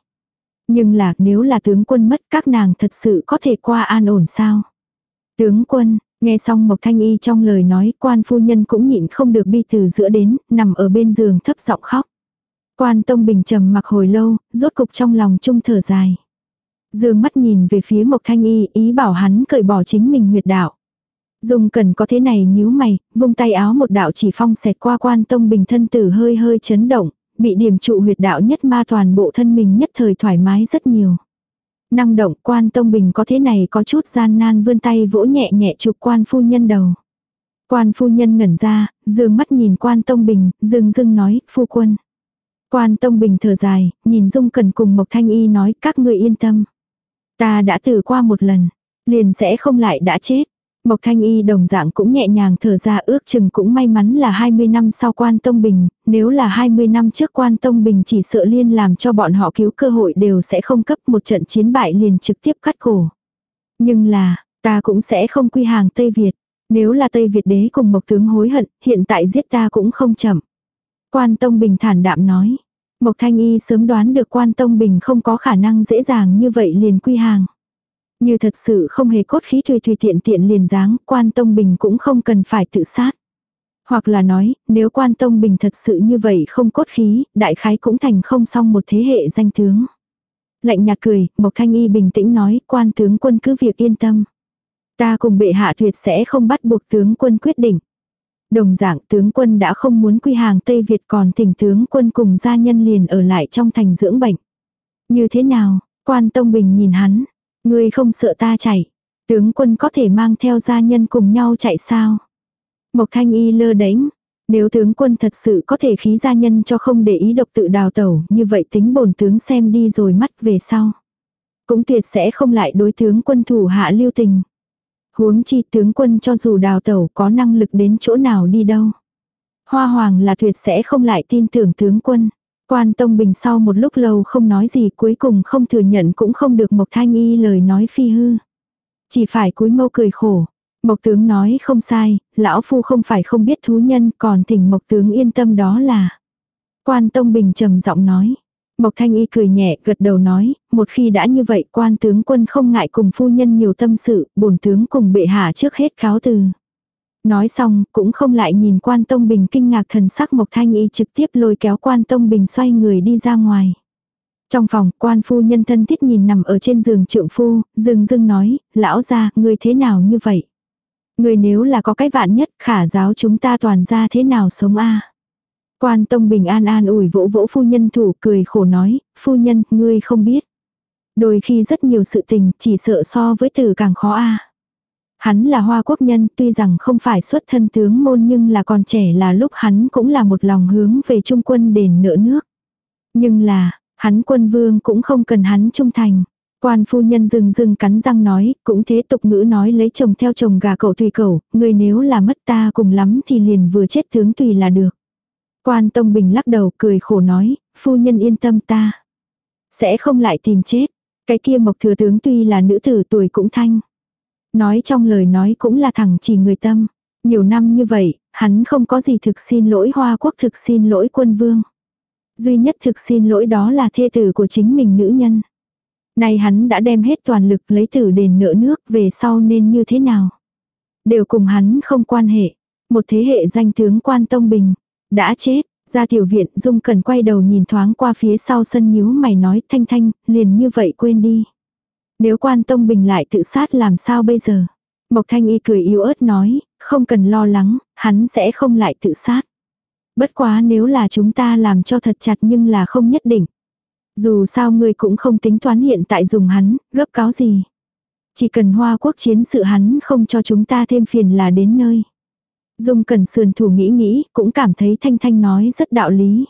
Nhưng là nếu là tướng quân mất các nàng thật sự có thể qua an ổn sao. Tướng quân, nghe xong Mộc Thanh Y trong lời nói quan phu nhân cũng nhịn không được bi từ giữa đến, nằm ở bên giường thấp giọng khóc. Quan Tông Bình trầm mặc hồi lâu, rốt cục trong lòng chung thở dài. Dương mắt nhìn về phía Mộc Thanh Y, ý bảo hắn cởi bỏ chính mình huyệt đạo. Dung cần có thế này nhíu mày, vung tay áo một đạo chỉ phong xẹt qua quan tông bình thân tử hơi hơi chấn động, bị điểm trụ huyệt đạo nhất ma toàn bộ thân mình nhất thời thoải mái rất nhiều. Năng động quan tông bình có thế này có chút gian nan vươn tay vỗ nhẹ nhẹ chụp quan phu nhân đầu. Quan phu nhân ngẩn ra, dương mắt nhìn quan tông bình, dưng dưng nói, phu quân. Quan Tông Bình thở dài, nhìn Dung Cần cùng Mộc Thanh Y nói các người yên tâm. Ta đã thử qua một lần, liền sẽ không lại đã chết. Mộc Thanh Y đồng dạng cũng nhẹ nhàng thở ra ước chừng cũng may mắn là 20 năm sau quan Tông Bình, nếu là 20 năm trước quan Tông Bình chỉ sợ liên làm cho bọn họ cứu cơ hội đều sẽ không cấp một trận chiến bại liền trực tiếp cắt cổ. Nhưng là, ta cũng sẽ không quy hàng Tây Việt. Nếu là Tây Việt đế cùng Mộc tướng hối hận, hiện tại giết ta cũng không chậm. Quan Tông Bình thản đạm nói. Mộc Thanh Y sớm đoán được quan Tông Bình không có khả năng dễ dàng như vậy liền quy hàng. Như thật sự không hề cốt khí tùy tùy tiện tiện liền dáng, quan Tông Bình cũng không cần phải tự sát. Hoặc là nói, nếu quan Tông Bình thật sự như vậy không cốt khí, đại khái cũng thành không xong một thế hệ danh tướng. Lạnh nhạt cười, Mộc Thanh Y bình tĩnh nói, quan tướng quân cứ việc yên tâm. Ta cùng bệ hạ tuyệt sẽ không bắt buộc tướng quân quyết định. Đồng dạng tướng quân đã không muốn quy hàng Tây Việt còn tỉnh tướng quân cùng gia nhân liền ở lại trong thành dưỡng bệnh. Như thế nào, quan Tông Bình nhìn hắn, ngươi không sợ ta chạy, tướng quân có thể mang theo gia nhân cùng nhau chạy sao? Mộc Thanh Y lơ đánh, nếu tướng quân thật sự có thể khí gia nhân cho không để ý độc tự đào tẩu, như vậy tính bổn tướng xem đi rồi mắt về sau. Cũng tuyệt sẽ không lại đối tướng quân thủ hạ lưu tình. Huống chi tướng quân cho dù đào tẩu có năng lực đến chỗ nào đi đâu. Hoa hoàng là tuyệt sẽ không lại tin tưởng tướng quân. Quan Tông Bình sau một lúc lâu không nói gì cuối cùng không thừa nhận cũng không được Mộc Thanh Y lời nói phi hư. Chỉ phải cúi mâu cười khổ. Mộc tướng nói không sai, lão phu không phải không biết thú nhân còn thỉnh Mộc tướng yên tâm đó là. Quan Tông Bình trầm giọng nói. Mộc Thanh Y cười nhẹ gật đầu nói, một khi đã như vậy quan tướng quân không ngại cùng phu nhân nhiều tâm sự, bổn tướng cùng bệ hạ trước hết cáo từ. Nói xong, cũng không lại nhìn quan Tông Bình kinh ngạc thần sắc Mộc Thanh Y trực tiếp lôi kéo quan Tông Bình xoay người đi ra ngoài. Trong phòng, quan phu nhân thân thiết nhìn nằm ở trên giường trượng phu, dừng dưng nói, lão ra, người thế nào như vậy? Người nếu là có cái vạn nhất, khả giáo chúng ta toàn ra thế nào sống a Quan Tông Bình an an ủi vỗ vỗ phu nhân thủ cười khổ nói, phu nhân, ngươi không biết. Đôi khi rất nhiều sự tình chỉ sợ so với từ càng khó a Hắn là hoa quốc nhân tuy rằng không phải xuất thân tướng môn nhưng là còn trẻ là lúc hắn cũng là một lòng hướng về trung quân đền nợ nước. Nhưng là, hắn quân vương cũng không cần hắn trung thành. Quan phu nhân rừng rừng cắn răng nói, cũng thế tục ngữ nói lấy chồng theo chồng gà cậu tùy cậu, người nếu là mất ta cùng lắm thì liền vừa chết tướng tùy là được. Quan Tông Bình lắc đầu cười khổ nói, phu nhân yên tâm ta. Sẽ không lại tìm chết. Cái kia mộc thừa tướng tuy là nữ tử tuổi cũng thanh. Nói trong lời nói cũng là thẳng chỉ người tâm. Nhiều năm như vậy, hắn không có gì thực xin lỗi hoa quốc thực xin lỗi quân vương. Duy nhất thực xin lỗi đó là thê tử của chính mình nữ nhân. Nay hắn đã đem hết toàn lực lấy tử đền nợ nước về sau nên như thế nào. Đều cùng hắn không quan hệ. Một thế hệ danh tướng quan tông bình. Đã chết, ra tiểu viện Dung cần quay đầu nhìn thoáng qua phía sau sân nhíu mày nói thanh thanh, liền như vậy quên đi. Nếu quan tông bình lại tự sát làm sao bây giờ? Mộc thanh y cười yếu ớt nói, không cần lo lắng, hắn sẽ không lại tự sát. Bất quá nếu là chúng ta làm cho thật chặt nhưng là không nhất định. Dù sao người cũng không tính toán hiện tại dùng hắn, gấp cáo gì. Chỉ cần hoa quốc chiến sự hắn không cho chúng ta thêm phiền là đến nơi. Dung cần sườn thủ nghĩ nghĩ, cũng cảm thấy Thanh Thanh nói rất đạo lý.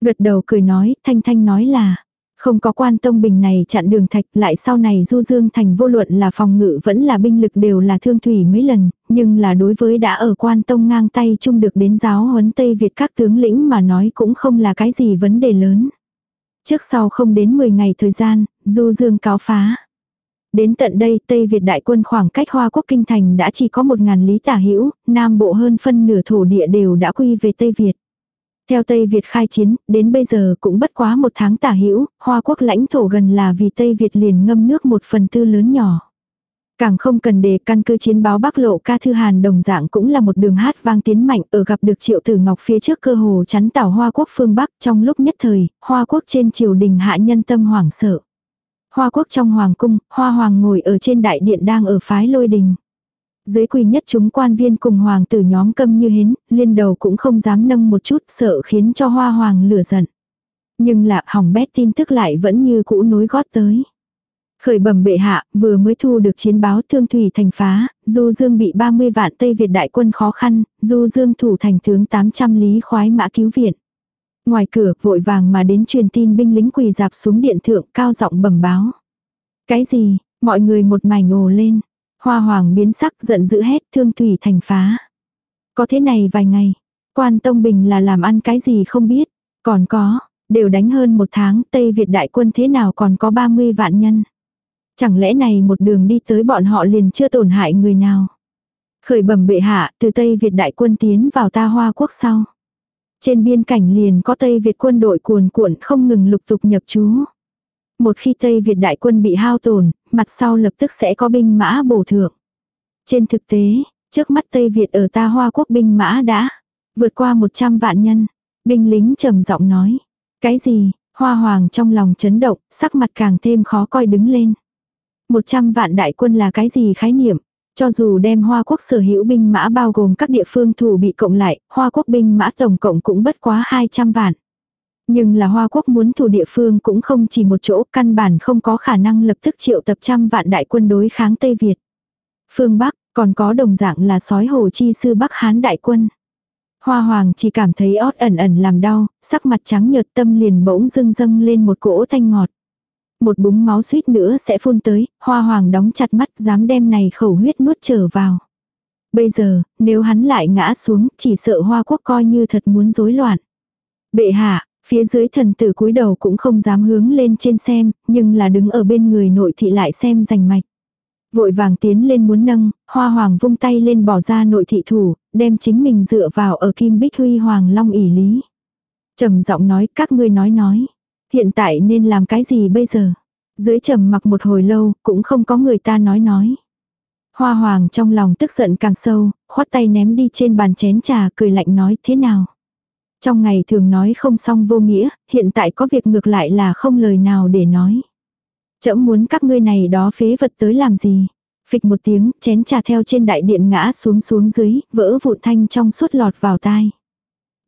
Gật đầu cười nói, Thanh Thanh nói là, không có quan tông bình này chặn đường thạch lại sau này du dương thành vô luận là phòng ngự vẫn là binh lực đều là thương thủy mấy lần, nhưng là đối với đã ở quan tông ngang tay chung được đến giáo huấn Tây Việt các tướng lĩnh mà nói cũng không là cái gì vấn đề lớn. Trước sau không đến 10 ngày thời gian, du dương cáo phá. Đến tận đây Tây Việt đại quân khoảng cách Hoa Quốc Kinh Thành đã chỉ có một ngàn lý tả hữu Nam Bộ hơn phân nửa thổ địa đều đã quy về Tây Việt. Theo Tây Việt khai chiến, đến bây giờ cũng bất quá một tháng tả hữu Hoa Quốc lãnh thổ gần là vì Tây Việt liền ngâm nước một phần tư lớn nhỏ. Càng không cần đề căn cứ chiến báo Bắc Lộ ca thư Hàn đồng dạng cũng là một đường hát vang tiến mạnh ở gặp được triệu tử ngọc phía trước cơ hồ chắn tảo Hoa Quốc phương Bắc trong lúc nhất thời, Hoa Quốc trên triều đình hạ nhân tâm hoảng sợ. Hoa quốc trong hoàng cung, hoa hoàng ngồi ở trên đại điện đang ở phái lôi đình. Dưới quỳ nhất chúng quan viên cùng hoàng tử nhóm câm như hến, liên đầu cũng không dám nâng một chút sợ khiến cho hoa hoàng lửa giận. Nhưng lạc hỏng bét tin tức lại vẫn như cũ nối gót tới. Khởi bẩm bệ hạ, vừa mới thu được chiến báo thương thủy thành phá, Du Dương bị 30 vạn Tây Việt đại quân khó khăn, Du Dương thủ thành tướng 800 lý khoái mã cứu viện. Ngoài cửa vội vàng mà đến truyền tin binh lính quỳ dạp xuống điện thượng cao giọng bẩm báo. Cái gì, mọi người một mảnh ồ lên. Hoa hoàng biến sắc giận dữ hét thương thủy thành phá. Có thế này vài ngày, quan Tông Bình là làm ăn cái gì không biết, còn có, đều đánh hơn một tháng Tây Việt đại quân thế nào còn có 30 vạn nhân. Chẳng lẽ này một đường đi tới bọn họ liền chưa tổn hại người nào. Khởi bẩm bệ hạ từ Tây Việt đại quân tiến vào ta hoa quốc sau. Trên biên cảnh liền có Tây Việt quân đội cuồn cuộn không ngừng lục tục nhập trú. Một khi Tây Việt đại quân bị hao tổn, mặt sau lập tức sẽ có binh mã bổ thượng. Trên thực tế, trước mắt Tây Việt ở ta Hoa Quốc binh mã đã vượt qua 100 vạn nhân. Binh lính trầm giọng nói. Cái gì? Hoa Hoàng trong lòng chấn động, sắc mặt càng thêm khó coi đứng lên. 100 vạn đại quân là cái gì khái niệm? Cho dù đem Hoa Quốc sở hữu binh mã bao gồm các địa phương thủ bị cộng lại, Hoa Quốc binh mã tổng cộng cũng bất quá 200 vạn. Nhưng là Hoa Quốc muốn thủ địa phương cũng không chỉ một chỗ, căn bản không có khả năng lập tức triệu tập trăm vạn đại quân đối kháng Tây Việt. Phương Bắc, còn có đồng dạng là sói hồ chi sư Bắc Hán đại quân. Hoa Hoàng chỉ cảm thấy ót ẩn ẩn làm đau, sắc mặt trắng nhợt tâm liền bỗng dưng dâng lên một cỗ thanh ngọt. Một búng máu suýt nữa sẽ phun tới, Hoa Hoàng đóng chặt mắt dám đem này khẩu huyết nuốt trở vào. Bây giờ, nếu hắn lại ngã xuống, chỉ sợ Hoa Quốc coi như thật muốn rối loạn. Bệ hạ, Phía dưới thần tử cúi đầu cũng không dám hướng lên trên xem, nhưng là đứng ở bên người nội thị lại xem rành mạch. Vội vàng tiến lên muốn nâng, hoa hoàng vung tay lên bỏ ra nội thị thủ, đem chính mình dựa vào ở kim bích huy hoàng long ỉ lý. trầm giọng nói các ngươi nói nói. Hiện tại nên làm cái gì bây giờ? Dưới trầm mặc một hồi lâu, cũng không có người ta nói nói. Hoa hoàng trong lòng tức giận càng sâu, khoát tay ném đi trên bàn chén trà cười lạnh nói thế nào. Trong ngày thường nói không xong vô nghĩa, hiện tại có việc ngược lại là không lời nào để nói. Chậm muốn các ngươi này đó phế vật tới làm gì. Phịch một tiếng, chén trà theo trên đại điện ngã xuống xuống dưới, vỡ vụn thanh trong suốt lọt vào tai.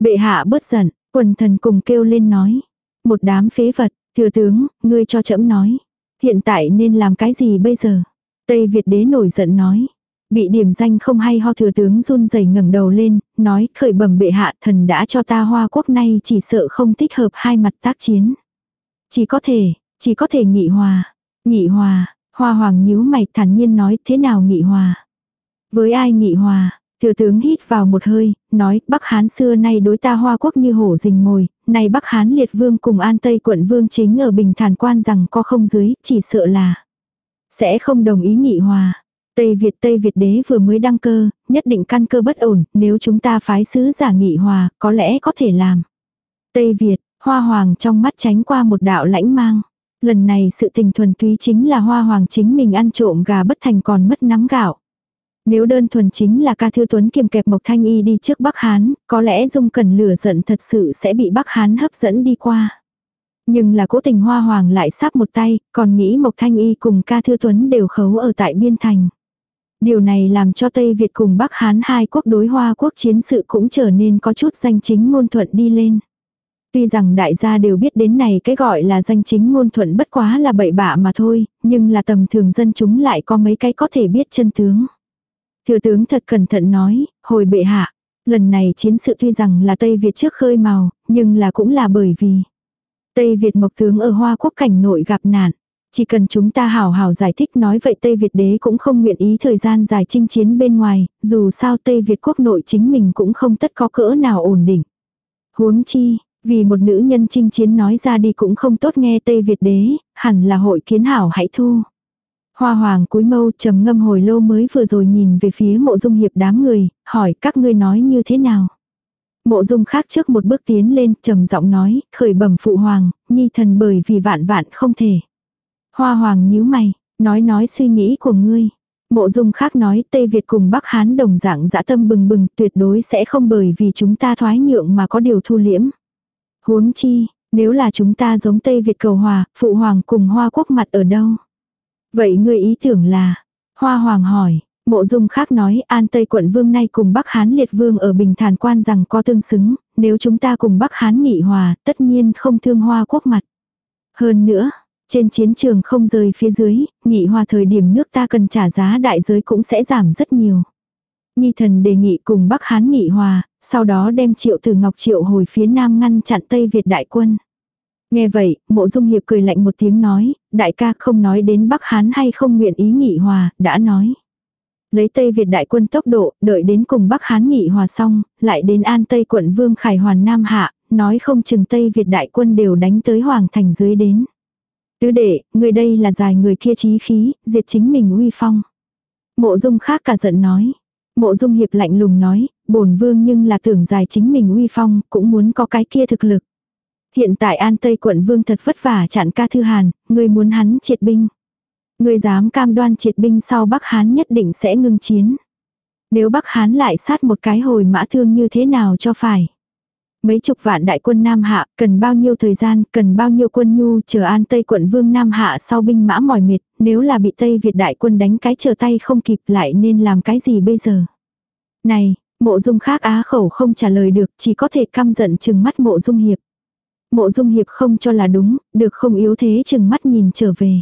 Bệ hạ bớt giận, quần thần cùng kêu lên nói. Một đám phế vật, thừa tướng, ngươi cho chậm nói. Hiện tại nên làm cái gì bây giờ? Tây Việt đế nổi giận nói. Bị điểm danh không hay ho thừa tướng run rẩy ngẩng đầu lên, nói khởi bẩm bệ hạ thần đã cho ta hoa quốc nay chỉ sợ không thích hợp hai mặt tác chiến. Chỉ có thể, chỉ có thể nghị hòa. Nghị hòa, hoa hoàng nhíu mày thản nhiên nói thế nào nghị hòa. Với ai nghị hòa, thừa tướng hít vào một hơi, nói Bắc Hán xưa nay đối ta hoa quốc như hổ rình mồi, nay Bắc Hán liệt vương cùng an tây quận vương chính ở bình thản quan rằng có không dưới, chỉ sợ là sẽ không đồng ý nghị hòa. Tây Việt Tây Việt đế vừa mới đăng cơ, nhất định căn cơ bất ổn, nếu chúng ta phái sứ giả nghị hòa, có lẽ có thể làm. Tây Việt, hoa hoàng trong mắt tránh qua một đạo lãnh mang. Lần này sự tình thuần túy chính là hoa hoàng chính mình ăn trộm gà bất thành còn mất nắm gạo. Nếu đơn thuần chính là ca thư tuấn kiềm kẹp Mộc Thanh Y đi trước Bắc Hán, có lẽ dung cần lửa giận thật sự sẽ bị Bắc Hán hấp dẫn đi qua. Nhưng là cố tình hoa hoàng lại sắp một tay, còn nghĩ Mộc Thanh Y cùng ca thư tuấn đều khấu ở tại biên thành. Điều này làm cho Tây Việt cùng Bắc Hán hai quốc đối hoa quốc chiến sự cũng trở nên có chút danh chính ngôn thuận đi lên. Tuy rằng đại gia đều biết đến này cái gọi là danh chính ngôn thuận bất quá là bậy bạ mà thôi, nhưng là tầm thường dân chúng lại có mấy cái có thể biết chân tướng. Thừa tướng thật cẩn thận nói, hồi bệ hạ, lần này chiến sự tuy rằng là Tây Việt trước khơi màu, nhưng là cũng là bởi vì Tây Việt mộc tướng ở Hoa Quốc cảnh nội gặp nạn. Chỉ cần chúng ta hảo hảo giải thích nói vậy Tây Việt đế cũng không nguyện ý thời gian dài chinh chiến bên ngoài, dù sao Tây Việt quốc nội chính mình cũng không tất có cỡ nào ổn định. Huống chi, vì một nữ nhân chinh chiến nói ra đi cũng không tốt nghe Tây Việt đế, hẳn là hội kiến hảo hãy thu. Hoa hoàng cúi mâu trầm ngâm hồi lâu mới vừa rồi nhìn về phía mộ dung hiệp đám người, hỏi các ngươi nói như thế nào. Mộ dung khác trước một bước tiến lên trầm giọng nói, khởi bẩm phụ hoàng, nhi thần bởi vì vạn vạn không thể. Hoa hoàng nhíu mày, nói nói suy nghĩ của ngươi. Mộ dung khác nói Tây Việt cùng Bắc Hán đồng dạng dã tâm bừng bừng tuyệt đối sẽ không bởi vì chúng ta thoái nhượng mà có điều thu liễm. Huống chi, nếu là chúng ta giống Tây Việt cầu hòa, phụ hoàng cùng hoa quốc mặt ở đâu? Vậy ngươi ý tưởng là, hoa hoàng hỏi, mộ dung khác nói an Tây quận vương nay cùng Bắc Hán liệt vương ở bình thản quan rằng có tương xứng, nếu chúng ta cùng Bắc Hán nghị hòa, tất nhiên không thương hoa quốc mặt. Hơn nữa, trên chiến trường không rơi phía dưới, nghị hòa thời điểm nước ta cần trả giá đại giới cũng sẽ giảm rất nhiều. Nhi thần đề nghị cùng Bắc Hán nghị hòa, sau đó đem triệu từ Ngọc Triệu hồi phía nam ngăn chặn Tây Việt đại quân. Nghe vậy, mộ dung hiệp cười lạnh một tiếng nói, đại ca không nói đến Bắc Hán hay không nguyện ý nghị hòa, đã nói. Lấy Tây Việt đại quân tốc độ, đợi đến cùng Bắc Hán nghị hòa xong, lại đến An Tây quận Vương Khải Hoàn Nam Hạ, nói không chừng Tây Việt đại quân đều đánh tới Hoàng Thành dưới đến. Tứ đệ, người đây là dài người kia chí khí, diệt chính mình uy phong. Mộ dung khác cả giận nói. Mộ dung hiệp lạnh lùng nói, bổn vương nhưng là tưởng dài chính mình uy phong, cũng muốn có cái kia thực lực. Hiện tại An Tây quận vương thật vất vả chặn ca thư hàn, người muốn hắn triệt binh. Người dám cam đoan triệt binh sau Bắc Hán nhất định sẽ ngưng chiến. Nếu Bắc Hán lại sát một cái hồi mã thương như thế nào cho phải. Mấy chục vạn đại quân Nam Hạ, cần bao nhiêu thời gian, cần bao nhiêu quân nhu, chờ an Tây quận vương Nam Hạ sau binh mã mỏi mệt, nếu là bị Tây Việt đại quân đánh cái chờ tay không kịp lại nên làm cái gì bây giờ. Này, mộ dung khác á khẩu không trả lời được, chỉ có thể căm giận chừng mắt mộ dung hiệp. Mộ dung hiệp không cho là đúng, được không yếu thế chừng mắt nhìn trở về.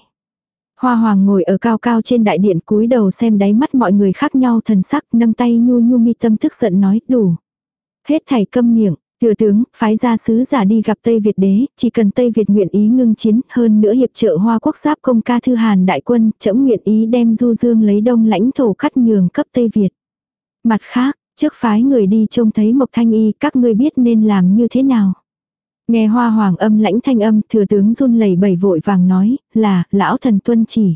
Hoa hoàng ngồi ở cao cao trên đại điện cúi đầu xem đáy mắt mọi người khác nhau thần sắc nâng tay nhu nhu mi tâm thức giận nói đủ. Hết thảy câm miệng, Thừa tướng, phái gia sứ giả đi gặp Tây Việt đế, chỉ cần Tây Việt nguyện ý ngưng chiến, hơn nữa hiệp trợ Hoa quốc giáp công ca thư Hàn đại quân, chấm nguyện ý đem Du Dương lấy đông lãnh thổ cắt nhường cấp Tây Việt. Mặt khác, trước phái người đi trông thấy Mộc Thanh Y, các ngươi biết nên làm như thế nào. Nghe hoa hoàng âm lãnh thanh âm, thừa tướng run lẩy bẩy vội vàng nói, là, lão thần tuân chỉ.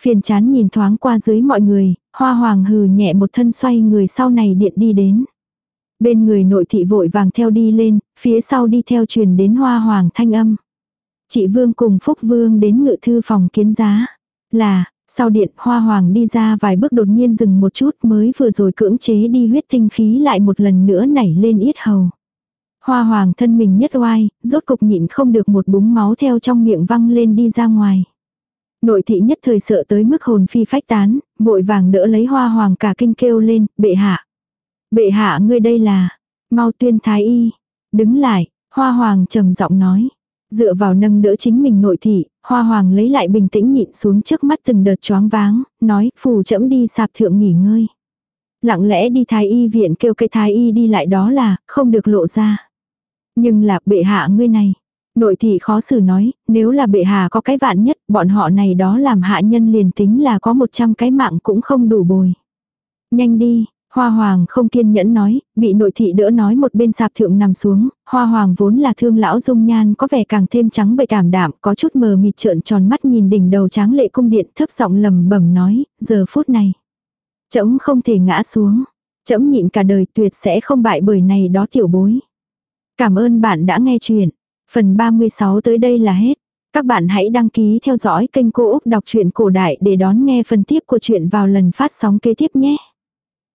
Phiền chán nhìn thoáng qua dưới mọi người, hoa hoàng hừ nhẹ một thân xoay người sau này điện đi đến. Bên người nội thị vội vàng theo đi lên, phía sau đi theo truyền đến hoa hoàng thanh âm. Chị Vương cùng Phúc Vương đến ngự thư phòng kiến giá. Là, sau điện hoa hoàng đi ra vài bước đột nhiên dừng một chút mới vừa rồi cưỡng chế đi huyết tinh khí lại một lần nữa nảy lên yết hầu. Hoa hoàng thân mình nhất oai, rốt cục nhịn không được một búng máu theo trong miệng văng lên đi ra ngoài. Nội thị nhất thời sợ tới mức hồn phi phách tán, vội vàng đỡ lấy hoa hoàng cả kinh kêu lên, bệ hạ. Bệ hạ ngươi đây là, mau tuyên thái y. Đứng lại, hoa hoàng trầm giọng nói. Dựa vào nâng đỡ chính mình nội thị, hoa hoàng lấy lại bình tĩnh nhịn xuống trước mắt từng đợt choáng váng, nói phù chẫm đi sạp thượng nghỉ ngơi. Lặng lẽ đi thái y viện kêu cái thái y đi lại đó là, không được lộ ra. Nhưng là bệ hạ ngươi này. Nội thị khó xử nói, nếu là bệ hạ có cái vạn nhất, bọn họ này đó làm hạ nhân liền tính là có 100 cái mạng cũng không đủ bồi. Nhanh đi, Hoa Hoàng không kiên nhẫn nói, bị nội thị đỡ nói một bên sạp thượng nằm xuống, Hoa Hoàng vốn là thương lão dung nhan có vẻ càng thêm trắng bệ cảm đạm, có chút mờ mịt trợn tròn mắt nhìn đỉnh đầu tráng lệ cung điện thấp giọng lầm bẩm nói, giờ phút này. Chấm không thể ngã xuống, chấm nhịn cả đời tuyệt sẽ không bại bởi này đó tiểu bối. Cảm ơn bạn đã nghe chuyện. Phần 36 tới đây là hết. Các bạn hãy đăng ký theo dõi kênh Cô Úc Đọc truyện Cổ Đại để đón nghe phần tiếp của chuyện vào lần phát sóng kế tiếp nhé.